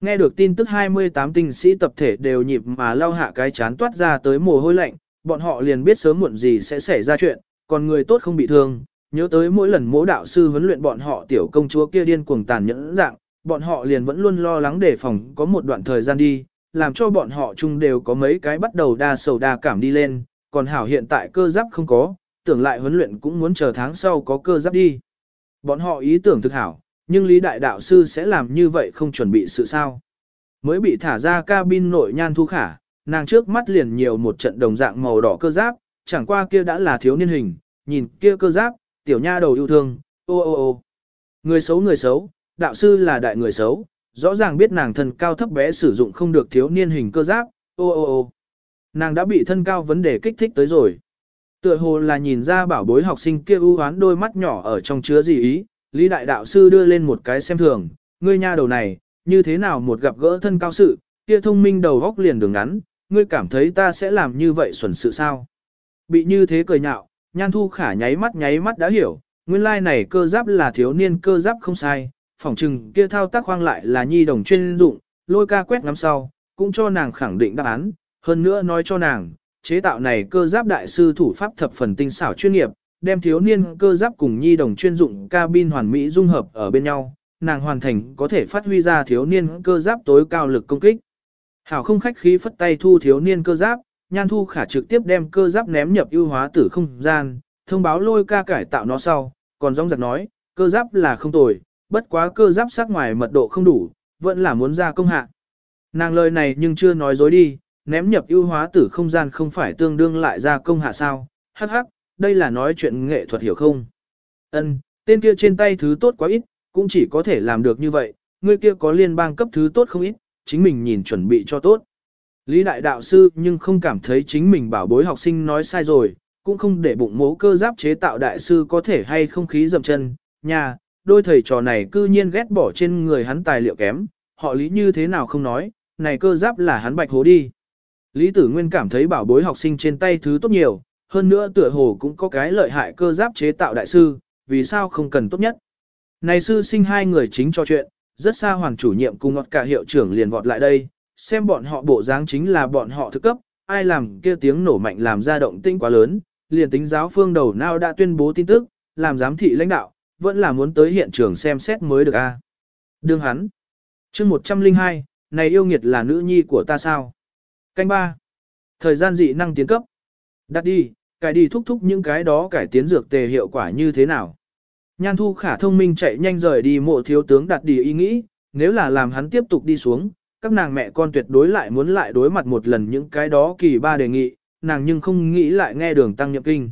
Nghe được tin tức 28 tinh sĩ tập thể đều nhịp mà lao hạ cái chán toát ra tới mồ hôi lạnh, bọn họ liền biết sớm muộn gì sẽ xảy ra chuyện, còn người tốt không bị thương, nhớ tới mỗi lần mỗ đạo sư huấn luyện bọn họ tiểu công chúa kia điên cuồng tàn nhẫn dạng, bọn họ liền vẫn luôn lo lắng đề phòng có một đoạn thời gian đi, làm cho bọn họ chung đều có mấy cái bắt đầu đa sầu đa cảm đi lên, còn hảo hiện tại cơ giáp không có, tưởng lại huấn luyện cũng muốn chờ tháng sau có cơ giáp đi. Bọn họ ý tưởng thực hảo, nhưng Lý Đại Đạo Sư sẽ làm như vậy không chuẩn bị sự sao. Mới bị thả ra cabin nội nhan thu khả, nàng trước mắt liền nhiều một trận đồng dạng màu đỏ cơ giáp, chẳng qua kia đã là thiếu niên hình, nhìn kia cơ giáp, tiểu nha đầu yêu thương, ô ô ô. Người xấu người xấu, đạo sư là đại người xấu, rõ ràng biết nàng thân cao thấp bé sử dụng không được thiếu niên hình cơ giáp, ô ô ô. Nàng đã bị thân cao vấn đề kích thích tới rồi. Tựa hồ là nhìn ra bảo bối học sinh kia ưu hoán đôi mắt nhỏ ở trong chứa gì ý, Lý Đại Đạo Sư đưa lên một cái xem thường, ngươi nha đầu này, như thế nào một gặp gỡ thân cao sự, kia thông minh đầu góc liền đường ngắn, ngươi cảm thấy ta sẽ làm như vậy xuẩn sự sao. Bị như thế cười nhạo, nhan thu khả nháy mắt nháy mắt đã hiểu, nguyên lai like này cơ giáp là thiếu niên cơ giáp không sai, phỏng chừng kia thao tác hoang lại là nhi đồng chuyên dụng, lôi ca quét ngắm sau, cũng cho nàng khẳng định đáp án, hơn nữa nói cho nàng, chế tạo này cơ giáp đại sư thủ pháp thập phần tinh xảo chuyên nghiệp, đem thiếu niên cơ giáp cùng nhi đồng chuyên dụng cabin hoàn mỹ dung hợp ở bên nhau, nàng hoàn thành có thể phát huy ra thiếu niên cơ giáp tối cao lực công kích. Hảo không khách khí phất tay thu thiếu niên cơ giáp, nhan thu khả trực tiếp đem cơ giáp ném nhập ưu hóa tử không gian, thông báo lôi ca cải tạo nó sau, còn rong giặc nói, cơ giáp là không tồi, bất quá cơ giáp sắc ngoài mật độ không đủ, vẫn là muốn ra công hạ. Nàng lời này nhưng chưa nói dối đi, ném nhập ưu hóa tử không gian không phải tương đương lại ra công hạ sao, hắc hắc, đây là nói chuyện nghệ thuật hiểu không? Ân, tên kia trên tay thứ tốt quá ít, cũng chỉ có thể làm được như vậy, người kia có liên bang cấp thứ tốt không ít, chính mình nhìn chuẩn bị cho tốt. Lý đại đạo sư nhưng không cảm thấy chính mình bảo bối học sinh nói sai rồi, cũng không để bụng mố cơ giáp chế tạo đại sư có thể hay không khí dầm chân, nhà, đôi thầy trò này cư nhiên ghét bỏ trên người hắn tài liệu kém, họ lý như thế nào không nói, này cơ giáp là hắn bạch hố đi. Lý tử nguyên cảm thấy bảo bối học sinh trên tay thứ tốt nhiều, hơn nữa tựa hồ cũng có cái lợi hại cơ giáp chế tạo đại sư, vì sao không cần tốt nhất. Này sư sinh hai người chính cho chuyện, rất xa hoàng chủ nhiệm cùng ngọt cả hiệu trưởng liền vọt lại đây, xem bọn họ bộ dáng chính là bọn họ thực cấp, ai làm kia tiếng nổ mạnh làm ra động tinh quá lớn, liền tính giáo phương đầu nào đã tuyên bố tin tức, làm giám thị lãnh đạo, vẫn là muốn tới hiện trường xem xét mới được a. Đương hắn. chương 102, này yêu nghiệt là nữ nhi của ta sao? Canh ba Thời gian dị năng tiến cấp. Đặt đi, cải đi thúc thúc những cái đó cải tiến dược tề hiệu quả như thế nào. Nhan thu khả thông minh chạy nhanh rời đi mộ thiếu tướng đặt đi ý nghĩ, nếu là làm hắn tiếp tục đi xuống, các nàng mẹ con tuyệt đối lại muốn lại đối mặt một lần những cái đó kỳ ba đề nghị, nàng nhưng không nghĩ lại nghe đường tăng nhậm kinh.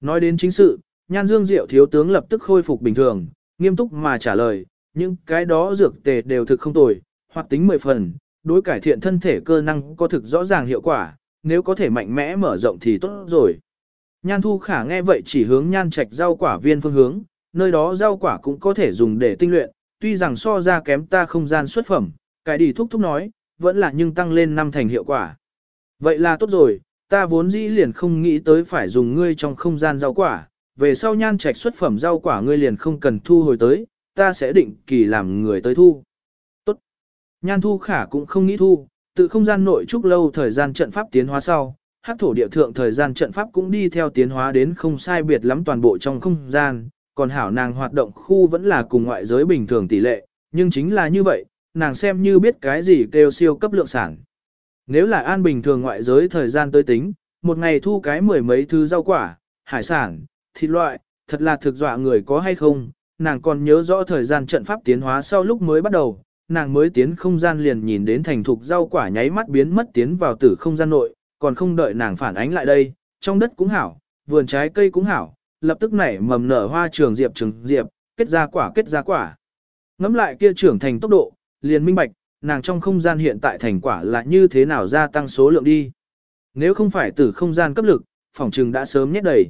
Nói đến chính sự, nhan dương diệu thiếu tướng lập tức khôi phục bình thường, nghiêm túc mà trả lời, những cái đó dược tề đều thực không tồi, hoặc tính 10 phần, đối cải thiện thân thể cơ năng có thực rõ ràng hiệu quả, nếu có thể mạnh mẽ mở rộng thì tốt rồi. Nhan Thu Khả nghe vậy chỉ hướng nhan trạch rau quả viên phương hướng, nơi đó rau quả cũng có thể dùng để tinh luyện, tuy rằng so ra kém ta không gian xuất phẩm, cái đi thúc thúc nói, vẫn là nhưng tăng lên năm thành hiệu quả. Vậy là tốt rồi, ta vốn dĩ liền không nghĩ tới phải dùng ngươi trong không gian rau quả, về sau nhan trạch xuất phẩm rau quả ngươi liền không cần thu hồi tới, ta sẽ định kỳ làm người tới thu. Nhan thu khả cũng không nghĩ thu, tự không gian nội trúc lâu thời gian trận pháp tiến hóa sau, hắc thổ địa thượng thời gian trận pháp cũng đi theo tiến hóa đến không sai biệt lắm toàn bộ trong không gian, còn hảo nàng hoạt động khu vẫn là cùng ngoại giới bình thường tỷ lệ, nhưng chính là như vậy, nàng xem như biết cái gì kêu siêu cấp lượng sản. Nếu là an bình thường ngoại giới thời gian tới tính, một ngày thu cái mười mấy thứ rau quả, hải sản, thịt loại, thật là thực dọa người có hay không, nàng còn nhớ rõ thời gian trận pháp tiến hóa sau lúc mới bắt đầu, nàng mới tiến không gian liền nhìn đến thành thục rau quả nháy mắt biến mất tiến vào tử không gian nội, còn không đợi nàng phản ánh lại đây, trong đất cũng hảo, vườn trái cây cũng hảo, lập tức nảy mầm nở hoa trường diệp trường diệp, kết ra quả kết ra quả. Ngắm lại kia trưởng thành tốc độ, liền minh bạch, nàng trong không gian hiện tại thành quả là như thế nào gia tăng số lượng đi. Nếu không phải tử không gian cấp lực, phòng trừng đã sớm nhét đầy.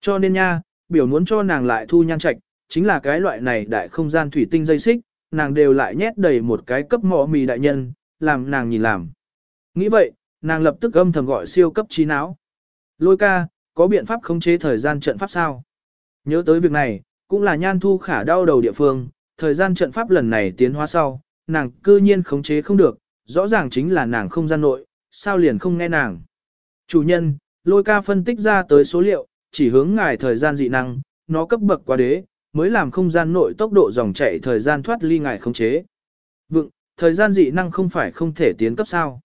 Cho nên nha, biểu muốn cho nàng lại thu nhan trạch, chính là cái loại này đại không gian thủy tinh dây xích, nàng đều lại nhét đầy một cái cấp mỏ mì đại nhân, làm nàng nhìn làm. Nghĩ vậy, nàng lập tức âm thầm gọi siêu cấp trí não. Lôi ca, có biện pháp khống chế thời gian trận pháp sao? Nhớ tới việc này, cũng là nhan thu khả đau đầu địa phương, thời gian trận pháp lần này tiến hóa sau, nàng cư nhiên khống chế không được, rõ ràng chính là nàng không gian nội, sao liền không nghe nàng. Chủ nhân, lôi ca phân tích ra tới số liệu, chỉ hướng ngài thời gian dị năng, nó cấp bậc quá đế, mới làm không gian nội tốc độ dòng chảy thời gian thoát ly ngài khống chế. Vựng, thời gian dị năng không phải không thể tiến cấp sao.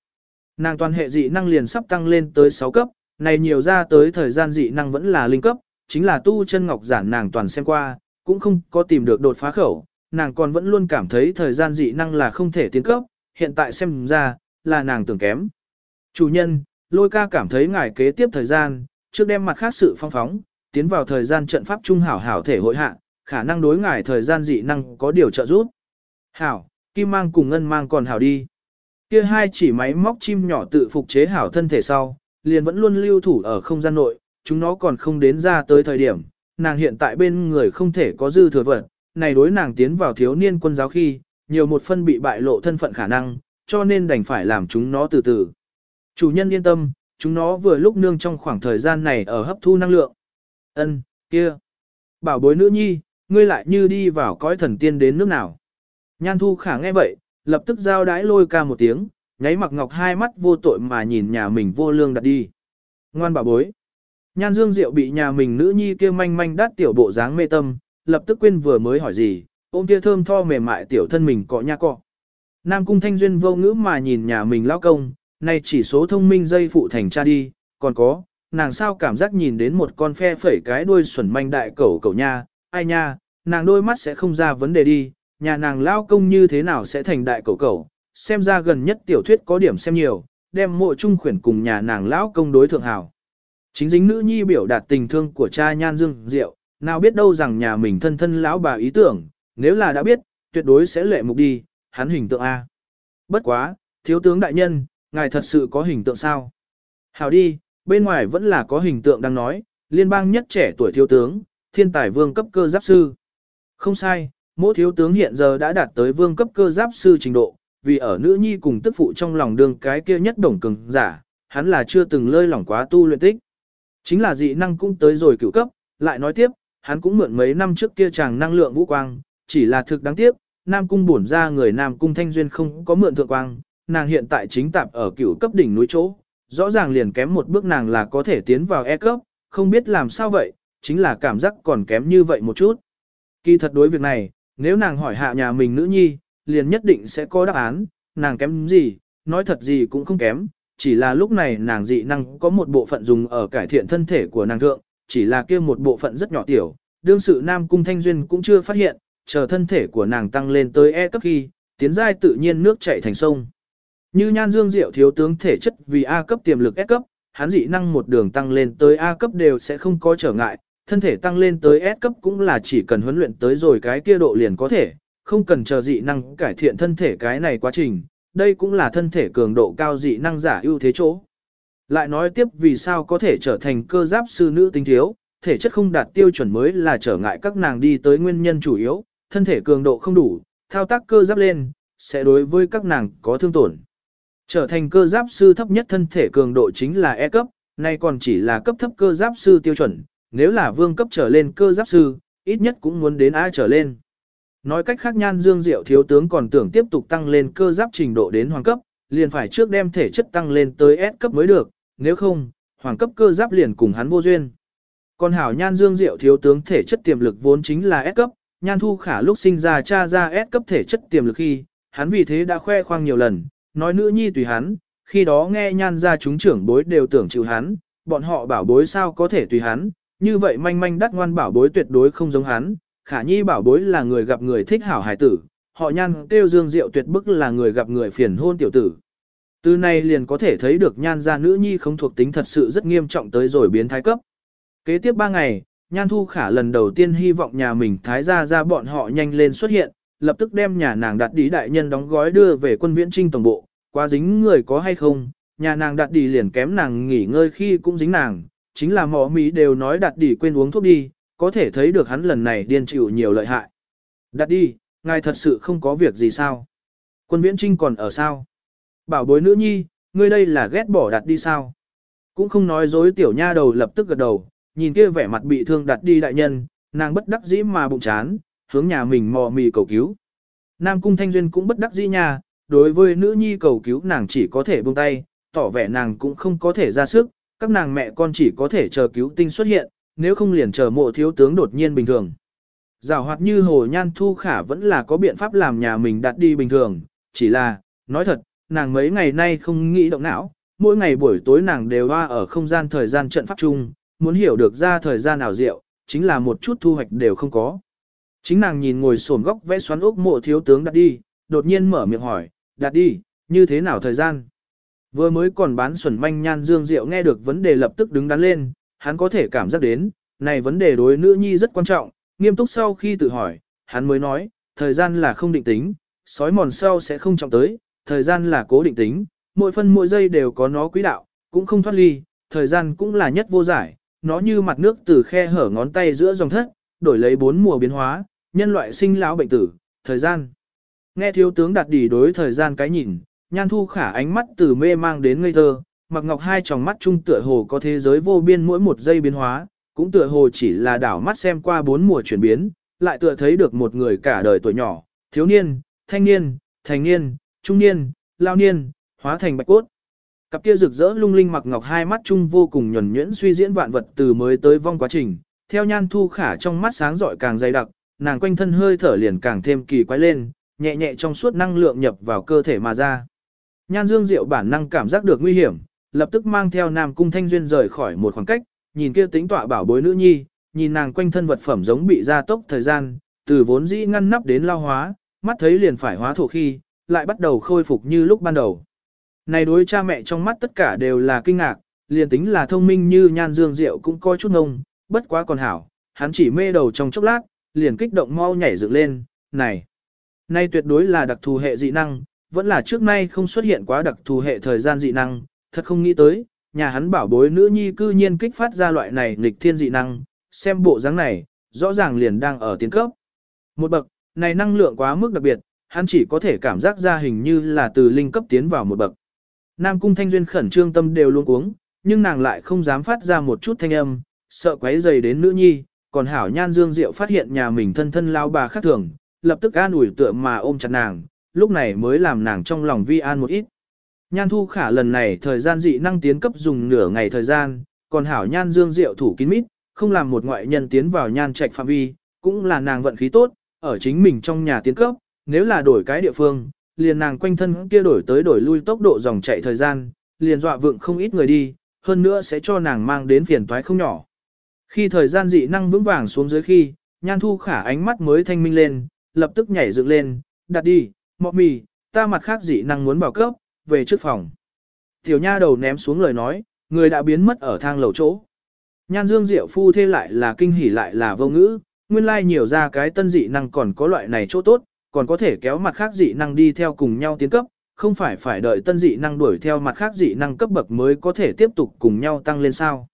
Nàng toàn hệ dị năng liền sắp tăng lên tới 6 cấp, này nhiều ra tới thời gian dị năng vẫn là linh cấp, chính là tu chân ngọc giản nàng toàn xem qua, cũng không có tìm được đột phá khẩu, nàng còn vẫn luôn cảm thấy thời gian dị năng là không thể tiến cấp, hiện tại xem ra, là nàng tưởng kém. Chủ nhân, lôi ca cảm thấy ngài kế tiếp thời gian, trước đem mặt khác sự phong phóng, tiến vào thời gian trận pháp trung hảo hảo thể hội hạ, khả năng đối ngài thời gian dị năng có điều trợ giúp. Hảo, kim mang cùng ngân mang còn hảo đi. Kia hai chỉ máy móc chim nhỏ tự phục chế hảo thân thể sau, liền vẫn luôn lưu thủ ở không gian nội, chúng nó còn không đến ra tới thời điểm, nàng hiện tại bên người không thể có dư thừa vật, này đối nàng tiến vào thiếu niên quân giáo khi, nhiều một phân bị bại lộ thân phận khả năng, cho nên đành phải làm chúng nó từ từ. Chủ nhân yên tâm, chúng nó vừa lúc nương trong khoảng thời gian này ở hấp thu năng lượng. Ân, kia. Bảo bối nữ nhi, ngươi lại như đi vào cõi thần tiên đến nước nào. Nhan thu khả nghe vậy, lập tức giao đái lôi ca một tiếng, nháy mặc ngọc hai mắt vô tội mà nhìn nhà mình vô lương đặt đi. Ngoan bảo bối. Nhan dương diệu bị nhà mình nữ nhi kia manh manh đắt tiểu bộ dáng mê tâm, lập tức quên vừa mới hỏi gì, ôm kia thơm tho mềm mại tiểu thân mình cọ nha cọ. Nam cung thanh duyên vô ngữ mà nhìn nhà mình lao công, nay chỉ số thông minh dây phụ thành cha đi, còn có, nàng sao cảm giác nhìn đến một con phe phẩy cái đuôi xuẩn manh đại cẩu cẩu nha, ai nha, nàng đôi mắt sẽ không ra vấn đề đi, nhà nàng lao công như thế nào sẽ thành đại cẩu cẩu, xem ra gần nhất tiểu thuyết có điểm xem nhiều, đem mộ trung khuyển cùng nhà nàng lão công đối thượng hảo. Chính dính nữ nhi biểu đạt tình thương của cha nhan dương diệu, nào biết đâu rằng nhà mình thân thân lão bà ý tưởng, nếu là đã biết, tuyệt đối sẽ lệ mục đi, hắn hình tượng A. Bất quá, thiếu tướng đại nhân, ngài thật sự có hình tượng sao? Hảo đi, bên ngoài vẫn là có hình tượng đang nói, liên bang nhất trẻ tuổi thiếu tướng, thiên tài vương cấp cơ giáp sư. Không sai, mỗi thiếu tướng hiện giờ đã đạt tới vương cấp cơ giáp sư trình độ, vì ở nữ nhi cùng tức phụ trong lòng đường cái kia nhất đồng cường giả, hắn là chưa từng lơi lỏng quá tu luyện tích. Chính là dị năng cũng tới rồi cựu cấp, lại nói tiếp, hắn cũng mượn mấy năm trước kia chàng năng lượng vũ quang, chỉ là thực đáng tiếc, Nam Cung bổn ra người Nam Cung Thanh Duyên không có mượn thượng quang, nàng hiện tại chính tạp ở cựu cấp đỉnh núi chỗ, rõ ràng liền kém một bước nàng là có thể tiến vào E cấp, không biết làm sao vậy, chính là cảm giác còn kém như vậy một chút. Kỳ thật đối việc này, nếu nàng hỏi hạ nhà mình nữ nhi, liền nhất định sẽ có đáp án, nàng kém gì, nói thật gì cũng không kém, chỉ là lúc này nàng dị năng có một bộ phận dùng ở cải thiện thân thể của nàng thượng, chỉ là kia một bộ phận rất nhỏ tiểu, đương sự Nam Cung Thanh Duyên cũng chưa phát hiện, chờ thân thể của nàng tăng lên tới E cấp khi, tiến giai tự nhiên nước chảy thành sông. Như Nhan Dương Diệu thiếu tướng thể chất vì A cấp tiềm lực S cấp, hắn dị năng một đường tăng lên tới A cấp đều sẽ không có trở ngại, thân thể tăng lên tới S cấp cũng là chỉ cần huấn luyện tới rồi cái kia độ liền có thể, không cần chờ dị năng cải thiện thân thể cái này quá trình, đây cũng là thân thể cường độ cao dị năng giả ưu thế chỗ. Lại nói tiếp vì sao có thể trở thành cơ giáp sư nữ tính thiếu, thể chất không đạt tiêu chuẩn mới là trở ngại các nàng đi tới nguyên nhân chủ yếu, thân thể cường độ không đủ, thao tác cơ giáp lên, sẽ đối với các nàng có thương tổn. Trở thành cơ giáp sư thấp nhất thân thể cường độ chính là E cấp, nay còn chỉ là cấp thấp cơ giáp sư tiêu chuẩn, nếu là vương cấp trở lên cơ giáp sư, ít nhất cũng muốn đến A trở lên. Nói cách khác nhan dương diệu thiếu tướng còn tưởng tiếp tục tăng lên cơ giáp trình độ đến hoàng cấp, liền phải trước đem thể chất tăng lên tới S cấp mới được, nếu không, hoàng cấp cơ giáp liền cùng hắn vô duyên. Còn hảo nhan dương diệu thiếu tướng thể chất tiềm lực vốn chính là S cấp, nhan thu khả lúc sinh ra cha ra S cấp thể chất tiềm lực khi, hắn vì thế đã khoe khoang nhiều lần, nói nữ nhi tùy hắn, khi đó nghe nhan ra chúng trưởng bối đều tưởng chịu hắn, bọn họ bảo bối sao có thể tùy hắn, như vậy manh manh đắt ngoan bảo bối tuyệt đối không giống hắn, khả nhi bảo bối là người gặp người thích hảo hải tử, họ nhan kêu dương diệu tuyệt bức là người gặp người phiền hôn tiểu tử. Từ này liền có thể thấy được nhan gia nữ nhi không thuộc tính thật sự rất nghiêm trọng tới rồi biến thái cấp. Kế tiếp 3 ngày, nhan thu khả lần đầu tiên hy vọng nhà mình thái gia ra bọn họ nhanh lên xuất hiện, lập tức đem nhà nàng đặt đi đại nhân đóng gói đưa về quân viễn trinh tổng bộ, quá dính người có hay không, nhà nàng đặt đi liền kém nàng nghỉ ngơi khi cũng dính nàng, chính là mỏ mỹ đều nói đặt đi quên uống thuốc đi, có thể thấy được hắn lần này điên chịu nhiều lợi hại. Đặt đi, ngài thật sự không có việc gì sao? Quân viễn trinh còn ở sao? Bảo bối nữ nhi, ngươi đây là ghét bỏ đặt đi sao? Cũng không nói dối tiểu nha đầu lập tức gật đầu, nhìn kia vẻ mặt bị thương đặt đi đại nhân, nàng bất đắc dĩ mà bụng chán, hướng nhà mình mò mì cầu cứu. Nam cung thanh duyên cũng bất đắc dĩ nha, đối với nữ nhi cầu cứu nàng chỉ có thể buông tay, tỏ vẻ nàng cũng không có thể ra sức, các nàng mẹ con chỉ có thể chờ cứu tinh xuất hiện, nếu không liền chờ mộ thiếu tướng đột nhiên bình thường. Giảo hoạt như hồ nhan thu khả vẫn là có biện pháp làm nhà mình đặt đi bình thường, chỉ là, nói thật, nàng mấy ngày nay không nghĩ động não, mỗi ngày buổi tối nàng đều hoa ở không gian thời gian trận pháp chung, muốn hiểu được ra thời gian nào diệu, chính là một chút thu hoạch đều không có. Chính nàng nhìn ngồi sồn góc vẽ xoắn ốc mộ thiếu tướng đặt đi, đột nhiên mở miệng hỏi, đặt đi, như thế nào thời gian? Vừa mới còn bán xuẩn manh nhan dương diệu nghe được vấn đề lập tức đứng đắn lên, hắn có thể cảm giác đến, này vấn đề đối nữ nhi rất quan trọng, nghiêm túc sau khi tự hỏi, hắn mới nói, thời gian là không định tính, sói mòn sau sẽ không trọng tới, thời gian là cố định tính, mỗi phân mỗi giây đều có nó quý đạo, cũng không thoát ly, thời gian cũng là nhất vô giải, nó như mặt nước từ khe hở ngón tay giữa dòng thất, đổi lấy bốn mùa biến hóa, nhân loại sinh lão bệnh tử, thời gian. Nghe thiếu tướng đặt đỉ đối thời gian cái nhìn, nhan thu khả ánh mắt từ mê mang đến ngây thơ, mặc ngọc hai tròng mắt trung tựa hồ có thế giới vô biên mỗi một giây biến hóa, cũng tựa hồ chỉ là đảo mắt xem qua bốn mùa chuyển biến, lại tựa thấy được một người cả đời tuổi nhỏ, thiếu niên, thanh niên, thành niên, trung niên, lao niên, hóa thành bạch cốt. Cặp kia rực rỡ lung linh mặc ngọc hai mắt chung vô cùng nhuẩn nhuyễn suy diễn vạn vật từ mới tới vong quá trình, theo nhan thu khả trong mắt sáng rọi càng dày đặc, nàng quanh thân hơi thở liền càng thêm kỳ quái lên, nhẹ nhẹ trong suốt năng lượng nhập vào cơ thể mà ra. Nhan Dương Diệu bản năng cảm giác được nguy hiểm, lập tức mang theo Nam Cung Thanh Duyên rời khỏi một khoảng cách, nhìn kia tính tọa bảo bối nữ nhi, nhìn nàng quanh thân vật phẩm giống bị gia tốc thời gian, từ vốn dĩ ngăn nắp đến lao hóa, mắt thấy liền phải hóa thổ khi, lại bắt đầu khôi phục như lúc ban đầu. Này đối cha mẹ trong mắt tất cả đều là kinh ngạc, liền tính là thông minh như Nhan Dương Diệu cũng coi chút ngông, bất quá còn hảo, hắn chỉ mê đầu trong chốc lát, liền kích động mau nhảy dựng lên, này, nay tuyệt đối là đặc thù hệ dị năng, vẫn là trước nay không xuất hiện quá đặc thù hệ thời gian dị năng, thật không nghĩ tới, nhà hắn bảo bối nữ nhi cư nhiên kích phát ra loại này nghịch thiên dị năng, xem bộ dáng này, rõ ràng liền đang ở tiến cấp. Một bậc, này năng lượng quá mức đặc biệt, hắn chỉ có thể cảm giác ra hình như là từ linh cấp tiến vào một bậc. Nam cung thanh duyên khẩn trương tâm đều luôn uống, nhưng nàng lại không dám phát ra một chút thanh âm, sợ quấy dày đến nữ nhi, còn hảo nhan dương diệu phát hiện nhà mình thân thân lao bà khác thường, lập tức an ủi tựa mà ôm chặt nàng, lúc này mới làm nàng trong lòng vi an một ít. Nhan thu khả lần này thời gian dị năng tiến cấp dùng nửa ngày thời gian, còn hảo nhan dương diệu thủ kín mít, không làm một ngoại nhân tiến vào nhan trạch phạm vi, cũng là nàng vận khí tốt, ở chính mình trong nhà tiến cấp, nếu là đổi cái địa phương, liền nàng quanh thân kia đổi tới đổi lui tốc độ dòng chạy thời gian, liền dọa vượng không ít người đi, hơn nữa sẽ cho nàng mang đến phiền toái không nhỏ. Khi thời gian dị năng vững vàng xuống dưới khi, nhan thu khả ánh mắt mới thanh minh lên, lập tức nhảy dựng lên, đặt đi, mọ mì, ta mặt khác dị năng muốn bảo cấp, về trước phòng. Tiểu nha đầu ném xuống lời nói, người đã biến mất ở thang lầu chỗ. Nhan Dương Diệu phu thê lại là kinh hỉ lại là vô ngữ, nguyên lai like nhiều ra cái tân dị năng còn có loại này chỗ tốt, còn có thể kéo mặt khác dị năng đi theo cùng nhau tiến cấp, không phải phải đợi tân dị năng đuổi theo mặt khác dị năng cấp bậc mới có thể tiếp tục cùng nhau tăng lên sao.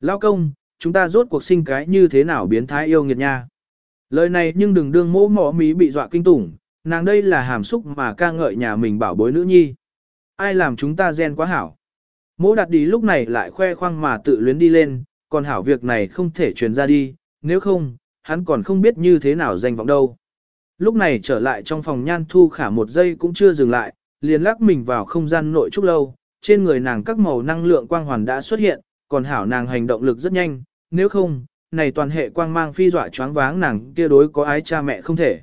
Lao công, chúng ta rốt cuộc sinh cái như thế nào biến thái yêu nghiệt nha. Lời này nhưng đừng đương mỗ mỏ mí bị dọa kinh tủng, nàng đây là hàm xúc mà ca ngợi nhà mình bảo bối nữ nhi. Ai làm chúng ta gen quá hảo. Mỗ đặt đi lúc này lại khoe khoang mà tự luyến đi lên, còn hảo việc này không thể truyền ra đi, nếu không, hắn còn không biết như thế nào danh vọng đâu. Lúc này trở lại trong phòng nhan thu khả một giây cũng chưa dừng lại, liền lắc mình vào không gian nội trúc lâu, trên người nàng các màu năng lượng quang hoàn đã xuất hiện, còn hảo nàng hành động lực rất nhanh, nếu không, này toàn hệ quang mang phi dọa choáng váng nàng kia đối có ái cha mẹ không thể.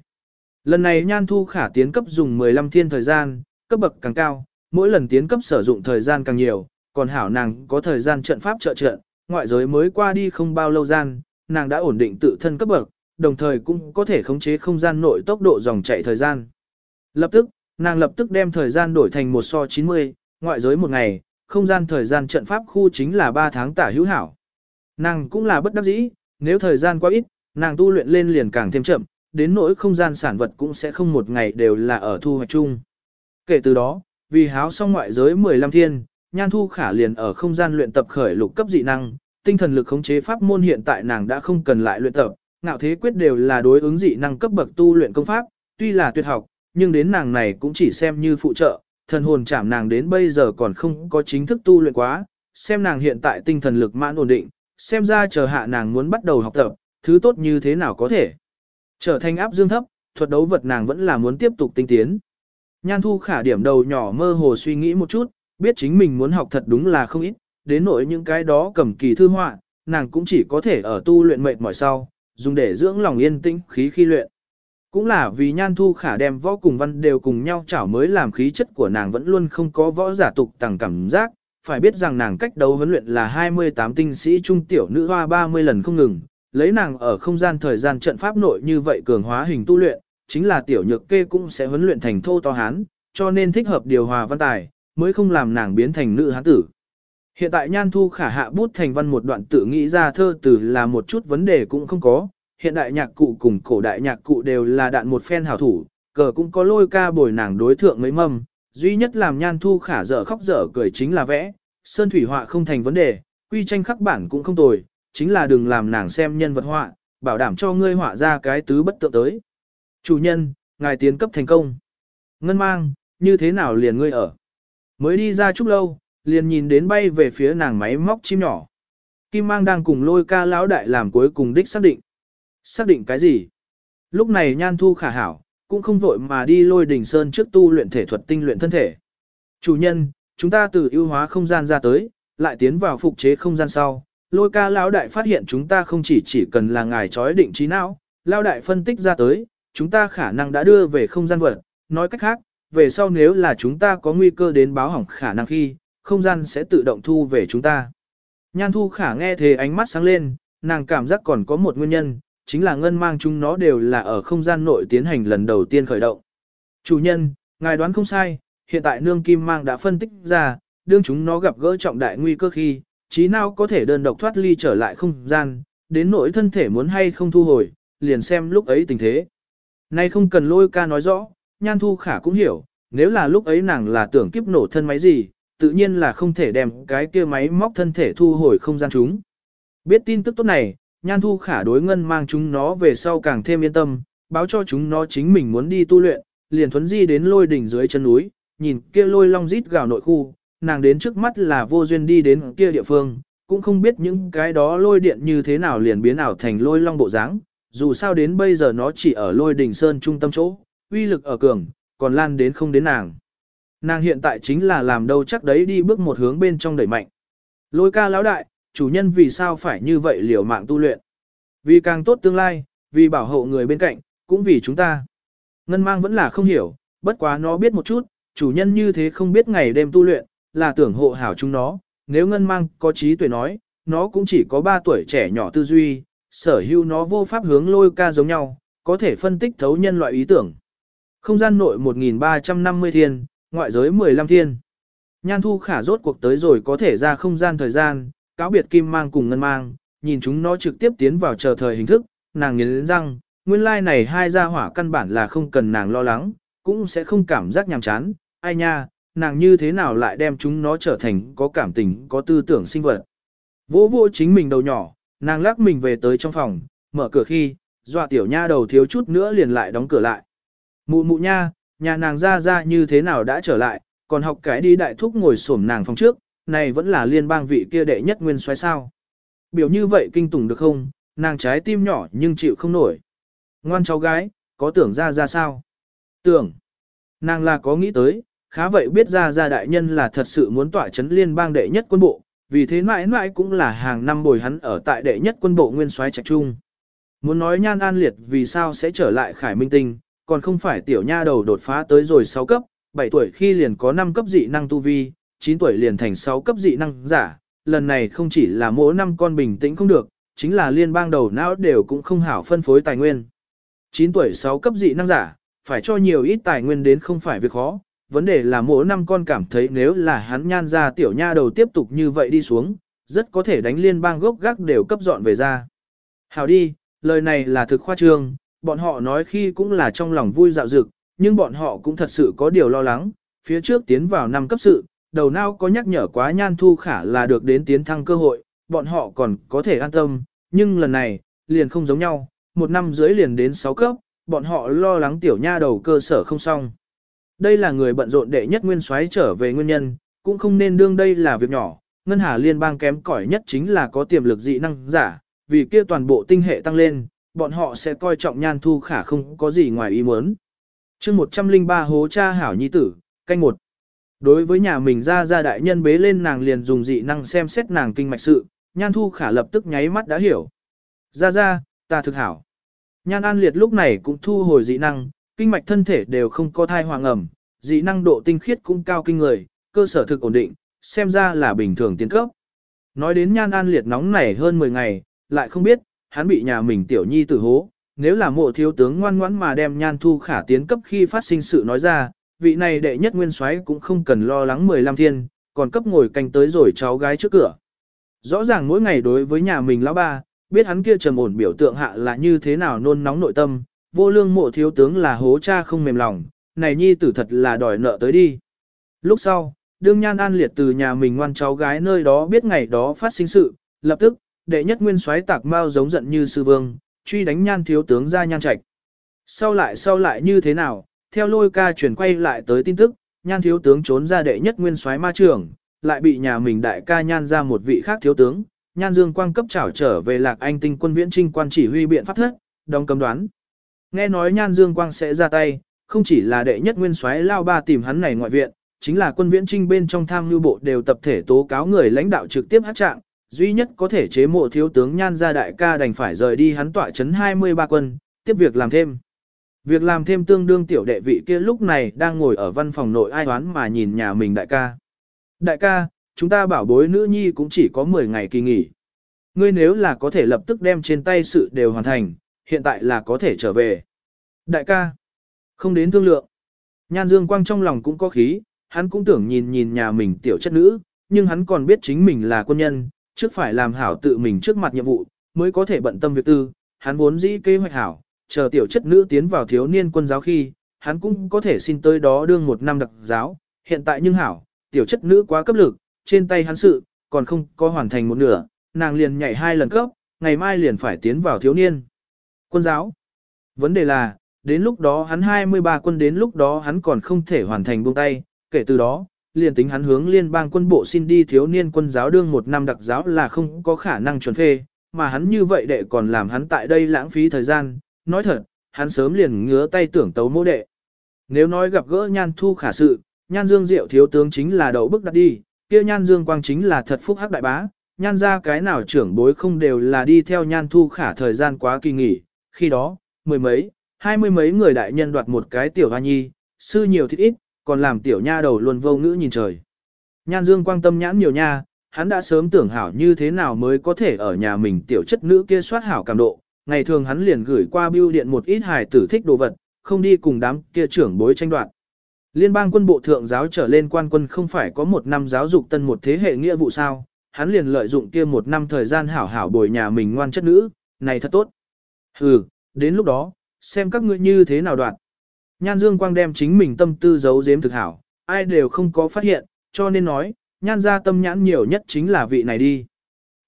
Lần này nhan thu khả tiến cấp dùng 15 thiên thời gian, cấp bậc càng cao, mỗi lần tiến cấp sử dụng thời gian càng nhiều, còn hảo nàng có thời gian trận pháp trợ trận, ngoại giới mới qua đi không bao lâu gian, nàng đã ổn định tự thân cấp bậc, đồng thời cũng có thể khống chế không gian nội tốc độ dòng chạy thời gian. Lập tức, nàng lập tức đem thời gian đổi thành một so 90, ngoại giới một ngày, không gian thời gian trận pháp khu chính là 3 tháng tả hữu hảo. Nàng cũng là bất đắc dĩ, nếu thời gian quá ít, nàng tu luyện lên liền càng thêm chậm, đến nỗi không gian sản vật cũng sẽ không một ngày đều là ở thu hoạch chung. Kể từ đó, vì háo xong ngoại giới 15 thiên, Nhan Thu Khả liền ở không gian luyện tập khởi lục cấp dị năng, tinh thần lực khống chế pháp môn hiện tại nàng đã không cần lại luyện tập, ngạo thế quyết đều là đối ứng dị năng cấp bậc tu luyện công pháp, tuy là tuyệt học, nhưng đến nàng này cũng chỉ xem như phụ trợ, thần hồn chạm nàng đến bây giờ còn không có chính thức tu luyện quá, xem nàng hiện tại tinh thần lực mãn ổn định, xem ra chờ hạ nàng muốn bắt đầu học tập, thứ tốt như thế nào có thể. Trở thành áp dương thấp, thuật đấu vật nàng vẫn là muốn tiếp tục tinh tiến. Nhan thu khả điểm đầu nhỏ mơ hồ suy nghĩ một chút, biết chính mình muốn học thật đúng là không ít, đến nỗi những cái đó cầm kỳ thư họa, nàng cũng chỉ có thể ở tu luyện mệt mỏi sau, dùng để dưỡng lòng yên tĩnh khí khi luyện. Cũng là vì nhan thu khả đem võ cùng văn đều cùng nhau chảo mới làm khí chất của nàng vẫn luôn không có võ giả tục tàng cảm giác, phải biết rằng nàng cách đấu huấn luyện là 28 tinh sĩ trung tiểu nữ hoa 30 lần không ngừng, lấy nàng ở không gian thời gian trận pháp nội như vậy cường hóa hình tu luyện, chính là tiểu nhược kê cũng sẽ huấn luyện thành thô to hán, cho nên thích hợp điều hòa văn tài, mới không làm nàng biến thành nữ hán tử. Hiện tại Nhan Thu khả hạ bút thành văn một đoạn tự nghĩ ra thơ từ là một chút vấn đề cũng không có, hiện đại nhạc cụ cùng cổ đại nhạc cụ đều là đạn một phen hảo thủ, cờ cũng có lôi ca bồi nàng đối thượng mấy mâm, duy nhất làm Nhan Thu khả dở khóc dở cười chính là vẽ, sơn thủy họa không thành vấn đề, quy tranh khắc bản cũng không tồi, chính là đừng làm nàng xem nhân vật họa, bảo đảm cho ngươi họa ra cái tứ bất tượng tới. Chủ nhân, ngài tiến cấp thành công. Ngân mang, như thế nào liền ngươi ở? Mới đi ra chút lâu, liền nhìn đến bay về phía nàng máy móc chim nhỏ. Kim mang đang cùng lôi ca lão đại làm cuối cùng đích xác định. Xác định cái gì? Lúc này nhan thu khả hảo, cũng không vội mà đi lôi đỉnh sơn trước tu luyện thể thuật tinh luyện thân thể. Chủ nhân, chúng ta từ ưu hóa không gian ra tới, lại tiến vào phục chế không gian sau. Lôi ca lão đại phát hiện chúng ta không chỉ chỉ cần là ngài trói định trí não, lão đại phân tích ra tới, chúng ta khả năng đã đưa về không gian vật, nói cách khác, về sau nếu là chúng ta có nguy cơ đến báo hỏng khả năng khi, không gian sẽ tự động thu về chúng ta. Nhan thu khả nghe thế ánh mắt sáng lên, nàng cảm giác còn có một nguyên nhân, chính là ngân mang chúng nó đều là ở không gian nội tiến hành lần đầu tiên khởi động. Chủ nhân, ngài đoán không sai, hiện tại nương kim mang đã phân tích ra, đương chúng nó gặp gỡ trọng đại nguy cơ khi, trí nào có thể đơn độc thoát ly trở lại không gian, đến nỗi thân thể muốn hay không thu hồi, liền xem lúc ấy tình thế. Nay không cần lôi ca nói rõ, nhan thu khả cũng hiểu, nếu là lúc ấy nàng là tưởng kiếp nổ thân máy gì, tự nhiên là không thể đem cái kia máy móc thân thể thu hồi không gian chúng. Biết tin tức tốt này, nhan thu khả đối ngân mang chúng nó về sau càng thêm yên tâm, báo cho chúng nó chính mình muốn đi tu luyện, liền thuấn di đến lôi đỉnh dưới chân núi, nhìn kia lôi long rít gào nội khu, nàng đến trước mắt là vô duyên đi đến kia địa phương, cũng không biết những cái đó lôi điện như thế nào liền biến ảo thành lôi long bộ dáng. dù sao đến bây giờ nó chỉ ở lôi đỉnh sơn trung tâm chỗ, uy lực ở cường, còn lan đến không đến nàng. Nàng hiện tại chính là làm đâu chắc đấy đi bước một hướng bên trong đẩy mạnh. Lôi ca lão đại, chủ nhân vì sao phải như vậy liều mạng tu luyện. Vì càng tốt tương lai, vì bảo hộ người bên cạnh, cũng vì chúng ta. Ngân mang vẫn là không hiểu, bất quá nó biết một chút, chủ nhân như thế không biết ngày đêm tu luyện, là tưởng hộ hảo chúng nó. Nếu ngân mang có trí tuệ nói, nó cũng chỉ có 3 tuổi trẻ nhỏ tư duy, sở hữu nó vô pháp hướng lôi ca giống nhau, có thể phân tích thấu nhân loại ý tưởng. Không gian nội 1350 thiên, ngoại giới 15 thiên. Nhan thu khả rốt cuộc tới rồi có thể ra không gian thời gian, cáo biệt kim mang cùng ngân mang, nhìn chúng nó trực tiếp tiến vào chờ thời hình thức, nàng nghiến răng, nguyên lai like này hai gia hỏa căn bản là không cần nàng lo lắng, cũng sẽ không cảm giác nhàm chán, ai nha, nàng như thế nào lại đem chúng nó trở thành có cảm tình, có tư tưởng sinh vật. Vô vô chính mình đầu nhỏ, nàng lắc mình về tới trong phòng, mở cửa khi, dọa tiểu nha đầu thiếu chút nữa liền lại đóng cửa lại. Mụ mụ nha, nhà nàng ra ra như thế nào đã trở lại, còn học cái đi đại thúc ngồi xổm nàng phòng trước, này vẫn là liên bang vị kia đệ nhất nguyên xoáy sao. Biểu như vậy kinh tủng được không, nàng trái tim nhỏ nhưng chịu không nổi. Ngoan cháu gái, có tưởng ra ra sao? Tưởng. Nàng là có nghĩ tới, khá vậy biết ra ra đại nhân là thật sự muốn tỏa chấn liên bang đệ nhất quân bộ, vì thế mãi mãi cũng là hàng năm bồi hắn ở tại đệ nhất quân bộ nguyên soái trạch trung. Muốn nói nhan an liệt vì sao sẽ trở lại khải minh tinh, còn không phải tiểu nha đầu đột phá tới rồi 6 cấp, 7 tuổi khi liền có 5 cấp dị năng tu vi, 9 tuổi liền thành 6 cấp dị năng giả, lần này không chỉ là mỗi năm con bình tĩnh không được, chính là liên bang đầu não đều cũng không hảo phân phối tài nguyên. 9 tuổi 6 cấp dị năng giả, phải cho nhiều ít tài nguyên đến không phải việc khó, vấn đề là mỗi năm con cảm thấy nếu là hắn nhan ra tiểu nha đầu tiếp tục như vậy đi xuống, rất có thể đánh liên bang gốc gác đều cấp dọn về ra. Hảo đi, lời này là thực khoa trương, bọn họ nói khi cũng là trong lòng vui dạo dực, nhưng bọn họ cũng thật sự có điều lo lắng, phía trước tiến vào năm cấp sự, đầu nào có nhắc nhở quá nhan thu khả là được đến tiến thăng cơ hội, bọn họ còn có thể an tâm, nhưng lần này, liền không giống nhau, một năm dưới liền đến 6 cấp, bọn họ lo lắng tiểu nha đầu cơ sở không xong. Đây là người bận rộn đệ nhất nguyên soái trở về nguyên nhân, cũng không nên đương đây là việc nhỏ, ngân hà liên bang kém cỏi nhất chính là có tiềm lực dị năng giả, vì kia toàn bộ tinh hệ tăng lên, bọn họ sẽ coi trọng nhan thu khả không có gì ngoài ý muốn. chương 103 hố cha hảo nhi tử, canh một. Đối với nhà mình ra ra đại nhân bế lên nàng liền dùng dị năng xem xét nàng kinh mạch sự, nhan thu khả lập tức nháy mắt đã hiểu. Ra ra, ta thực hảo. Nhan an liệt lúc này cũng thu hồi dị năng, kinh mạch thân thể đều không có thai hoàng ẩm, dị năng độ tinh khiết cũng cao kinh người, cơ sở thực ổn định, xem ra là bình thường tiến cấp. Nói đến nhan an liệt nóng nảy hơn 10 ngày, lại không biết, hắn bị nhà mình tiểu nhi tử hố, nếu là mộ thiếu tướng ngoan ngoãn mà đem nhan thu khả tiến cấp khi phát sinh sự nói ra, vị này đệ nhất nguyên soái cũng không cần lo lắng 15 thiên, còn cấp ngồi canh tới rồi cháu gái trước cửa. Rõ ràng mỗi ngày đối với nhà mình lão ba, biết hắn kia trầm ổn biểu tượng hạ là như thế nào nôn nóng nội tâm, vô lương mộ thiếu tướng là hố cha không mềm lòng, này nhi tử thật là đòi nợ tới đi. Lúc sau, đương nhan an liệt từ nhà mình ngoan cháu gái nơi đó biết ngày đó phát sinh sự, lập tức, đệ nhất nguyên soái tạc mau giống giận như sư vương, truy đánh nhan thiếu tướng ra nhan trạch. Sau lại sau lại như thế nào, theo lôi ca chuyển quay lại tới tin tức, nhan thiếu tướng trốn ra đệ nhất nguyên soái ma trưởng, lại bị nhà mình đại ca nhan ra một vị khác thiếu tướng, nhan dương quang cấp trảo trở về lạc anh tinh quân viễn trinh quan chỉ huy biện pháp thất, đóng cấm đoán. Nghe nói nhan dương quang sẽ ra tay, không chỉ là đệ nhất nguyên soái lao ba tìm hắn này ngoại viện, chính là quân viễn trinh bên trong tham lưu bộ đều tập thể tố cáo người lãnh đạo trực tiếp hát trạng, duy nhất có thể chế mộ thiếu tướng nhan gia đại ca đành phải rời đi hắn tỏa chấn 23 quân, tiếp việc làm thêm. Việc làm thêm tương đương tiểu đệ vị kia lúc này đang ngồi ở văn phòng nội ai hoán mà nhìn nhà mình đại ca. Đại ca, chúng ta bảo bối nữ nhi cũng chỉ có 10 ngày kỳ nghỉ. Ngươi nếu là có thể lập tức đem trên tay sự đều hoàn thành, hiện tại là có thể trở về. Đại ca, không đến thương lượng. Nhan Dương Quang trong lòng cũng có khí, hắn cũng tưởng nhìn nhìn nhà mình tiểu chất nữ, nhưng hắn còn biết chính mình là quân nhân, trước phải làm hảo tự mình trước mặt nhiệm vụ, mới có thể bận tâm việc tư. Hắn vốn dĩ kế hoạch hảo, chờ tiểu chất nữ tiến vào thiếu niên quân giáo khi, hắn cũng có thể xin tới đó đương một năm đặc giáo. Hiện tại nhưng hảo, tiểu chất nữ quá cấp lực, trên tay hắn sự, còn không có hoàn thành một nửa, nàng liền nhảy hai lần cấp, ngày mai liền phải tiến vào thiếu niên. Quân giáo. Vấn đề là, đến lúc đó hắn 23 quân đến lúc đó hắn còn không thể hoàn thành buông tay, kể từ đó, liền tính hắn hướng liên bang quân bộ xin đi thiếu niên quân giáo đương một năm đặc giáo là không có khả năng chuẩn phê, mà hắn như vậy đệ còn làm hắn tại đây lãng phí thời gian, nói thật, hắn sớm liền ngứa tay tưởng tấu mô đệ. Nếu nói gặp gỡ nhan thu khả sự, nhan dương diệu thiếu tướng chính là đầu bức đặt đi, kia nhan dương quang chính là thật phúc hắc đại bá, nhan ra cái nào trưởng bối không đều là đi theo nhan thu khả thời gian quá kỳ nghỉ, khi đó, mười mấy, hai mươi mấy người đại nhân đoạt một cái tiểu hoa nhi, sư nhiều thịt ít, còn làm tiểu nha đầu luôn vô ngữ nhìn trời. Nhan Dương quang tâm nhãn nhiều nha, hắn đã sớm tưởng hảo như thế nào mới có thể ở nhà mình tiểu chất nữ kia soát hảo cảm độ, ngày thường hắn liền gửi qua bưu điện một ít hài tử thích đồ vật, không đi cùng đám kia trưởng bối tranh đoạt. Liên bang quân bộ thượng giáo trở lên quan quân không phải có một năm giáo dục tân một thế hệ nghĩa vụ sao, hắn liền lợi dụng kia một năm thời gian hảo hảo bồi nhà mình ngoan chất nữ, này thật tốt. Hừ, đến lúc đó, xem các ngươi như thế nào đoạn. Nhan Dương Quang đem chính mình tâm tư giấu giếm thực hảo, ai đều không có phát hiện, cho nên nói, nhan ra tâm nhãn nhiều nhất chính là vị này đi.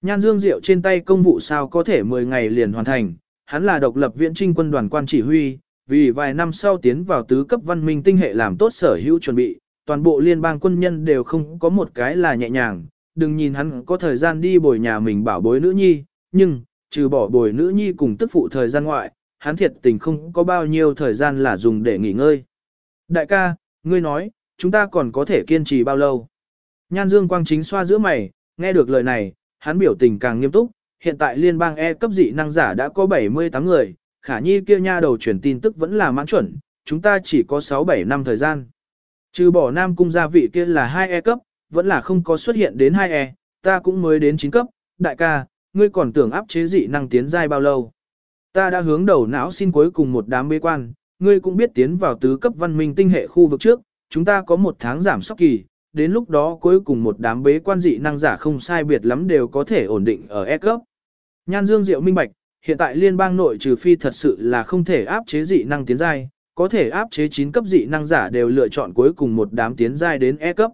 Nhan Dương Diệu trên tay công vụ sao có thể 10 ngày liền hoàn thành, hắn là độc lập viện trinh quân đoàn quan chỉ huy, vì vài năm sau tiến vào tứ cấp văn minh tinh hệ làm tốt sở hữu chuẩn bị, toàn bộ liên bang quân nhân đều không có một cái là nhẹ nhàng, đừng nhìn hắn có thời gian đi bồi nhà mình bảo bối nữ nhi, nhưng, trừ bỏ bồi nữ nhi cùng tức phụ thời gian ngoại, hắn thiệt tình không có bao nhiêu thời gian là dùng để nghỉ ngơi. Đại ca, ngươi nói, chúng ta còn có thể kiên trì bao lâu? Nhan Dương Quang chính xoa giữa mày, nghe được lời này, hắn biểu tình càng nghiêm túc, hiện tại liên bang E cấp dị năng giả đã có 78 người, khả nhi kia nha đầu truyền tin tức vẫn là mãn chuẩn, chúng ta chỉ có 6-7 năm thời gian. Trừ bỏ nam cung gia vị kia là 2 E cấp, vẫn là không có xuất hiện đến 2 E, ta cũng mới đến 9 cấp, đại ca, ngươi còn tưởng áp chế dị năng tiến giai bao lâu. Ta đã hướng đầu não xin cuối cùng một đám bế quan, ngươi cũng biết tiến vào tứ cấp văn minh tinh hệ khu vực trước, chúng ta có một tháng giảm sóc kỳ, đến lúc đó cuối cùng một đám bế quan dị năng giả không sai biệt lắm đều có thể ổn định ở E cấp. Nhan Dương Diệu minh bạch, hiện tại liên bang nội trừ phi thật sự là không thể áp chế dị năng tiến giai, có thể áp chế 9 cấp dị năng giả đều lựa chọn cuối cùng một đám tiến giai đến E cấp.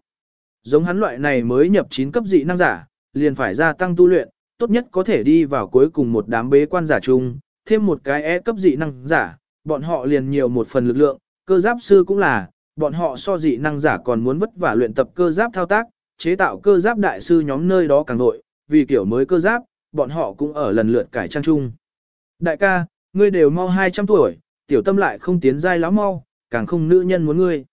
Giống hắn loại này mới nhập 9 cấp dị năng giả, liền phải gia tăng tu luyện, tốt nhất có thể đi vào cuối cùng một đám bế quan giả chung, thêm một cái E cấp dị năng giả, bọn họ liền nhiều một phần lực lượng, cơ giáp sư cũng là, bọn họ so dị năng giả còn muốn vất vả luyện tập cơ giáp thao tác, chế tạo cơ giáp đại sư nhóm nơi đó càng nội, vì kiểu mới cơ giáp, bọn họ cũng ở lần lượt cải trang chung. Đại ca, ngươi đều mau 200 tuổi, tiểu tâm lại không tiến giai lắm mau, càng không nữ nhân muốn ngươi.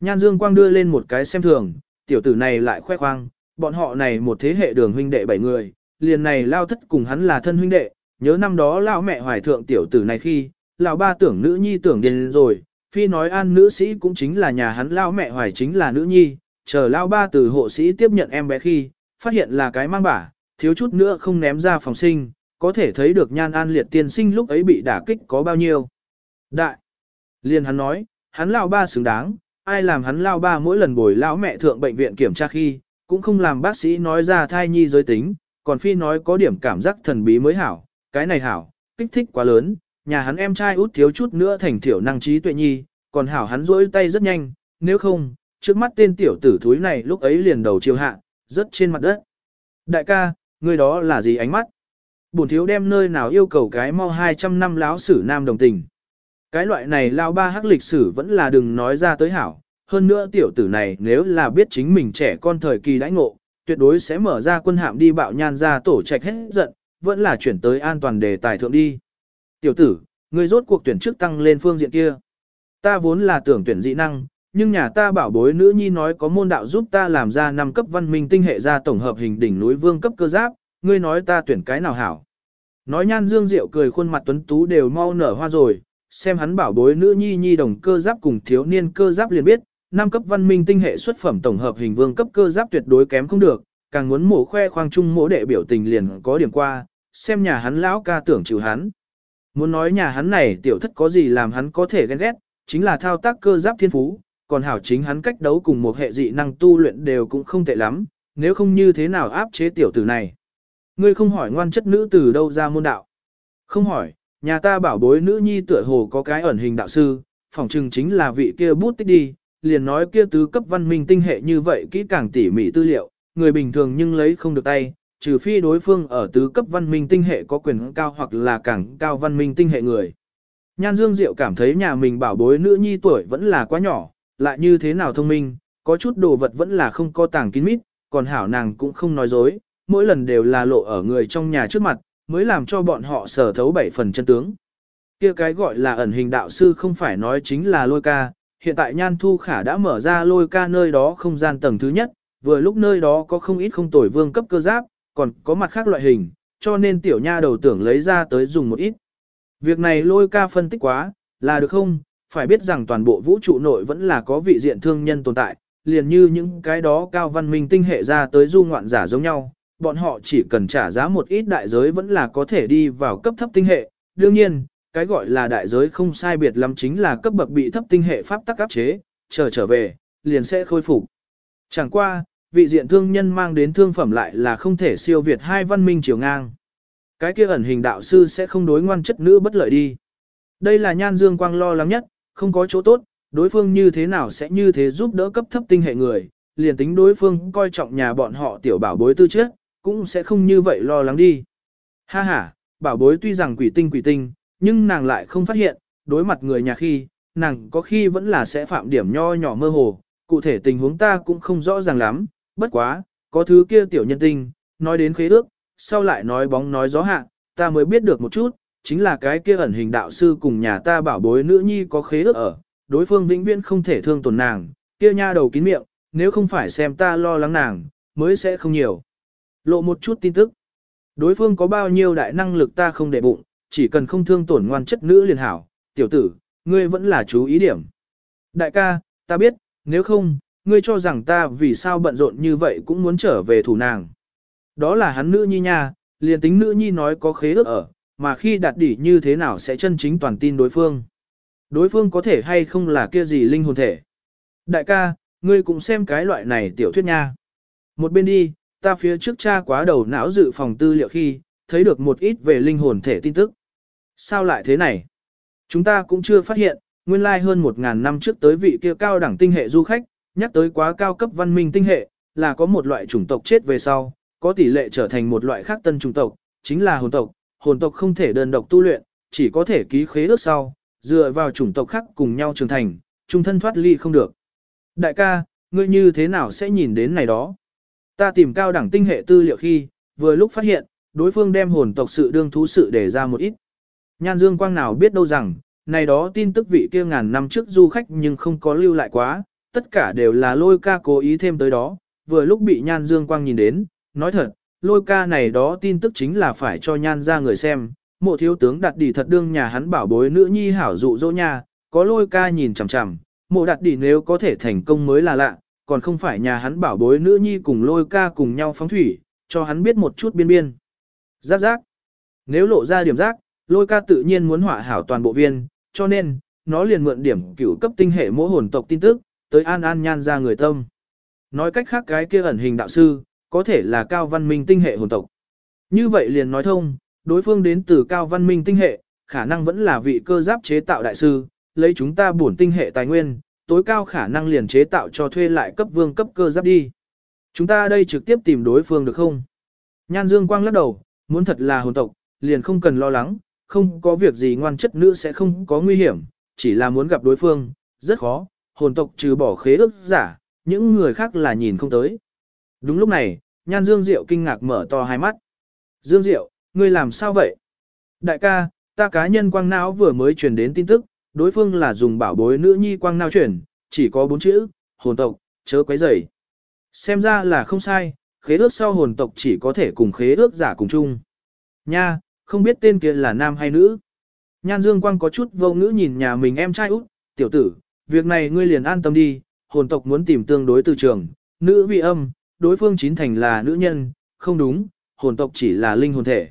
Nhan Dương Quang đưa lên một cái xem thường, tiểu tử này lại khoe khoang, bọn họ này một thế hệ đường huynh đệ bảy người, liền này lao thất cùng hắn là thân huynh đệ, nhớ năm đó lao mẹ hoài thượng tiểu tử này khi, lão ba tưởng nữ nhi tưởng điên rồi, phi nói an nữ sĩ cũng chính là nhà hắn lao mẹ hoài chính là nữ nhi, chờ lao ba từ hộ sĩ tiếp nhận em bé khi, phát hiện là cái mang bả, thiếu chút nữa không ném ra phòng sinh, có thể thấy được nhan an liệt tiên sinh lúc ấy bị đả kích có bao nhiêu. Đại! liền hắn nói, hắn lao ba xứng đáng, ai làm hắn lao ba mỗi lần bồi lão mẹ thượng bệnh viện kiểm tra khi, cũng không làm bác sĩ nói ra thai nhi giới tính, còn phi nói có điểm cảm giác thần bí mới hảo, cái này hảo, kích thích quá lớn, nhà hắn em trai út thiếu chút nữa thành tiểu năng trí tuệ nhi, còn hảo hắn rỗi tay rất nhanh, nếu không, trước mắt tên tiểu tử thúi này lúc ấy liền đầu chiều hạ, rất trên mặt đất. Đại ca, người đó là gì ánh mắt? Bổn thiếu đem nơi nào yêu cầu cái mau 200 năm láo sử nam đồng tình. Cái loại này lao ba hắc lịch sử vẫn là đừng nói ra tới hảo. Hơn nữa tiểu tử này nếu là biết chính mình trẻ con thời kỳ đãi ngộ, tuyệt đối sẽ mở ra quân hạm đi bạo nhan ra tổ trạch hết giận, vẫn là chuyển tới an toàn đề tài thượng đi. Tiểu tử, ngươi rốt cuộc tuyển chức tăng lên phương diện kia. Ta vốn là tưởng tuyển dị năng, nhưng nhà ta bảo bối nữ nhi nói có môn đạo giúp ta làm ra năm cấp văn minh tinh hệ ra tổng hợp hình đỉnh núi vương cấp cơ giáp, ngươi nói ta tuyển cái nào hảo. Nói nhan dương diệu cười khuôn mặt tuấn tú đều mau nở hoa rồi, xem hắn bảo bối nữ nhi nhi đồng cơ giáp cùng thiếu niên cơ giáp liền biết, năm cấp văn minh tinh hệ xuất phẩm tổng hợp hình vương cấp cơ giáp tuyệt đối kém không được, càng muốn mổ khoe khoang chung mỗ đệ biểu tình liền có điểm qua, xem nhà hắn lão ca tưởng chịu hắn. Muốn nói nhà hắn này tiểu thất có gì làm hắn có thể ghen ghét, chính là thao tác cơ giáp thiên phú, còn hảo chính hắn cách đấu cùng một hệ dị năng tu luyện đều cũng không tệ lắm, nếu không như thế nào áp chế tiểu tử này. Ngươi không hỏi ngoan chất nữ từ đâu ra môn đạo. Không hỏi, nhà ta bảo bối nữ nhi tựa hồ có cái ẩn hình đạo sư, phỏng chừng chính là vị kia bút tích đi, liền nói kia tứ cấp văn minh tinh hệ như vậy kỹ càng tỉ mỉ tư liệu, người bình thường nhưng lấy không được tay, trừ phi đối phương ở tứ cấp văn minh tinh hệ có quyền cao hoặc là càng cao văn minh tinh hệ người. Nhan Dương Diệu cảm thấy nhà mình bảo bối nữ nhi tuổi vẫn là quá nhỏ, lại như thế nào thông minh, có chút đồ vật vẫn là không có tàng kín mít, còn hảo nàng cũng không nói dối, mỗi lần đều là lộ ở người trong nhà trước mặt, mới làm cho bọn họ sở thấu bảy phần chân tướng. Kia cái gọi là ẩn hình đạo sư không phải nói chính là lôi ca, hiện tại Nhan Thu Khả đã mở ra lôi ca nơi đó không gian tầng thứ nhất, vừa lúc nơi đó có không ít không tồi vương cấp cơ giáp, còn có mặt khác loại hình, cho nên tiểu nha đầu tưởng lấy ra tới dùng một ít. Việc này lôi ca phân tích quá, là được không? Phải biết rằng toàn bộ vũ trụ nội vẫn là có vị diện thương nhân tồn tại, liền như những cái đó cao văn minh tinh hệ ra tới du ngoạn giả giống nhau, bọn họ chỉ cần trả giá một ít đại giới vẫn là có thể đi vào cấp thấp tinh hệ. Đương nhiên, cái gọi là đại giới không sai biệt lắm chính là cấp bậc bị thấp tinh hệ pháp tắc áp chế, chờ trở về, liền sẽ khôi phục. Chẳng qua, vị diện thương nhân mang đến thương phẩm lại là không thể siêu việt hai văn minh chiều ngang. Cái kia ẩn hình đạo sư sẽ không đối ngoan chất nữ bất lợi đi. Đây là nhan dương quang lo lắng nhất, không có chỗ tốt, đối phương như thế nào sẽ như thế giúp đỡ cấp thấp tinh hệ người, liền tính đối phương coi trọng nhà bọn họ tiểu bảo bối tư trước, cũng sẽ không như vậy lo lắng đi. Ha ha, bảo bối tuy rằng quỷ tinh quỷ tinh, nhưng nàng lại không phát hiện, đối mặt người nhà khi, nàng có khi vẫn là sẽ phạm điểm nho nhỏ mơ hồ, cụ thể tình huống ta cũng không rõ ràng lắm, bất quá, có thứ kia tiểu nhân tinh, nói đến khế ước, sau lại nói bóng nói gió hạ, ta mới biết được một chút, chính là cái kia ẩn hình đạo sư cùng nhà ta bảo bối nữ nhi có khế ước ở, đối phương vĩnh viễn không thể thương tổn nàng, kia nha đầu kín miệng, nếu không phải xem ta lo lắng nàng, mới sẽ không nhiều. Lộ một chút tin tức. Đối phương có bao nhiêu đại năng lực ta không để bụng, chỉ cần không thương tổn ngoan chất nữ liền hảo, tiểu tử, ngươi vẫn là chú ý điểm. Đại ca, ta biết, nếu không, ngươi cho rằng ta vì sao bận rộn như vậy cũng muốn trở về thủ nàng. Đó là hắn nữ nhi nha, liền tính nữ nhi nói có khế ước ở, mà khi đạt đỉ như thế nào sẽ chân chính toàn tin đối phương. Đối phương có thể hay không là kia gì linh hồn thể. Đại ca, ngươi cũng xem cái loại này tiểu thuyết nha. Một bên đi, ta phía trước cha quá đầu não dự phòng tư liệu khi, thấy được một ít về linh hồn thể tin tức. Sao lại thế này? Chúng ta cũng chưa phát hiện, nguyên lai hơn một ngàn năm trước tới vị kia cao đẳng tinh hệ du khách, nhắc tới quá cao cấp văn minh tinh hệ, là có một loại chủng tộc chết về sau, có tỷ lệ trở thành một loại khác tân chủng tộc, chính là hồn tộc. Hồn tộc không thể đơn độc tu luyện, chỉ có thể ký khế ước sau, dựa vào chủng tộc khác cùng nhau trưởng thành, chung thân thoát ly không được. Đại ca, ngươi như thế nào sẽ nhìn đến này đó? Ta tìm cao đẳng tinh hệ tư liệu khi, vừa lúc phát hiện, đối phương đem hồn tộc sự đương thú sự để ra một ít. Nhan Dương Quang nào biết đâu rằng, này đó tin tức vị kia ngàn năm trước du khách nhưng không có lưu lại quá, tất cả đều là lôi ca cố ý thêm tới đó, vừa lúc bị Nhan Dương Quang nhìn đến, nói thật, lôi ca này đó tin tức chính là phải cho Nhan ra người xem, mộ thiếu tướng đặt đỉ thật đương nhà hắn bảo bối nữ nhi hảo dụ dỗ nha, có lôi ca nhìn chằm chằm, mộ đặt đỉ nếu có thể thành công mới là lạ, còn không phải nhà hắn bảo bối nữ nhi cùng lôi ca cùng nhau phóng thủy, cho hắn biết một chút biên biên. Giáp giác. Nếu lộ ra điểm giác, lôi ca tự nhiên muốn hỏa hảo toàn bộ viên, cho nên, nó liền mượn điểm cửu cấp tinh hệ mỗi hồn tộc tin tức, tới an an nhan ra người tâm. Nói cách khác cái kia ẩn hình đạo sư, có thể là cao văn minh tinh hệ hồn tộc. Như vậy liền nói thông, đối phương đến từ cao văn minh tinh hệ, khả năng vẫn là vị cơ giáp chế tạo đại sư, lấy chúng ta bổn tinh hệ tài nguyên, tối cao khả năng liền chế tạo cho thuê lại cấp vương cấp cơ giáp đi. Chúng ta đây trực tiếp tìm đối phương được không? Nhan Dương Quang lắc đầu, muốn thật là hồn tộc, liền không cần lo lắng, không có việc gì ngoan chất nữ sẽ không có nguy hiểm, chỉ là muốn gặp đối phương, rất khó, hồn tộc trừ bỏ khế ước giả, những người khác là nhìn không tới. Đúng lúc này, Nhan Dương Diệu kinh ngạc mở to hai mắt. Dương Diệu, ngươi làm sao vậy? Đại ca, ta cá nhân quang não vừa mới truyền đến tin tức, đối phương là dùng bảo bối nữ nhi quang não chuyển, chỉ có bốn chữ, hồn tộc, chớ quấy rầy. Xem ra là không sai, khế ước sau hồn tộc chỉ có thể cùng khế ước giả cùng chung. Nha, không biết tên kia là nam hay nữ. Nhan Dương Quang có chút vô ngữ nhìn nhà mình em trai út, tiểu tử, việc này ngươi liền an tâm đi, hồn tộc muốn tìm tương đối từ trường, nữ vị âm, đối phương chín thành là nữ nhân, không đúng, hồn tộc chỉ là linh hồn thể.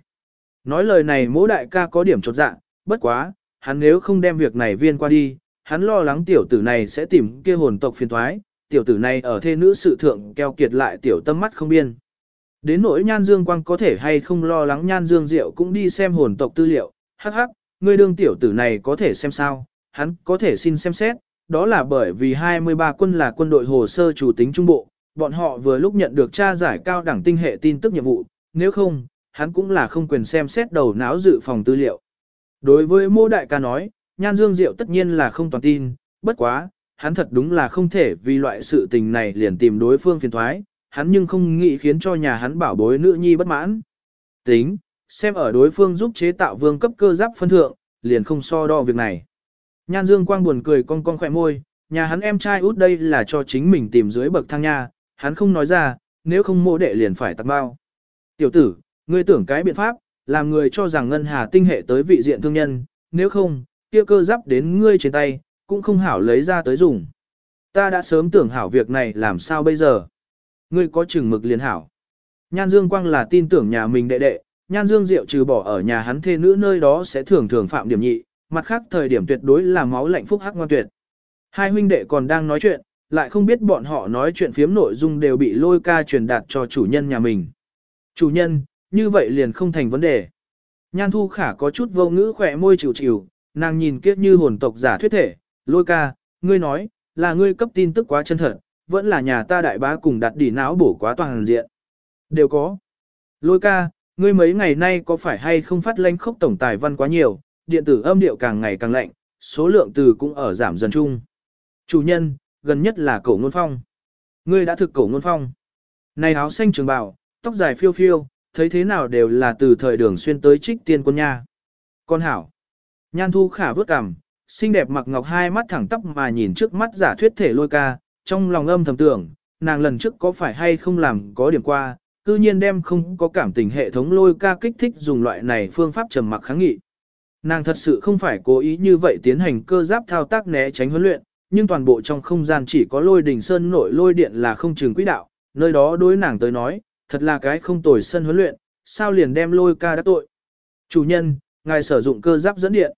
Nói lời này mỗi đại ca có điểm chột dạ, bất quá, hắn nếu không đem việc này viên qua đi, hắn lo lắng tiểu tử này sẽ tìm kia hồn tộc phiền thoái, tiểu tử này ở thê nữ sự thượng keo kiệt lại tiểu tâm mắt không biên. Đến nỗi nhan dương quang có thể hay không lo lắng nhan dương diệu cũng đi xem hồn tộc tư liệu, hắc hắc, người đương tiểu tử này có thể xem sao, hắn có thể xin xem xét, đó là bởi vì 23 quân là quân đội hồ sơ chủ tính trung bộ, bọn họ vừa lúc nhận được tra giải cao đẳng tinh hệ tin tức nhiệm vụ, nếu không, hắn cũng là không quyền xem xét đầu não dự phòng tư liệu. Đối với mô đại ca nói, nhan dương diệu tất nhiên là không toàn tin, bất quá, hắn thật đúng là không thể vì loại sự tình này liền tìm đối phương phiền thoái, hắn nhưng không nghĩ khiến cho nhà hắn bảo bối nữ nhi bất mãn. Tính, xem ở đối phương giúp chế tạo vương cấp cơ giáp phân thượng, liền không so đo việc này. Nhan Dương Quang buồn cười con con khỏe môi, nhà hắn em trai út đây là cho chính mình tìm dưới bậc thang nha, hắn không nói ra, nếu không mô đệ liền phải tặng bao. Tiểu tử, ngươi tưởng cái biện pháp, làm người cho rằng ngân hà tinh hệ tới vị diện thương nhân, nếu không, kia cơ giáp đến ngươi trên tay, cũng không hảo lấy ra tới dùng. Ta đã sớm tưởng hảo việc này làm sao bây giờ. Ngươi có chừng mực liền hảo. Nhan Dương Quang là tin tưởng nhà mình đệ đệ, Nhan Dương Diệu trừ bỏ ở nhà hắn thê nữ nơi đó sẽ thường thường phạm điểm nhị, mặt khác thời điểm tuyệt đối là máu lạnh phúc hắc ngoan tuyệt. Hai huynh đệ còn đang nói chuyện, lại không biết bọn họ nói chuyện phiếm nội dung đều bị lôi ca truyền đạt cho chủ nhân nhà mình. Chủ nhân, như vậy liền không thành vấn đề. Nhan thu khả có chút vô ngữ khỏe môi chịu chịu, nàng nhìn kiếp như hồn tộc giả thuyết thể, lôi ca, ngươi nói, là ngươi cấp tin tức quá chân thật, vẫn là nhà ta đại bá cùng đặt đỉ não bổ quá toàn diện. Đều có. Lôi ca, ngươi mấy ngày nay có phải hay không phát lanh khốc tổng tài văn quá nhiều, điện tử âm điệu càng ngày càng lạnh, số lượng từ cũng ở giảm dần chung. Chủ nhân, gần nhất là cổ ngôn phong. Ngươi đã thực cổ ngôn phong. Này áo xanh trường bào, tóc dài phiêu phiêu, thấy thế nào đều là từ thời đường xuyên tới trích tiên quân nha. Con hảo. Nhan thu khả vớt cằm, xinh đẹp mặc ngọc hai mắt thẳng tóc mà nhìn trước mắt giả thuyết thể lôi ca, trong lòng âm thầm tưởng, nàng lần trước có phải hay không làm có điểm qua, cư nhiên đem không có cảm tình hệ thống lôi ca kích thích dùng loại này phương pháp trầm mặc kháng nghị. Nàng thật sự không phải cố ý như vậy tiến hành cơ giáp thao tác né tránh huấn luyện, nhưng toàn bộ trong không gian chỉ có lôi đỉnh sơn nội lôi điện là không trường quỹ đạo, nơi đó đối nàng tới nói, thật là cái không tồi sân huấn luyện, sao liền đem lôi ca đã tội. Chủ nhân, ngài sử dụng cơ giáp dẫn điện.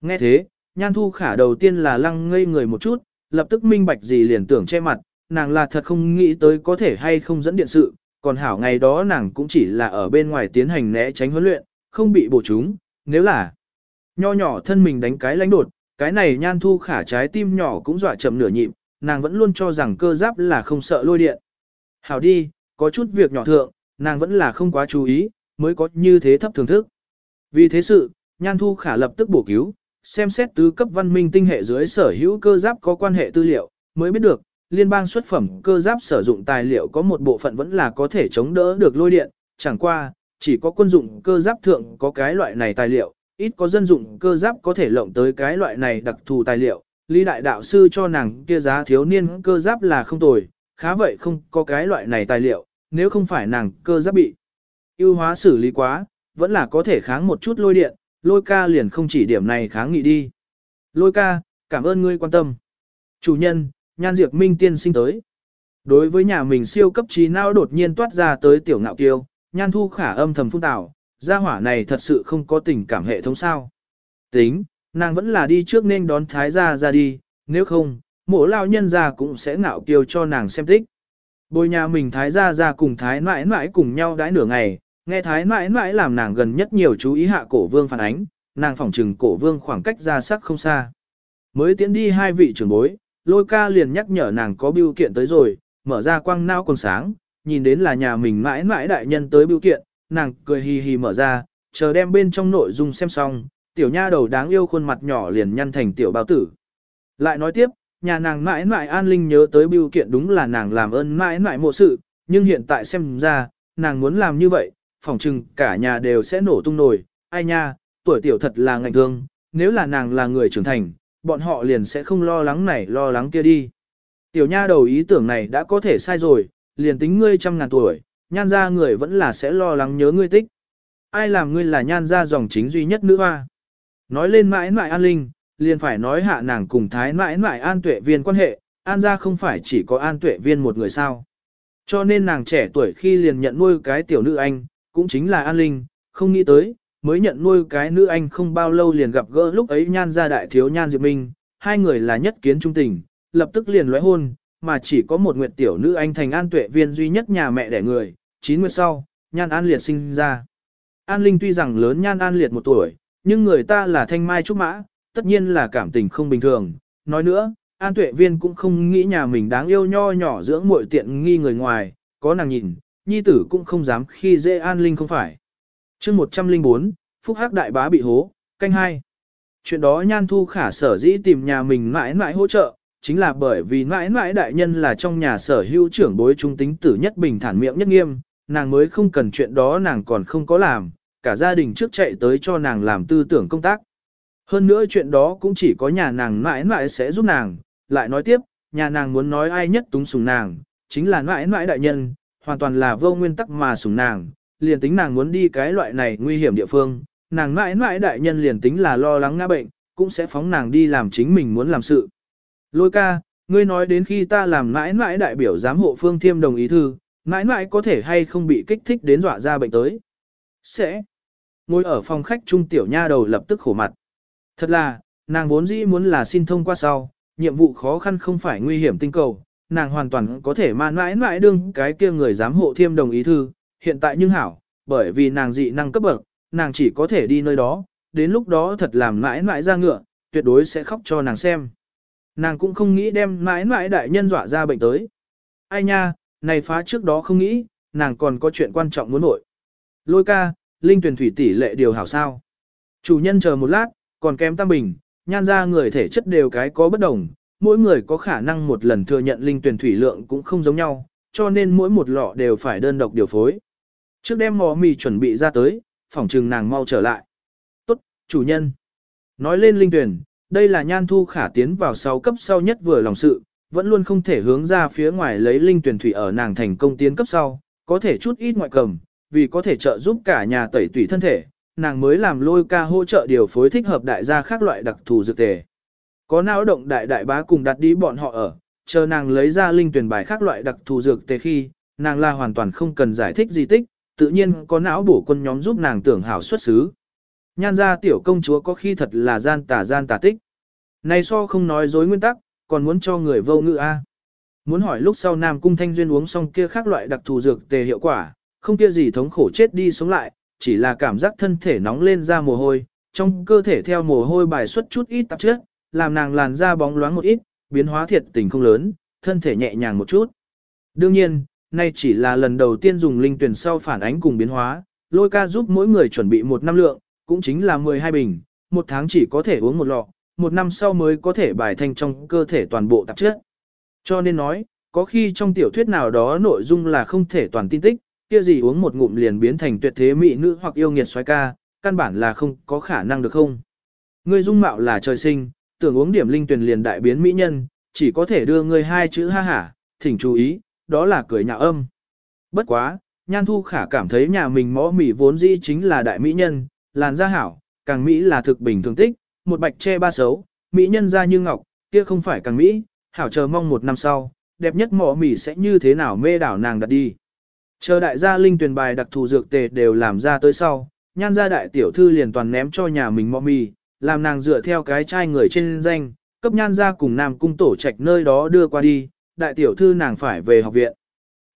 Nghe thế, nhan thu khả đầu tiên là lăng ngây người một chút, lập tức minh bạch gì liền tưởng che mặt, nàng là thật không nghĩ tới có thể hay không dẫn điện sự, còn hảo ngày đó nàng cũng chỉ là ở bên ngoài tiến hành né tránh huấn luyện, không bị bổ chúng, nếu là nho nhỏ thân mình đánh cái lãnh đột, cái này nhan thu khả trái tim nhỏ cũng dọa chậm nửa nhịp, nàng vẫn luôn cho rằng cơ giáp là không sợ lôi điện. Hảo đi, có chút việc nhỏ thượng, nàng vẫn là không quá chú ý, mới có như thế thấp thưởng thức. Vì thế sự, nhan thu khả lập tức bổ cứu, xem xét tứ cấp văn minh tinh hệ dưới sở hữu cơ giáp có quan hệ tư liệu, mới biết được, liên bang xuất phẩm cơ giáp sử dụng tài liệu có một bộ phận vẫn là có thể chống đỡ được lôi điện, chẳng qua, chỉ có quân dụng cơ giáp thượng có cái loại này tài liệu, ít có dân dụng cơ giáp có thể lộng tới cái loại này đặc thù tài liệu. Lý đại đạo sư cho nàng kia giá thiếu niên cơ giáp là không tồi, khá vậy không có cái loại này tài liệu, nếu không phải nàng cơ giáp bị ưu hóa xử lý quá, vẫn là có thể kháng một chút lôi điện, lôi ca liền không chỉ điểm này kháng nghị đi. Lôi ca, cảm ơn ngươi quan tâm. Chủ nhân, nhan diệt minh tiên sinh tới. Đối với nhà mình siêu cấp trí não đột nhiên toát ra tới tiểu ngạo kiêu, nhan thu khả âm thầm phun tạo, gia hỏa này thật sự không có tình cảm hệ thống sao. Tính, nàng vẫn là đi trước nên đón thái gia ra đi, nếu không, mộ lao nhân ra cũng sẽ ngạo kiêu cho nàng xem tích. Bồi nhà mình thái gia ra cùng thái mãi mãi cùng nhau đãi nửa ngày, nghe thái mãi mãi làm nàng gần nhất nhiều chú ý hạ cổ vương phản ánh, nàng phỏng trừng cổ vương khoảng cách ra sắc không xa. Mới tiến đi hai vị trưởng bối, lôi ca liền nhắc nhở nàng có biêu kiện tới rồi, mở ra quang não còn sáng, nhìn đến là nhà mình mãi mãi đại nhân tới biêu kiện, nàng cười hì hì mở ra, chờ đem bên trong nội dung xem xong, tiểu nha đầu đáng yêu khuôn mặt nhỏ liền nhăn thành tiểu bao tử. Lại nói tiếp, nhà nàng mãi mãi an linh nhớ tới biêu kiện đúng là nàng làm ơn mãi mãi mộ sự, nhưng hiện tại xem ra, nàng muốn làm như vậy, phỏng chừng cả nhà đều sẽ nổ tung nổi, ai nha, tuổi tiểu thật là ngạnh thương, nếu là nàng là người trưởng thành, bọn họ liền sẽ không lo lắng này lo lắng kia đi. Tiểu nha đầu ý tưởng này đã có thể sai rồi, liền tính ngươi trăm ngàn tuổi, nhan ra người vẫn là sẽ lo lắng nhớ ngươi tích. Ai làm ngươi là nhan ra dòng chính duy nhất nữ hoa. Nói lên mãi mãi an linh, liền phải nói hạ nàng cùng thái mãi mãi an tuệ viên quan hệ, an ra không phải chỉ có an tuệ viên một người sao. Cho nên nàng trẻ tuổi khi liền nhận nuôi cái tiểu nữ anh, cũng chính là an linh, không nghĩ tới, mới nhận nuôi cái nữ anh không bao lâu liền gặp gỡ lúc ấy nhan ra đại thiếu nhan diệp minh, hai người là nhất kiến trung tình, lập tức liền lóe hôn, mà chỉ có một nguyệt tiểu nữ anh thành an tuệ viên duy nhất nhà mẹ đẻ người, chín nguyệt sau, nhan an liệt sinh ra. An Linh tuy rằng lớn nhan an liệt một tuổi, nhưng người ta là thanh mai trúc mã, tất nhiên là cảm tình không bình thường. Nói nữa, an tuệ viên cũng không nghĩ nhà mình đáng yêu nho nhỏ dưỡng muội tiện nghi người ngoài, có nàng nhìn, nhi tử cũng không dám khi dễ an Linh không phải. chương 104, Phúc Hắc Đại Bá bị hố, canh hai. Chuyện đó Nhan Thu Khả sở dĩ tìm nhà mình mãi mãi hỗ trợ, chính là bởi vì mãi mãi đại nhân là trong nhà sở hữu trưởng bối trung tính tử nhất bình thản miệng nhất nghiêm, nàng mới không cần chuyện đó nàng còn không có làm, cả gia đình trước chạy tới cho nàng làm tư tưởng công tác. Hơn nữa chuyện đó cũng chỉ có nhà nàng mãi mãi sẽ giúp nàng, lại nói tiếp, nhà nàng muốn nói ai nhất túng sùng nàng, chính là mãi mãi đại nhân, hoàn toàn là vô nguyên tắc mà sùng nàng, liền tính nàng muốn đi cái loại này nguy hiểm địa phương, nàng mãi mãi đại nhân liền tính là lo lắng ngã bệnh, cũng sẽ phóng nàng đi làm chính mình muốn làm sự. Lôi ca, ngươi nói đến khi ta làm mãi mãi đại biểu giám hộ phương thiêm đồng ý thư, mãi mãi có thể hay không bị kích thích đến dọa ra bệnh tới. Sẽ. Ngồi ở phòng khách trung tiểu nha đầu lập tức khổ mặt. Thật là, nàng vốn dĩ muốn là xin thông qua sau, nhiệm vụ khó khăn không phải nguy hiểm tinh cầu, nàng hoàn toàn có thể man mãi mãi đương cái kia người giám hộ thiêm đồng ý thư, hiện tại nhưng hảo, bởi vì nàng dị năng cấp bậc, nàng chỉ có thể đi nơi đó, đến lúc đó thật làm mãi mãi ra ngựa, tuyệt đối sẽ khóc cho nàng xem. Nàng cũng không nghĩ đem mãi mãi đại nhân dọa ra bệnh tới. Ai nha, này phá trước đó không nghĩ, nàng còn có chuyện quan trọng muốn nội. Lôi ca, linh tuyển thủy tỷ lệ điều hảo sao. Chủ nhân chờ một lát, còn kém tam bình, nhan ra người thể chất đều cái có bất đồng, mỗi người có khả năng một lần thừa nhận linh tuyển thủy lượng cũng không giống nhau, cho nên mỗi một lọ đều phải đơn độc điều phối. Trước đem mò mì chuẩn bị ra tới, phỏng trừng nàng mau trở lại. Tốt, chủ nhân. Nói lên linh tuyển, đây là nhan thu khả tiến vào 6 cấp sau nhất vừa lòng sự, vẫn luôn không thể hướng ra phía ngoài lấy linh tuyển thủy ở nàng thành công tiến cấp sau, có thể chút ít ngoại cầm, vì có thể trợ giúp cả nhà tẩy tủy thân thể, nàng mới làm lôi ca hỗ trợ điều phối thích hợp đại gia khác loại đặc thù dược tề. Có não động đại đại bá cùng đặt đi bọn họ ở, chờ nàng lấy ra linh tuyển bài khác loại đặc thù dược tề khi, nàng là hoàn toàn không cần giải thích gì tích, tự nhiên có não bổ quân nhóm giúp nàng tưởng hảo xuất xứ. Nhan ra tiểu công chúa có khi thật là gian tà gian tà tích. Này so không nói dối nguyên tắc, còn muốn cho người vô ngữ a. Muốn hỏi lúc sau Nam Cung Thanh Duyên uống xong kia khác loại đặc thù dược tề hiệu quả, không kia gì thống khổ chết đi sống lại, chỉ là cảm giác thân thể nóng lên ra mồ hôi, trong cơ thể theo mồ hôi bài xuất chút ít tạp chất, làm nàng làn da bóng loáng một ít, biến hóa thiệt tình không lớn, thân thể nhẹ nhàng một chút. Đương nhiên, nay chỉ là lần đầu tiên dùng linh tuyển sau phản ánh cùng biến hóa, lôi ca giúp mỗi người chuẩn bị một năm lượng, cũng chính là 12 bình, một tháng chỉ có thể uống một lọ, một năm sau mới có thể bài thanh trong cơ thể toàn bộ tạp chất. Cho nên nói, có khi trong tiểu thuyết nào đó nội dung là không thể toàn tin tích, kia gì uống một ngụm liền biến thành tuyệt thế mỹ nữ hoặc yêu nghiệt xoái ca, căn bản là không có khả năng được không. Ngươi dung mạo là trời sinh, tưởng uống điểm linh tuyển liền đại biến mỹ nhân, chỉ có thể đưa ngươi hai chữ ha hả, thỉnh chú ý, đó là cười nhạo âm. Bất quá, Nhan Thu Khả cảm thấy nhà mình mõ mỉ vốn dĩ chính là đại mỹ nhân, làn da hảo, càng mỹ là thực bình thường tích, một bạch che ba xấu, mỹ nhân da như ngọc, kia không phải càng mỹ, hảo chờ mong một năm sau, đẹp nhất mỏ mỉ sẽ như thế nào mê đảo nàng đặt đi. Chờ đại gia linh tuyển bài đặc thù dược tề đều làm ra tới sau, nhan gia đại tiểu thư liền toàn ném cho nhà mình mỏ mì, làm nàng dựa theo cái trai người trên danh, cấp nhan gia cùng nam cung tổ trạch nơi đó đưa qua đi, đại tiểu thư nàng phải về học viện.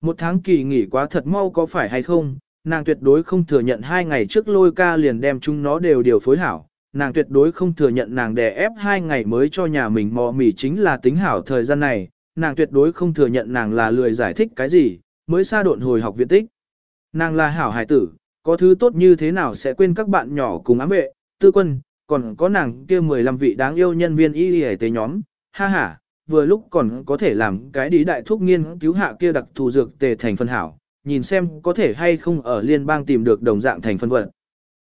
Một tháng kỳ nghỉ quá thật mau có phải hay không, nàng tuyệt đối không thừa nhận hai ngày trước lôi ca liền đem chúng nó đều điều phối hảo, nàng tuyệt đối không thừa nhận nàng đè ép hai ngày mới cho nhà mình mò mỉ chính là tính hảo thời gian này, nàng tuyệt đối không thừa nhận nàng là lười giải thích cái gì, mới xa độn hồi học viện tích. Nàng là hảo hải tử, có thứ tốt như thế nào sẽ quên các bạn nhỏ cùng ám vệ, tư quân, còn có nàng kia 15 vị đáng yêu nhân viên y y tế nhóm, ha ha, vừa lúc còn có thể làm cái đi đại thuốc nghiên cứu hạ kia đặc thù dược tề thành phân hảo, nhìn xem có thể hay không ở liên bang tìm được đồng dạng thành phân vật.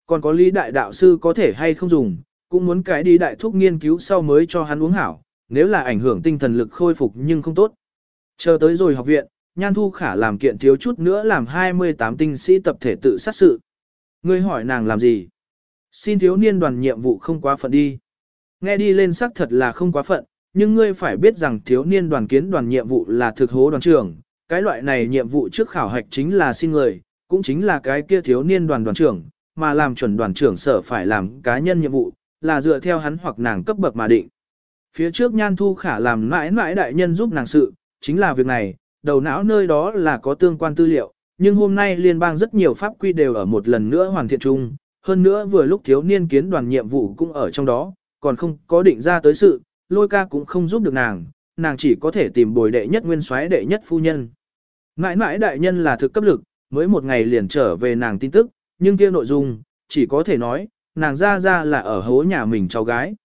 Còn có lý đại đạo sư có thể hay không dùng, cũng muốn cái đi đại thuốc nghiên cứu sau mới cho hắn uống hảo, nếu là ảnh hưởng tinh thần lực khôi phục nhưng không tốt. Chờ tới rồi học viện, Nhan Thu Khả làm kiện thiếu chút nữa làm 28 tinh sĩ tập thể tự sát sự. Ngươi hỏi nàng làm gì? Xin thiếu niên đoàn nhiệm vụ không quá phận đi. Nghe đi lên sắc thật là không quá phận, nhưng ngươi phải biết rằng thiếu niên đoàn kiến đoàn nhiệm vụ là thực hố đoàn trưởng. Cái loại này nhiệm vụ trước khảo hạch chính là xin người, cũng chính là cái kia thiếu niên đoàn đoàn trưởng, mà làm chuẩn đoàn trưởng sở phải làm cá nhân nhiệm vụ, là dựa theo hắn hoặc nàng cấp bậc mà định. Phía trước Nhan Thu Khả làm mãi mãi đại nhân giúp nàng sự, chính là việc này, đầu não nơi đó là có tương quan tư liệu, nhưng hôm nay liên bang rất nhiều pháp quy đều ở một lần nữa hoàn thiện chung, hơn nữa vừa lúc thiếu niên kiến đoàn nhiệm vụ cũng ở trong đó, còn không có định ra tới sự, lôi ca cũng không giúp được nàng, nàng chỉ có thể tìm bồi đệ nhất nguyên soái đệ nhất phu nhân. Mãi mãi đại nhân là thực cấp lực, mới một ngày liền trở về nàng tin tức, nhưng kia nội dung, chỉ có thể nói, nàng ra ra là ở hố nhà mình cháu gái.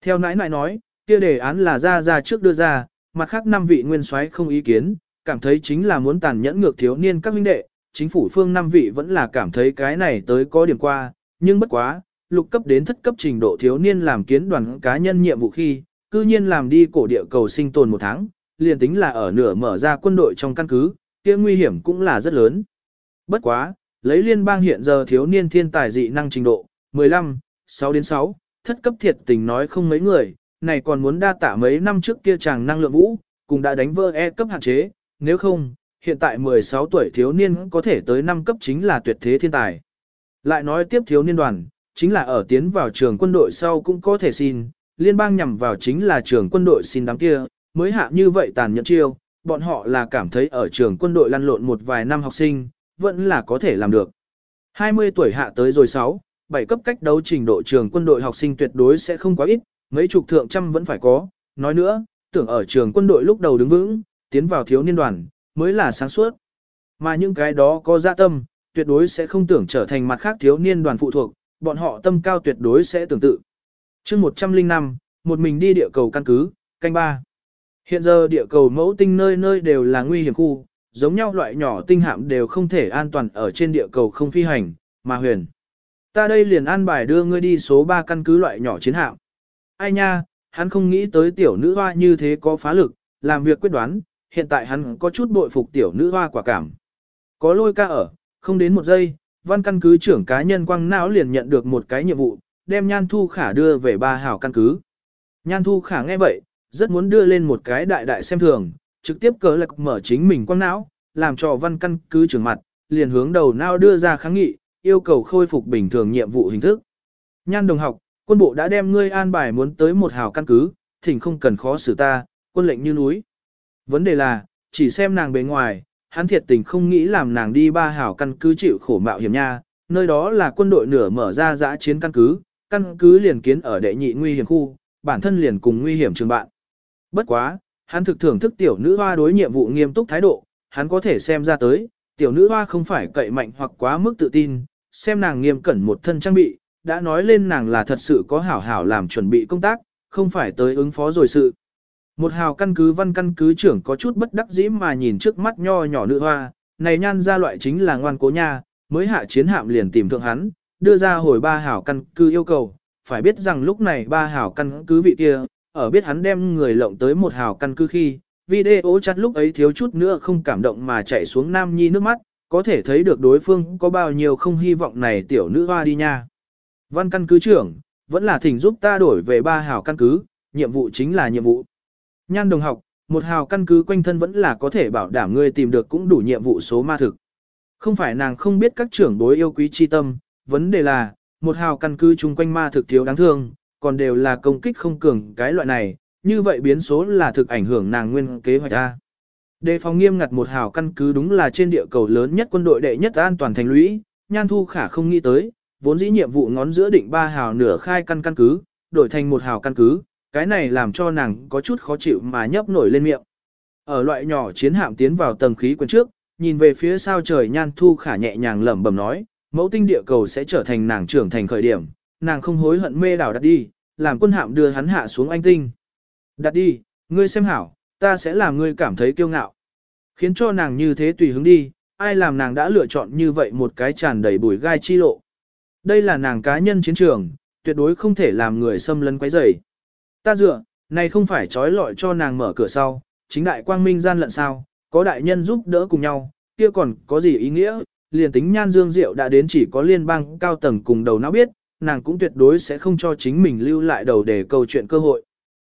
Theo nãi nãi nói, kia đề án là ra ra trước đưa ra, mặt khác năm vị nguyên soái không ý kiến, cảm thấy chính là muốn tàn nhẫn ngược thiếu niên các huynh đệ, chính phủ phương năm vị vẫn là cảm thấy cái này tới có điểm qua, nhưng bất quá, lục cấp đến thất cấp trình độ thiếu niên làm kiến đoàn cá nhân nhiệm vụ khi, cư nhiên làm đi cổ địa cầu sinh tồn một tháng, liền tính là ở nửa mở ra quân đội trong căn cứ, kia nguy hiểm cũng là rất lớn. Bất quá, lấy liên bang hiện giờ thiếu niên thiên tài dị năng trình độ, 15, 6 đến 6, thất cấp thiệt tình nói không mấy người, này còn muốn đa tạ mấy năm trước kia chàng năng lượng vũ, cùng đã đánh vỡ E cấp hạn chế, nếu không, hiện tại 16 tuổi thiếu niên có thể tới năm cấp chính là tuyệt thế thiên tài. Lại nói tiếp thiếu niên đoàn, chính là ở tiến vào trường quân đội sau cũng có thể xin, liên bang nhằm vào chính là trường quân đội xin đám kia, mới hạ như vậy tàn nhẫn chiêu, bọn họ là cảm thấy ở trường quân đội lăn lộn một vài năm học sinh, vẫn là có thể làm được. 20 tuổi hạ tới rồi 6, 7 cấp cách đấu trình độ trường quân đội học sinh tuyệt đối sẽ không quá ít, mấy chục thượng trăm vẫn phải có. Nói nữa, tưởng ở trường quân đội lúc đầu đứng vững, tiến vào thiếu niên đoàn, mới là sáng suốt. Mà những cái đó có dạ tâm, tuyệt đối sẽ không tưởng trở thành mặt khác thiếu niên đoàn phụ thuộc, bọn họ tâm cao tuyệt đối sẽ tưởng tự. chương 105, một mình đi địa cầu căn cứ, canh ba. Hiện giờ địa cầu mẫu tinh nơi nơi đều là nguy hiểm khu, giống nhau loại nhỏ tinh hạm đều không thể an toàn ở trên địa cầu không phi hành, mà huyền. Ta đây liền an bài đưa ngươi đi số 3 căn cứ loại nhỏ chiến hạm. Ai nha, hắn không nghĩ tới tiểu nữ hoa như thế có phá lực, làm việc quyết đoán, hiện tại hắn có chút bội phục tiểu nữ hoa quả cảm. Có lôi ca ở, không đến một giây, văn căn cứ trưởng cá nhân quăng não liền nhận được một cái nhiệm vụ, đem Nhan Thu Khả đưa về ba hảo căn cứ. Nhan Thu Khả nghe vậy, rất muốn đưa lên một cái đại đại xem thường, trực tiếp cờ lạc mở chính mình quăng não, làm cho văn căn cứ trưởng mặt, liền hướng đầu não đưa ra kháng nghị, yêu cầu khôi phục bình thường nhiệm vụ hình thức. Nhan đồng học, quân bộ đã đem ngươi an bài muốn tới một hào căn cứ, thỉnh không cần khó xử ta, quân lệnh như núi. Vấn đề là, chỉ xem nàng bề ngoài, hắn thiệt tình không nghĩ làm nàng đi ba hảo căn cứ chịu khổ mạo hiểm nha, nơi đó là quân đội nửa mở ra giã chiến căn cứ, căn cứ liền kiến ở đệ nhị nguy hiểm khu, bản thân liền cùng nguy hiểm trường bạn. Bất quá, hắn thực thưởng thức tiểu nữ hoa đối nhiệm vụ nghiêm túc thái độ, hắn có thể xem ra tới, tiểu nữ hoa không phải cậy mạnh hoặc quá mức tự tin, xem nàng nghiêm cẩn một thân trang bị, đã nói lên nàng là thật sự có hảo hảo làm chuẩn bị công tác, không phải tới ứng phó rồi sự. Một hào căn cứ văn căn cứ trưởng có chút bất đắc dĩ mà nhìn trước mắt nho nhỏ nữ hoa, này nhan ra loại chính là ngoan cố nha, mới hạ chiến hạm liền tìm thượng hắn, đưa ra hồi ba hảo căn cứ yêu cầu, phải biết rằng lúc này ba hảo căn cứ vị kia, ở biết hắn đem người lộng tới một hảo căn cứ khi, video chat lúc ấy thiếu chút nữa không cảm động mà chạy xuống nam nhi nước mắt, có thể thấy được đối phương có bao nhiêu không hy vọng này tiểu nữ hoa đi nha. Văn căn cứ trưởng, vẫn là thỉnh giúp ta đổi về ba hảo căn cứ, nhiệm vụ chính là nhiệm vụ. Nhan đồng học, một hào căn cứ quanh thân vẫn là có thể bảo đảm ngươi tìm được cũng đủ nhiệm vụ số ma thực. Không phải nàng không biết các trưởng bối yêu quý chi tâm, vấn đề là, một hào căn cứ chung quanh ma thực thiếu đáng thương, còn đều là công kích không cường cái loại này, như vậy biến số là thực ảnh hưởng nàng nguyên kế hoạch A. Đề phòng nghiêm ngặt một hào căn cứ đúng là trên địa cầu lớn nhất quân đội đệ nhất an toàn thành lũy, nhan thu khả không nghĩ tới, vốn dĩ nhiệm vụ ngón giữa định ba hào nửa khai căn căn cứ, đổi thành một hào căn cứ, cái này làm cho nàng có chút khó chịu mà nhấp nổi lên miệng. Ở loại nhỏ chiến hạm tiến vào tầng khí quyển trước, nhìn về phía sao trời nhan thu khả nhẹ nhàng lẩm bẩm nói, mẫu tinh địa cầu sẽ trở thành nàng trưởng thành khởi điểm, nàng không hối hận mê đảo đặt đi, làm quân hạm đưa hắn hạ xuống anh tinh. Đặt đi, ngươi xem hảo, ta sẽ làm ngươi cảm thấy kiêu ngạo. Khiến cho nàng như thế tùy hứng đi, ai làm nàng đã lựa chọn như vậy một cái tràn đầy bùi gai chi lộ. Đây là nàng cá nhân chiến trường, tuyệt đối không thể làm người xâm lấn quấy rầy. Ta dựa, này không phải trói lọi cho nàng mở cửa sau, chính đại quang minh gian lận sao, có đại nhân giúp đỡ cùng nhau, kia còn có gì ý nghĩa, liền tính nhan dương diệu đã đến chỉ có liên bang cao tầng cùng đầu não biết, nàng cũng tuyệt đối sẽ không cho chính mình lưu lại đầu để câu chuyện cơ hội.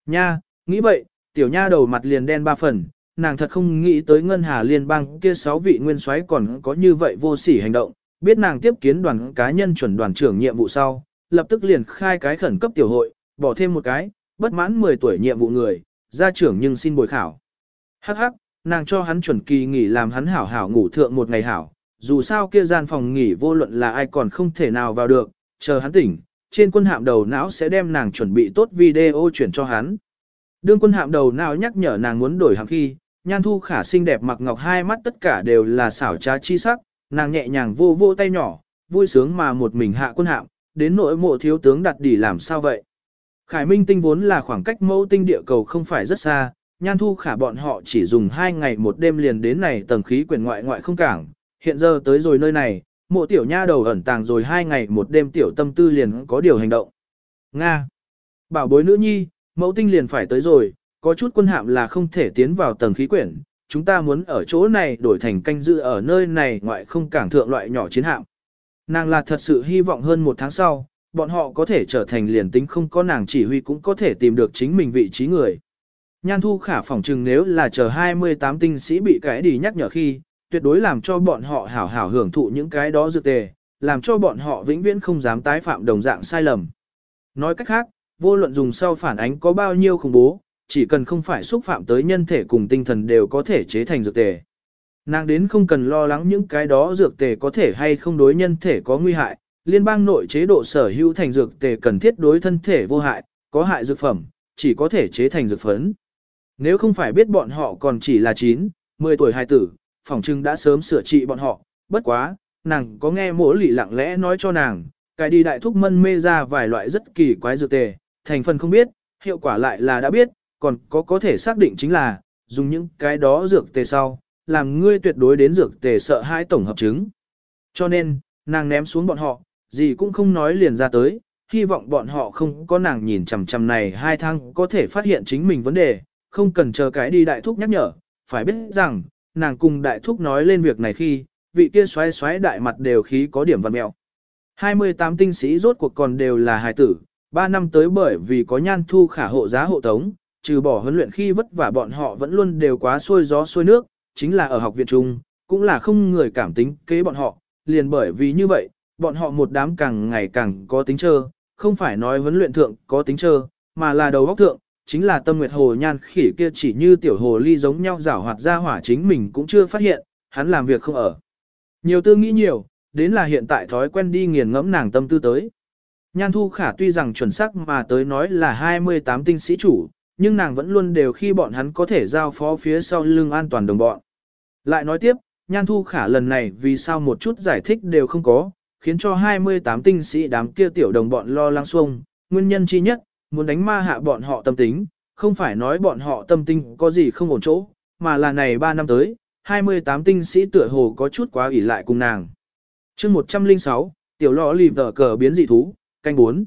Nha, nghĩ vậy, tiểu nha đầu mặt liền đen ba phần, nàng thật không nghĩ tới ngân hà liên bang kia sáu vị nguyên soái còn có như vậy vô sỉ hành động, biết nàng tiếp kiến đoàn cá nhân chuẩn đoàn trưởng nhiệm vụ sau, lập tức liền khai cái khẩn cấp tiểu hội, bỏ thêm một cái, bất mãn 10 tuổi nhiệm vụ người, gia trưởng nhưng xin bồi khảo. Hắc hắc, nàng cho hắn chuẩn kỳ nghỉ làm hắn hảo hảo ngủ thượng một ngày hảo, dù sao kia gian phòng nghỉ vô luận là ai còn không thể nào vào được, chờ hắn tỉnh, trên quân hạm đầu não sẽ đem nàng chuẩn bị tốt video chuyển cho hắn. Đương quân hạm đầu não nhắc nhở nàng muốn đổi hàng khi, nhan thu khả xinh đẹp mặc ngọc hai mắt tất cả đều là xảo trá chi sắc, nàng nhẹ nhàng vô vô tay nhỏ, vui sướng mà một mình hạ quân hạm, đến nỗi mộ thiếu tướng đặt đỉ làm sao vậy. Khải Minh tinh vốn là khoảng cách mẫu tinh địa cầu không phải rất xa, nhan thu khả bọn họ chỉ dùng 2 ngày một đêm liền đến này tầng khí quyển ngoại ngoại không cảng, hiện giờ tới rồi nơi này, mộ tiểu nha đầu ẩn tàng rồi 2 ngày một đêm tiểu tâm tư liền có điều hành động. Nga. Bảo bối nữ nhi, mẫu tinh liền phải tới rồi, có chút quân hạm là không thể tiến vào tầng khí quyển, chúng ta muốn ở chỗ này đổi thành canh dự ở nơi này ngoại không cảng thượng loại nhỏ chiến hạm. Nàng là thật sự hy vọng hơn một tháng sau, bọn họ có thể trở thành liền tính không có nàng chỉ huy cũng có thể tìm được chính mình vị trí người. Nhan thu khả phỏng chừng nếu là chờ 28 tinh sĩ bị cái đi nhắc nhở khi, tuyệt đối làm cho bọn họ hảo hảo hưởng thụ những cái đó dược tề, làm cho bọn họ vĩnh viễn không dám tái phạm đồng dạng sai lầm. Nói cách khác, vô luận dùng sau phản ánh có bao nhiêu khủng bố, chỉ cần không phải xúc phạm tới nhân thể cùng tinh thần đều có thể chế thành dược tề. Nàng đến không cần lo lắng những cái đó dược tề có thể hay không đối nhân thể có nguy hại, liên bang nội chế độ sở hữu thành dược tề cần thiết đối thân thể vô hại, có hại dược phẩm, chỉ có thể chế thành dược phấn. Nếu không phải biết bọn họ còn chỉ là 9, 10 tuổi hài tử, phòng trưng đã sớm sửa trị bọn họ, bất quá, nàng có nghe mỗ lì lặng lẽ nói cho nàng, cái đi đại thúc mân mê ra vài loại rất kỳ quái dược tề, thành phần không biết, hiệu quả lại là đã biết, còn có có thể xác định chính là, dùng những cái đó dược tề sau, làm ngươi tuyệt đối đến dược tề sợ hãi tổng hợp chứng. Cho nên, nàng ném xuống bọn họ, gì cũng không nói liền ra tới, hy vọng bọn họ không có nàng nhìn chằm chằm này hai tháng có thể phát hiện chính mình vấn đề, không cần chờ cái đi đại thúc nhắc nhở, phải biết rằng, nàng cùng đại thúc nói lên việc này khi, vị kia xoáy xoáy đại mặt đều khí có điểm văn mẹo. 28 tinh sĩ rốt cuộc còn đều là hài tử, 3 năm tới bởi vì có nhan thu khả hộ giá hộ tống, trừ bỏ huấn luyện khi vất vả bọn họ vẫn luôn đều quá xuôi gió xuôi nước, chính là ở học viện trung, cũng là không người cảm tính kế bọn họ, liền bởi vì như vậy, bọn họ một đám càng ngày càng có tính trơ, không phải nói huấn luyện thượng có tính trơ, mà là đầu óc thượng, chính là tâm nguyệt hồ nhan khỉ kia chỉ như tiểu hồ ly giống nhau rảo hoạt ra hỏa chính mình cũng chưa phát hiện, hắn làm việc không ở. Nhiều tư nghĩ nhiều, đến là hiện tại thói quen đi nghiền ngẫm nàng tâm tư tới. Nhan thu khả tuy rằng chuẩn xác mà tới nói là 28 tinh sĩ chủ, nhưng nàng vẫn luôn đều khi bọn hắn có thể giao phó phía sau lưng an toàn đồng bọn. Lại nói tiếp, nhan thu khả lần này vì sao một chút giải thích đều không có, khiến cho 28 tinh sĩ đám kia tiểu đồng bọn lo lắng xuông, nguyên nhân chi nhất, muốn đánh ma hạ bọn họ tâm tính, không phải nói bọn họ tâm tinh có gì không ổn chỗ, mà là này 3 năm tới, 28 tinh sĩ tựa hồ có chút quá ủy lại cùng nàng. chương 106, tiểu lọ lìm tờ cờ biến dị thú, canh 4.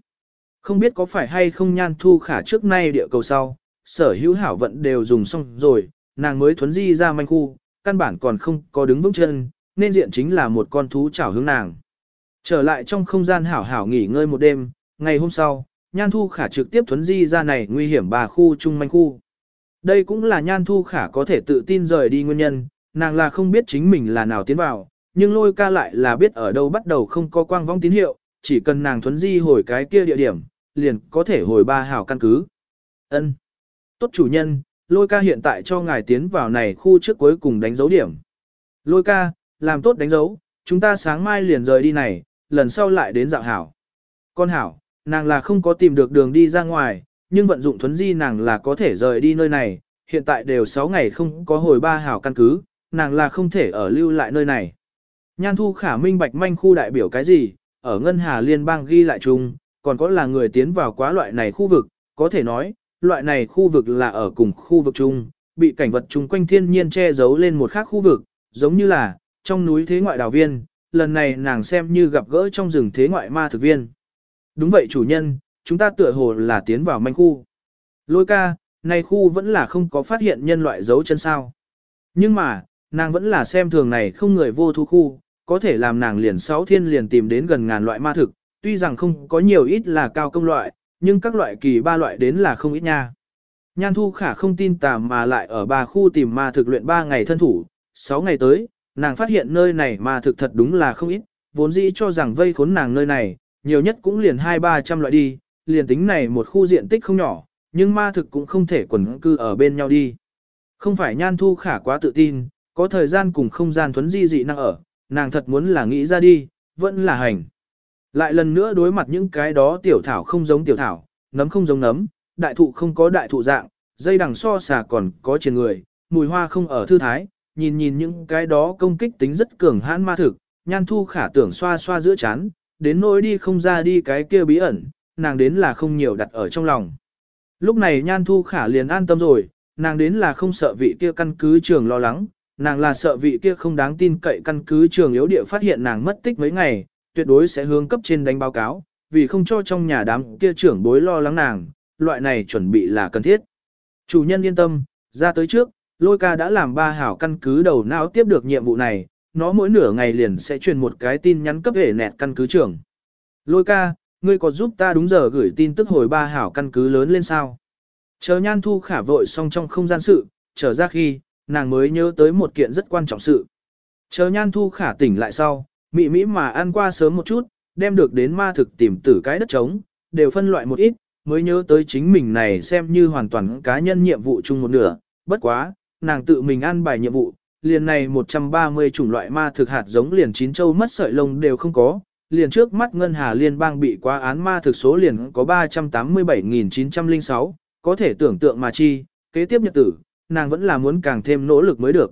Không biết có phải hay không nhan thu khả trước nay địa cầu sau, sở hữu hảo vận đều dùng xong rồi, nàng mới thuấn di ra manh khu, căn bản còn không có đứng vững chân, nên diện chính là một con thú chảo hướng nàng. Trở lại trong không gian hảo hảo nghỉ ngơi một đêm, ngày hôm sau, Nhan Thu Khả trực tiếp thuấn di ra này nguy hiểm bà khu trung manh khu. Đây cũng là Nhan Thu Khả có thể tự tin rời đi nguyên nhân, nàng là không biết chính mình là nào tiến vào, nhưng lôi ca lại là biết ở đâu bắt đầu không có quang vong tín hiệu, chỉ cần nàng thuấn di hồi cái kia địa điểm, liền có thể hồi ba hảo căn cứ. Ân, Tốt chủ nhân, lôi ca hiện tại cho ngài tiến vào này khu trước cuối cùng đánh dấu điểm. Lôi ca, làm tốt đánh dấu, chúng ta sáng mai liền rời đi này, lần sau lại đến dạo hảo. Con hảo, nàng là không có tìm được đường đi ra ngoài, nhưng vận dụng thuấn di nàng là có thể rời đi nơi này, hiện tại đều 6 ngày không có hồi ba hảo căn cứ, nàng là không thể ở lưu lại nơi này. Nhan thu khả minh bạch manh khu đại biểu cái gì, ở Ngân Hà Liên bang ghi lại chung, còn có là người tiến vào quá loại này khu vực, có thể nói, loại này khu vực là ở cùng khu vực chung, bị cảnh vật chung quanh thiên nhiên che giấu lên một khác khu vực, giống như là, trong núi thế ngoại đào viên, lần này nàng xem như gặp gỡ trong rừng thế ngoại ma thực viên. Đúng vậy chủ nhân, chúng ta tựa hồ là tiến vào manh khu. Lôi ca, này khu vẫn là không có phát hiện nhân loại dấu chân sao. Nhưng mà, nàng vẫn là xem thường này không người vô thu khu, có thể làm nàng liền sáu thiên liền tìm đến gần ngàn loại ma thực, tuy rằng không có nhiều ít là cao công loại, nhưng các loại kỳ ba loại đến là không ít nha. Nhan thu khả không tin tà mà lại ở ba khu tìm ma thực luyện ba ngày thân thủ, sáu ngày tới, nàng phát hiện nơi này mà thực thật đúng là không ít, vốn dĩ cho rằng vây khốn nàng nơi này, nhiều nhất cũng liền hai ba trăm loại đi, liền tính này một khu diện tích không nhỏ, nhưng ma thực cũng không thể quần cư ở bên nhau đi. Không phải nhan thu khả quá tự tin, có thời gian cùng không gian thuấn di dị năng ở, nàng thật muốn là nghĩ ra đi, vẫn là hành. Lại lần nữa đối mặt những cái đó tiểu thảo không giống tiểu thảo, nấm không giống nấm, đại thụ không có đại thụ dạng, dây đằng so xà còn có trên người, mùi hoa không ở thư thái, nhìn nhìn những cái đó công kích tính rất cường hãn ma thực, nhan thu khả tưởng xoa xoa giữa chán, đến nỗi đi không ra đi cái kia bí ẩn, nàng đến là không nhiều đặt ở trong lòng. Lúc này nhan thu khả liền an tâm rồi, nàng đến là không sợ vị kia căn cứ trường lo lắng, nàng là sợ vị kia không đáng tin cậy căn cứ trường yếu địa phát hiện nàng mất tích mấy ngày, tuyệt đối sẽ hướng cấp trên đánh báo cáo, vì không cho trong nhà đám kia trưởng bối lo lắng nàng, loại này chuẩn bị là cần thiết. Chủ nhân yên tâm, ra tới trước, lôi ca đã làm ba hảo căn cứ đầu não tiếp được nhiệm vụ này, nó mỗi nửa ngày liền sẽ truyền một cái tin nhắn cấp hệ nẹt căn cứ trưởng. Lôi ca, ngươi có giúp ta đúng giờ gửi tin tức hồi ba hảo căn cứ lớn lên sao? Chờ nhan thu khả vội xong trong không gian sự, trở ra khi, nàng mới nhớ tới một kiện rất quan trọng sự. Chờ nhan thu khả tỉnh lại sau, mị mỹ mà ăn qua sớm một chút, đem được đến ma thực tìm tử cái đất trống, đều phân loại một ít, mới nhớ tới chính mình này xem như hoàn toàn cá nhân nhiệm vụ chung một nửa, bất quá, nàng tự mình ăn bài nhiệm vụ, liền này 130 chủng loại ma thực hạt giống liền chín châu mất sợi lông đều không có, liền trước mắt ngân hà liên bang bị quá án ma thực số liền có 387.906, có thể tưởng tượng mà chi, kế tiếp nhật tử, nàng vẫn là muốn càng thêm nỗ lực mới được.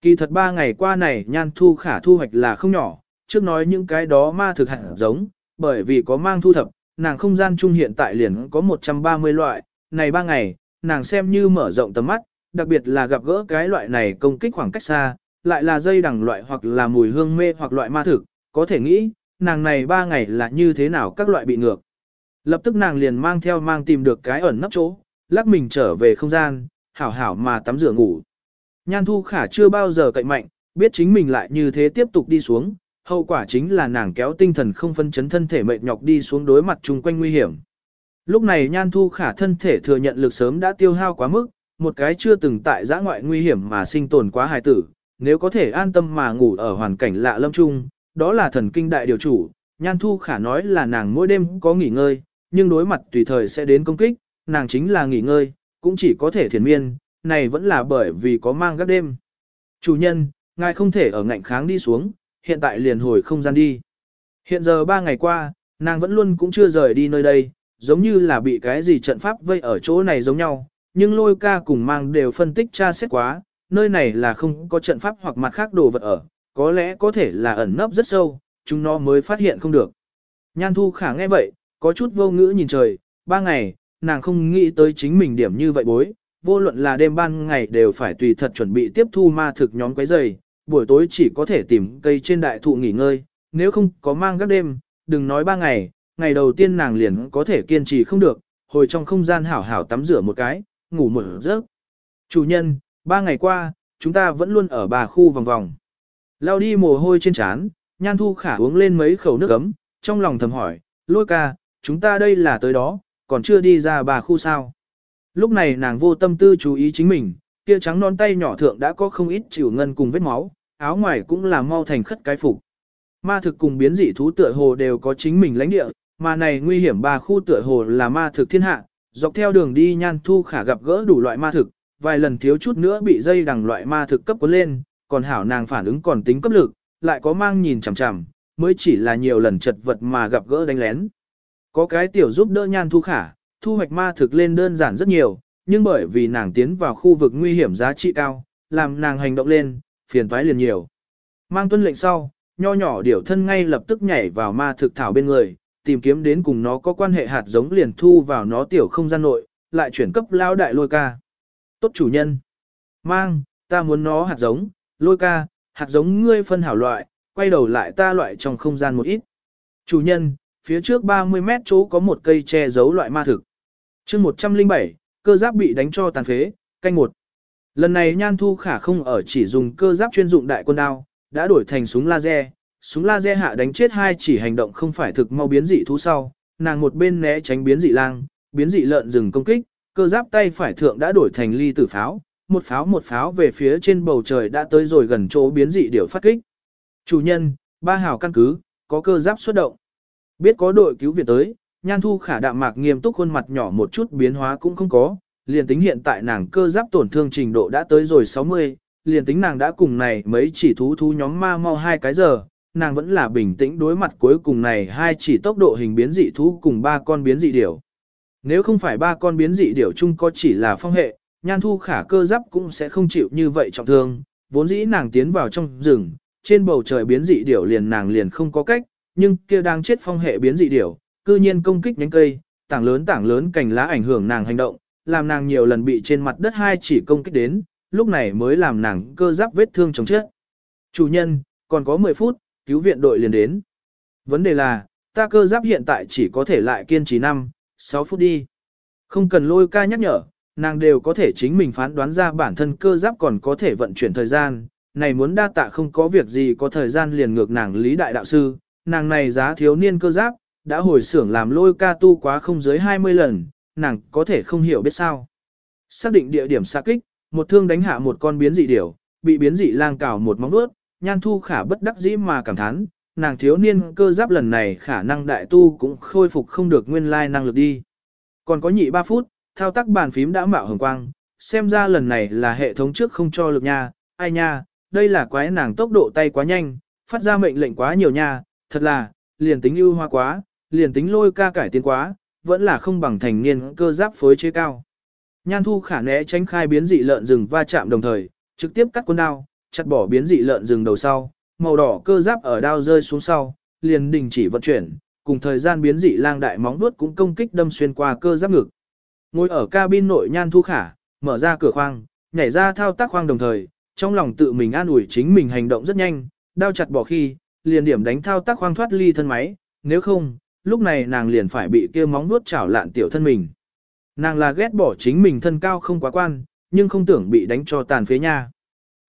Kỳ thật ba ngày qua này nhan thu khả thu hoạch là không nhỏ, trước nói những cái đó ma thực hạt giống, bởi vì có mang thu thập, nàng không gian chung hiện tại liền có 130 loại, này ba ngày, nàng xem như mở rộng tầm mắt, đặc biệt là gặp gỡ cái loại này công kích khoảng cách xa, lại là dây đằng loại hoặc là mùi hương mê hoặc loại ma thực, có thể nghĩ, nàng này ba ngày là như thế nào các loại bị ngược. Lập tức nàng liền mang theo mang tìm được cái ẩn nấp chỗ, lắc mình trở về không gian, hảo hảo mà tắm rửa ngủ. Nhan thu khả chưa bao giờ cậy mạnh, biết chính mình lại như thế tiếp tục đi xuống, hậu quả chính là nàng kéo tinh thần không phân chấn thân thể mệt nhọc đi xuống đối mặt chung quanh nguy hiểm. Lúc này nhan thu khả thân thể thừa nhận lực sớm đã tiêu hao quá mức, một cái chưa từng tại giã ngoại nguy hiểm mà sinh tồn quá hài tử, nếu có thể an tâm mà ngủ ở hoàn cảnh lạ lâm chung, đó là thần kinh đại điều chủ, nhan thu khả nói là nàng mỗi đêm có nghỉ ngơi, nhưng đối mặt tùy thời sẽ đến công kích, nàng chính là nghỉ ngơi, cũng chỉ có thể thiền miên, này vẫn là bởi vì có mang gác đêm. Chủ nhân, ngài không thể ở ngạnh kháng đi xuống, hiện tại liền hồi không gian đi. Hiện giờ ba ngày qua, nàng vẫn luôn cũng chưa rời đi nơi đây, giống như là bị cái gì trận pháp vây ở chỗ này giống nhau, nhưng lôi ca cùng mang đều phân tích tra xét quá, nơi này là không có trận pháp hoặc mặt khác đồ vật ở, có lẽ có thể là ẩn nấp rất sâu, chúng nó mới phát hiện không được. Nhan thu khả nghe vậy, có chút vô ngữ nhìn trời, ba ngày, nàng không nghĩ tới chính mình điểm như vậy bối, vô luận là đêm ban ngày đều phải tùy thật chuẩn bị tiếp thu ma thực nhóm quấy giày, buổi tối chỉ có thể tìm cây trên đại thụ nghỉ ngơi, nếu không có mang các đêm, đừng nói ba ngày, ngày đầu tiên nàng liền có thể kiên trì không được, hồi trong không gian hảo hảo tắm rửa một cái, ngủ một giấc. Chủ nhân, ba ngày qua, chúng ta vẫn luôn ở bà khu vòng vòng. Lao đi mồ hôi trên trán, nhan thu khả uống lên mấy khẩu nước ấm, trong lòng thầm hỏi, lôi ca, chúng ta đây là tới đó, còn chưa đi ra bà khu sao. Lúc này nàng vô tâm tư chú ý chính mình, kia trắng non tay nhỏ thượng đã có không ít chịu ngân cùng vết máu, áo ngoài cũng là mau thành khất cái phục. Ma thực cùng biến dị thú tựa hồ đều có chính mình lãnh địa, mà này nguy hiểm ba khu tựa hồ là ma thực thiên hạ, dọc theo đường đi nhan thu khả gặp gỡ đủ loại ma thực, vài lần thiếu chút nữa bị dây đằng loại ma thực cấp cuốn lên, còn hảo nàng phản ứng còn tính cấp lực, lại có mang nhìn chằm chằm, mới chỉ là nhiều lần chật vật mà gặp gỡ đánh lén. Có cái tiểu giúp đỡ nhan thu khả, thu hoạch ma thực lên đơn giản rất nhiều, nhưng bởi vì nàng tiến vào khu vực nguy hiểm giá trị cao, làm nàng hành động lên, phiền toái liền nhiều. Mang tuân lệnh sau, nho nhỏ điểu thân ngay lập tức nhảy vào ma thực thảo bên người, tìm kiếm đến cùng nó có quan hệ hạt giống liền thu vào nó tiểu không gian nội, lại chuyển cấp lao đại lôi ca. Tốt chủ nhân. Mang, ta muốn nó hạt giống, lôi ca, hạt giống ngươi phân hảo loại, quay đầu lại ta loại trong không gian một ít. Chủ nhân, phía trước 30 mét chỗ có một cây che giấu loại ma thực. chương 107, cơ giáp bị đánh cho tàn phế, canh một. Lần này Nhan Thu Khả không ở chỉ dùng cơ giáp chuyên dụng đại quân đao, đã đổi thành súng laser. Súng laser hạ đánh chết hai chỉ hành động không phải thực mau biến dị thú sau, nàng một bên né tránh biến dị lang, biến dị lợn rừng công kích, cơ giáp tay phải thượng đã đổi thành ly tử pháo, một pháo một pháo về phía trên bầu trời đã tới rồi gần chỗ biến dị điểu phát kích. Chủ nhân, ba hào căn cứ, có cơ giáp xuất động. Biết có đội cứu viện tới, Nhan Thu Khả đạm mạc nghiêm túc khuôn mặt nhỏ một chút biến hóa cũng không có, liền tính hiện tại nàng cơ giáp tổn thương trình độ đã tới rồi 60, liền tính nàng đã cùng này mấy chỉ thú thú nhóm ma mau hai cái giờ, nàng vẫn là bình tĩnh đối mặt cuối cùng này hai chỉ tốc độ hình biến dị thú cùng ba con biến dị điểu. Nếu không phải ba con biến dị điểu chung có chỉ là phong hệ, nhan thu khả cơ giáp cũng sẽ không chịu như vậy trọng thương, vốn dĩ nàng tiến vào trong rừng, trên bầu trời biến dị điểu liền nàng liền không có cách, nhưng kia đang chết phong hệ biến dị điểu, cư nhiên công kích nhánh cây, tảng lớn tảng lớn cành lá ảnh hưởng nàng hành động, làm nàng nhiều lần bị trên mặt đất hai chỉ công kích đến, lúc này mới làm nàng cơ giáp vết thương chống chết. Chủ nhân, còn có 10 phút, cứu viện đội liền đến. Vấn đề là, ta cơ giáp hiện tại chỉ có thể lại kiên trì 5, 6 phút đi. Không cần lôi ca nhắc nhở, nàng đều có thể chính mình phán đoán ra bản thân cơ giáp còn có thể vận chuyển thời gian. Này muốn đa tạ không có việc gì có thời gian liền ngược nàng lý đại đạo sư, nàng này giá thiếu niên cơ giáp, đã hồi xưởng làm lôi ca tu quá không dưới 20 lần, nàng có thể không hiểu biết sao. Xác định địa điểm xa kích, một thương đánh hạ một con biến dị điểu, bị biến dị lang cào một móng vuốt, nhan thu khả bất đắc dĩ mà cảm thán, nàng thiếu niên cơ giáp lần này khả năng đại tu cũng khôi phục không được nguyên lai năng lực đi. Còn có nhị 3 phút, thao tác bàn phím đã mạo hồng quang, xem ra lần này là hệ thống trước không cho lực nha, ai nha, đây là quái nàng tốc độ tay quá nhanh, phát ra mệnh lệnh quá nhiều nha, thật là, liền tính ưu hoa quá, liền tính lôi ca cải tiến quá, vẫn là không bằng thành niên cơ giáp phối chế cao. Nhan thu khả né tránh khai biến dị lợn rừng va chạm đồng thời, trực tiếp cắt quân đao, chặt bỏ biến dị lợn rừng đầu sau, màu đỏ cơ giáp ở đao rơi xuống sau, liền đình chỉ vận chuyển, cùng thời gian biến dị lang đại móng vuốt cũng công kích đâm xuyên qua cơ giáp ngực. Ngồi ở cabin nội nhan thu khả, mở ra cửa khoang, nhảy ra thao tác khoang đồng thời, trong lòng tự mình an ủi chính mình hành động rất nhanh, đao chặt bỏ khi, liền điểm đánh thao tác khoang thoát ly thân máy, nếu không, lúc này nàng liền phải bị kia móng vuốt chảo lạn tiểu thân mình. Nàng là ghét bỏ chính mình thân cao không quá quan, nhưng không tưởng bị đánh cho tàn phế nha.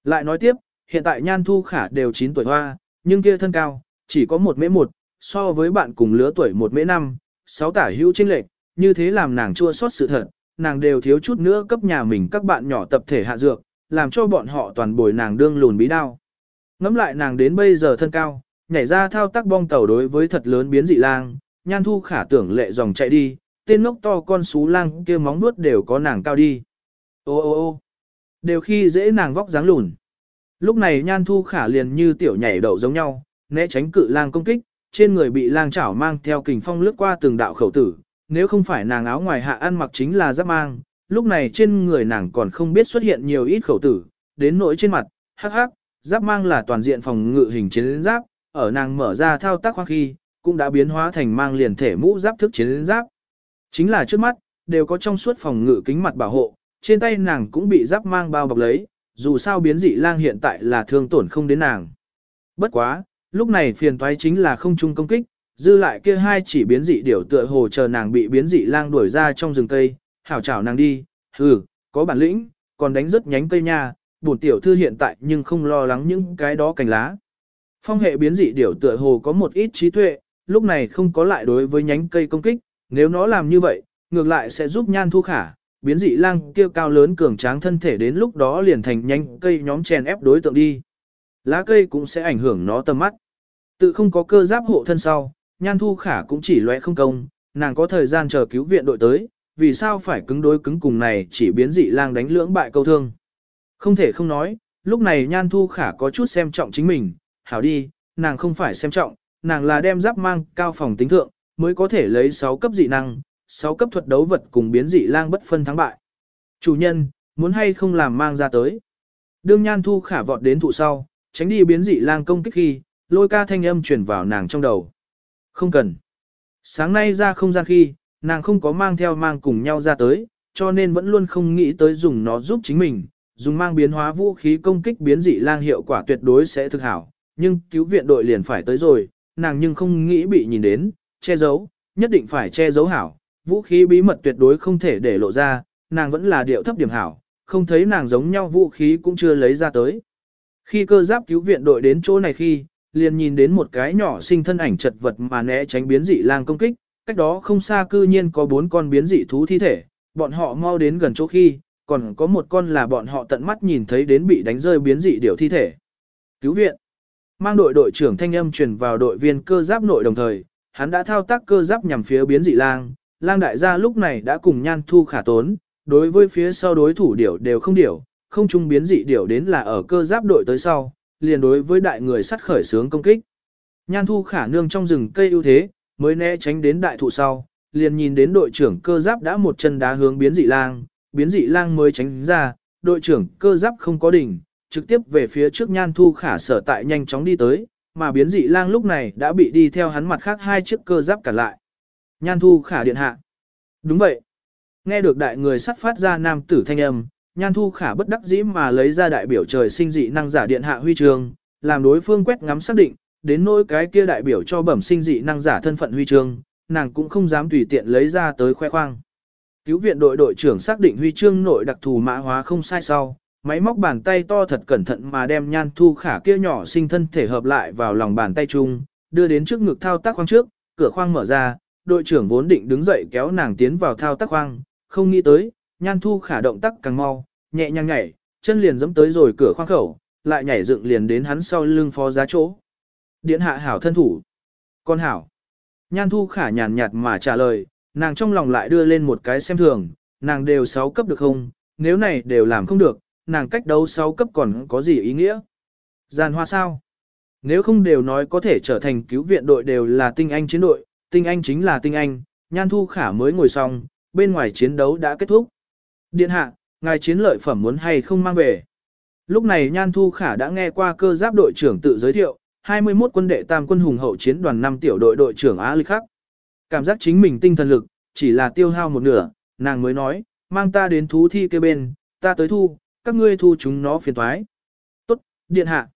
Lại nói tiếp, hiện tại nhan thu khả đều 9 tuổi hoa, nhưng kia thân cao, chỉ có một mễ một, so với bạn cùng lứa tuổi một mễ năm, sáu tả hữu chênh lệch, như thế làm nàng chua xót sự thật, nàng đều thiếu chút nữa cấp nhà mình các bạn nhỏ tập thể hạ dược, làm cho bọn họ toàn bồi nàng đương lùn bí đao. Ngắm lại nàng đến bây giờ thân cao, nhảy ra thao tác bong tàu đối với thật lớn biến dị lang, nhan thu khả tưởng lệ dòng chạy đi, tên ngốc to con xú lang kia móng nuốt đều có nàng cao đi. Ô ô ô đều khi dễ nàng vóc dáng lùn. Lúc này nhan thu khả liền như tiểu nhảy đậu giống nhau, né tránh cự lang công kích, trên người bị lang chảo mang theo kình phong lướt qua từng đạo khẩu tử, nếu không phải nàng áo ngoài hạ ăn mặc chính là giáp mang, lúc này trên người nàng còn không biết xuất hiện nhiều ít khẩu tử, đến nỗi trên mặt, hắc hắc, giáp mang là toàn diện phòng ngự hình chiến giáp, ở nàng mở ra thao tác khoang khi, cũng đã biến hóa thành mang liền thể mũ giáp thức chiến giáp. Chính là trước mắt, đều có trong suốt phòng ngự kính mặt bảo hộ, trên tay nàng cũng bị giáp mang bao bọc lấy, dù sao biến dị lang hiện tại là thương tổn không đến nàng. Bất quá, lúc này phiền toái chính là không chung công kích, dư lại kia hai chỉ biến dị điểu tựa hồ chờ nàng bị biến dị lang đuổi ra trong rừng cây, hảo chảo nàng đi, hừ, có bản lĩnh, còn đánh rất nhánh cây nha, bổn tiểu thư hiện tại nhưng không lo lắng những cái đó cành lá. Phong hệ biến dị điểu tựa hồ có một ít trí tuệ, lúc này không có lại đối với nhánh cây công kích, nếu nó làm như vậy, ngược lại sẽ giúp nhan thu khả, biến dị lang kia cao lớn cường tráng thân thể đến lúc đó liền thành nhánh cây nhóm chèn ép đối tượng đi. Lá cây cũng sẽ ảnh hưởng nó tầm mắt. Tự không có cơ giáp hộ thân sau, nhan thu khả cũng chỉ loe không công, nàng có thời gian chờ cứu viện đội tới, vì sao phải cứng đối cứng cùng này chỉ biến dị lang đánh lưỡng bại câu thương. Không thể không nói, lúc này nhan thu khả có chút xem trọng chính mình, hảo đi, nàng không phải xem trọng, nàng là đem giáp mang cao phòng tính thượng, mới có thể lấy 6 cấp dị năng, 6 cấp thuật đấu vật cùng biến dị lang bất phân thắng bại. Chủ nhân, muốn hay không làm mang ra tới. Đương nhan thu khả vọt đến thụ sau, tránh đi biến dị lang công kích khi, lôi ca thanh âm truyền vào nàng trong đầu. Không cần. Sáng nay ra không gian khi, nàng không có mang theo mang cùng nhau ra tới, cho nên vẫn luôn không nghĩ tới dùng nó giúp chính mình, dùng mang biến hóa vũ khí công kích biến dị lang hiệu quả tuyệt đối sẽ thực hảo, nhưng cứu viện đội liền phải tới rồi, nàng nhưng không nghĩ bị nhìn đến, che giấu, nhất định phải che giấu hảo, vũ khí bí mật tuyệt đối không thể để lộ ra, nàng vẫn là điệu thấp điểm hảo, không thấy nàng giống nhau vũ khí cũng chưa lấy ra tới. Khi cơ giáp cứu viện đội đến chỗ này khi, liền nhìn đến một cái nhỏ sinh thân ảnh chật vật mà né tránh biến dị lang công kích, cách đó không xa cư nhiên có bốn con biến dị thú thi thể, bọn họ mau đến gần chỗ khi, còn có một con là bọn họ tận mắt nhìn thấy đến bị đánh rơi biến dị điều thi thể. Cứu viện. Mang đội đội trưởng thanh âm truyền vào đội viên cơ giáp nội đồng thời, hắn đã thao tác cơ giáp nhằm phía biến dị lang, lang đại gia lúc này đã cùng nhan thu khả tốn, đối với phía sau đối thủ điểu đều không điểu, không chung biến dị điểu đến là ở cơ giáp đội tới sau, liền đối với đại người sắt khởi sướng công kích. Nhan thu khả nương trong rừng cây ưu thế, mới né tránh đến đại thụ sau, liền nhìn đến đội trưởng cơ giáp đã một chân đá hướng biến dị lang, biến dị lang mới tránh ra, đội trưởng cơ giáp không có đỉnh, trực tiếp về phía trước nhan thu khả sở tại nhanh chóng đi tới, mà biến dị lang lúc này đã bị đi theo hắn mặt khác hai chiếc cơ giáp cản lại. Nhan thu khả điện hạ. Đúng vậy. Nghe được đại người sắt phát ra nam tử thanh âm, nhan thu khả bất đắc dĩ mà lấy ra đại biểu trời sinh dị năng giả điện hạ huy chương, làm đối phương quét ngắm xác định, đến nỗi cái kia đại biểu cho bẩm sinh dị năng giả thân phận huy chương, nàng cũng không dám tùy tiện lấy ra tới khoe khoang. Cứu viện đội đội trưởng xác định huy chương nội đặc thù mã hóa không sai sau, máy móc bàn tay to thật cẩn thận mà đem nhan thu khả kia nhỏ sinh thân thể hợp lại vào lòng bàn tay chung, đưa đến trước ngực thao tác khoang trước, cửa khoang mở ra, đội trưởng vốn định đứng dậy kéo nàng tiến vào thao tác khoang, không nghĩ tới, nhan thu khả động tác càng mau, nhẹ nhàng nhảy, chân liền dẫm tới rồi cửa khoang khẩu, lại nhảy dựng liền đến hắn sau lưng phó giá chỗ. Điện hạ hảo thân thủ. Con hảo. Nhan thu khả nhàn nhạt mà trả lời, nàng trong lòng lại đưa lên một cái xem thường, nàng đều 6 cấp được không, nếu này đều làm không được, nàng cách đấu 6 cấp còn có gì ý nghĩa? Giàn hoa sao? Nếu không đều nói có thể trở thành cứu viện đội đều là tinh anh chiến đội, tinh anh chính là tinh anh, nhan thu khả mới ngồi xong, bên ngoài chiến đấu đã kết thúc. Điện hạ, ngài chiến lợi phẩm muốn hay không mang về. Lúc này Nhan Thu Khả đã nghe qua cơ giáp đội trưởng tự giới thiệu, 21 quân đệ tam quân hùng hậu chiến đoàn 5 tiểu đội đội trưởng Á Lịch Khắc. Cảm giác chính mình tinh thần lực, chỉ là tiêu hao một nửa, nàng mới nói, mang ta đến thú thi kia bên, ta tới thu, các ngươi thu chúng nó phiền thoái. Tốt, điện hạ.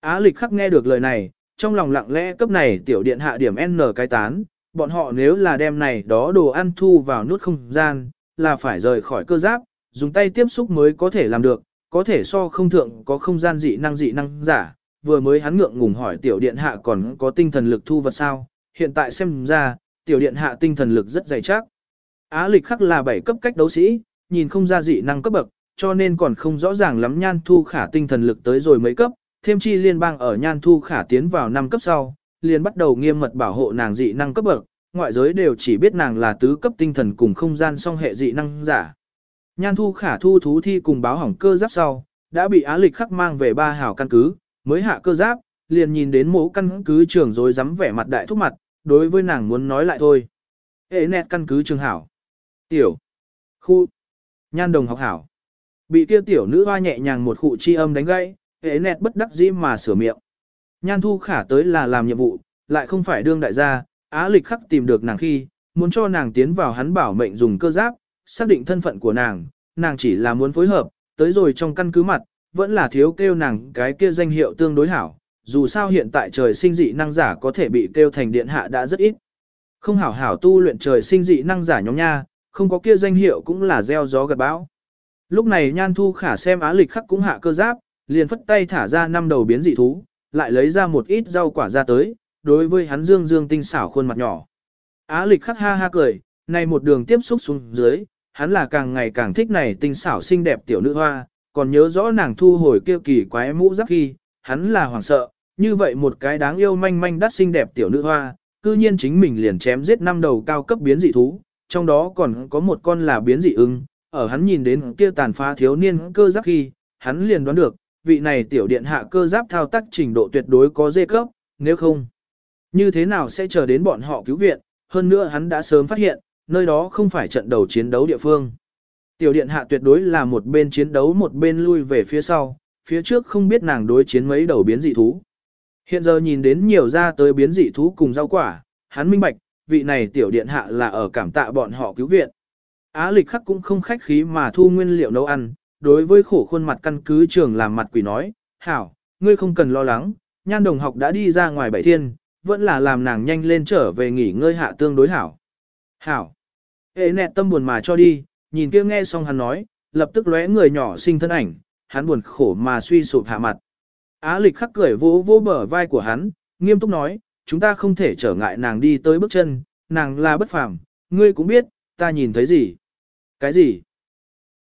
Á Lịch Khắc nghe được lời này, trong lòng lặng lẽ cấp này tiểu điện hạ điểm N cái tán, bọn họ nếu là đem này đó đồ ăn thu vào nút không gian, là phải rời khỏi cơ giáp, dùng tay tiếp xúc mới có thể làm được, có thể so không thượng có không gian dị năng dị năng giả, vừa mới hắn ngượng ngùng hỏi tiểu điện hạ còn có tinh thần lực thu vật sao, hiện tại xem ra, tiểu điện hạ tinh thần lực rất dày chắc. Á lịch khắc là bảy cấp cách đấu sĩ, nhìn không ra dị năng cấp bậc, cho nên còn không rõ ràng lắm nhan thu khả tinh thần lực tới rồi mấy cấp, thêm chi liên bang ở nhan thu khả tiến vào năm cấp sau, liền bắt đầu nghiêm mật bảo hộ nàng dị năng cấp bậc, ngoại giới đều chỉ biết nàng là tứ cấp tinh thần cùng không gian song hệ dị năng giả. Nhan thu khả thu thú thi cùng báo hỏng cơ giáp sau, đã bị á lịch khắc mang về ba hảo căn cứ, mới hạ cơ giáp, liền nhìn đến mẫu căn cứ trường rồi dám vẻ mặt đại thúc mặt, đối với nàng muốn nói lại thôi. Ê nẹt căn cứ trường hảo. Tiểu. Khu. Nhan đồng học hảo. Bị kia tiểu nữ hoa nhẹ nhàng một khụ chi âm đánh gãy, ế nẹt bất đắc dĩ mà sửa miệng. Nhan thu khả tới là làm nhiệm vụ, lại không phải đương đại gia, á lịch khắc tìm được nàng khi, muốn cho nàng tiến vào hắn bảo mệnh dùng cơ giáp, xác định thân phận của nàng, nàng chỉ là muốn phối hợp, tới rồi trong căn cứ mặt, vẫn là thiếu kêu nàng cái kia danh hiệu tương đối hảo, dù sao hiện tại trời sinh dị năng giả có thể bị kêu thành điện hạ đã rất ít. Không hảo hảo tu luyện trời sinh dị năng giả nhóm nha, không có kia danh hiệu cũng là gieo gió gặt bão. Lúc này Nhan Thu Khả xem Á Lịch khắc cũng hạ cơ giáp, liền phất tay thả ra năm đầu biến dị thú, lại lấy ra một ít rau quả ra tới, đối với hắn dương dương tinh xảo khuôn mặt nhỏ. Á Lịch khắc ha ha cười, này một đường tiếp xúc xuống dưới, hắn là càng ngày càng thích này tinh xảo xinh đẹp tiểu nữ hoa, còn nhớ rõ nàng thu hồi kêu kỳ quái mũ giáp khi, hắn là hoảng sợ, như vậy một cái đáng yêu manh manh đắt xinh đẹp tiểu nữ hoa, cư nhiên chính mình liền chém giết năm đầu cao cấp biến dị thú, trong đó còn có một con là biến dị ưng, ở hắn nhìn đến kia tàn phá thiếu niên cơ giáp khi, hắn liền đoán được, vị này tiểu điện hạ cơ giáp thao tác trình độ tuyệt đối có dê cấp, nếu không, như thế nào sẽ chờ đến bọn họ cứu viện, hơn nữa hắn đã sớm phát hiện, nơi đó không phải trận đầu chiến đấu địa phương. Tiểu điện hạ tuyệt đối là một bên chiến đấu một bên lui về phía sau, phía trước không biết nàng đối chiến mấy đầu biến dị thú. Hiện giờ nhìn đến nhiều ra tới biến dị thú cùng rau quả, hắn minh bạch, vị này tiểu điện hạ là ở cảm tạ bọn họ cứu viện. Á lịch khắc cũng không khách khí mà thu nguyên liệu nấu ăn, đối với khổ khuôn mặt căn cứ trường làm mặt quỷ nói, hảo, ngươi không cần lo lắng, nhan đồng học đã đi ra ngoài bảy thiên, vẫn là làm nàng nhanh lên trở về nghỉ ngơi hạ tương đối hảo. Hảo. Hệ nẹt tâm buồn mà cho đi, nhìn kia nghe xong hắn nói, lập tức lóe người nhỏ sinh thân ảnh, hắn buồn khổ mà suy sụp hạ mặt. Á lịch khắc cười vỗ vỗ bờ vai của hắn, nghiêm túc nói, chúng ta không thể trở ngại nàng đi tới bước chân, nàng là bất phàm, ngươi cũng biết, ta nhìn thấy gì. Cái gì?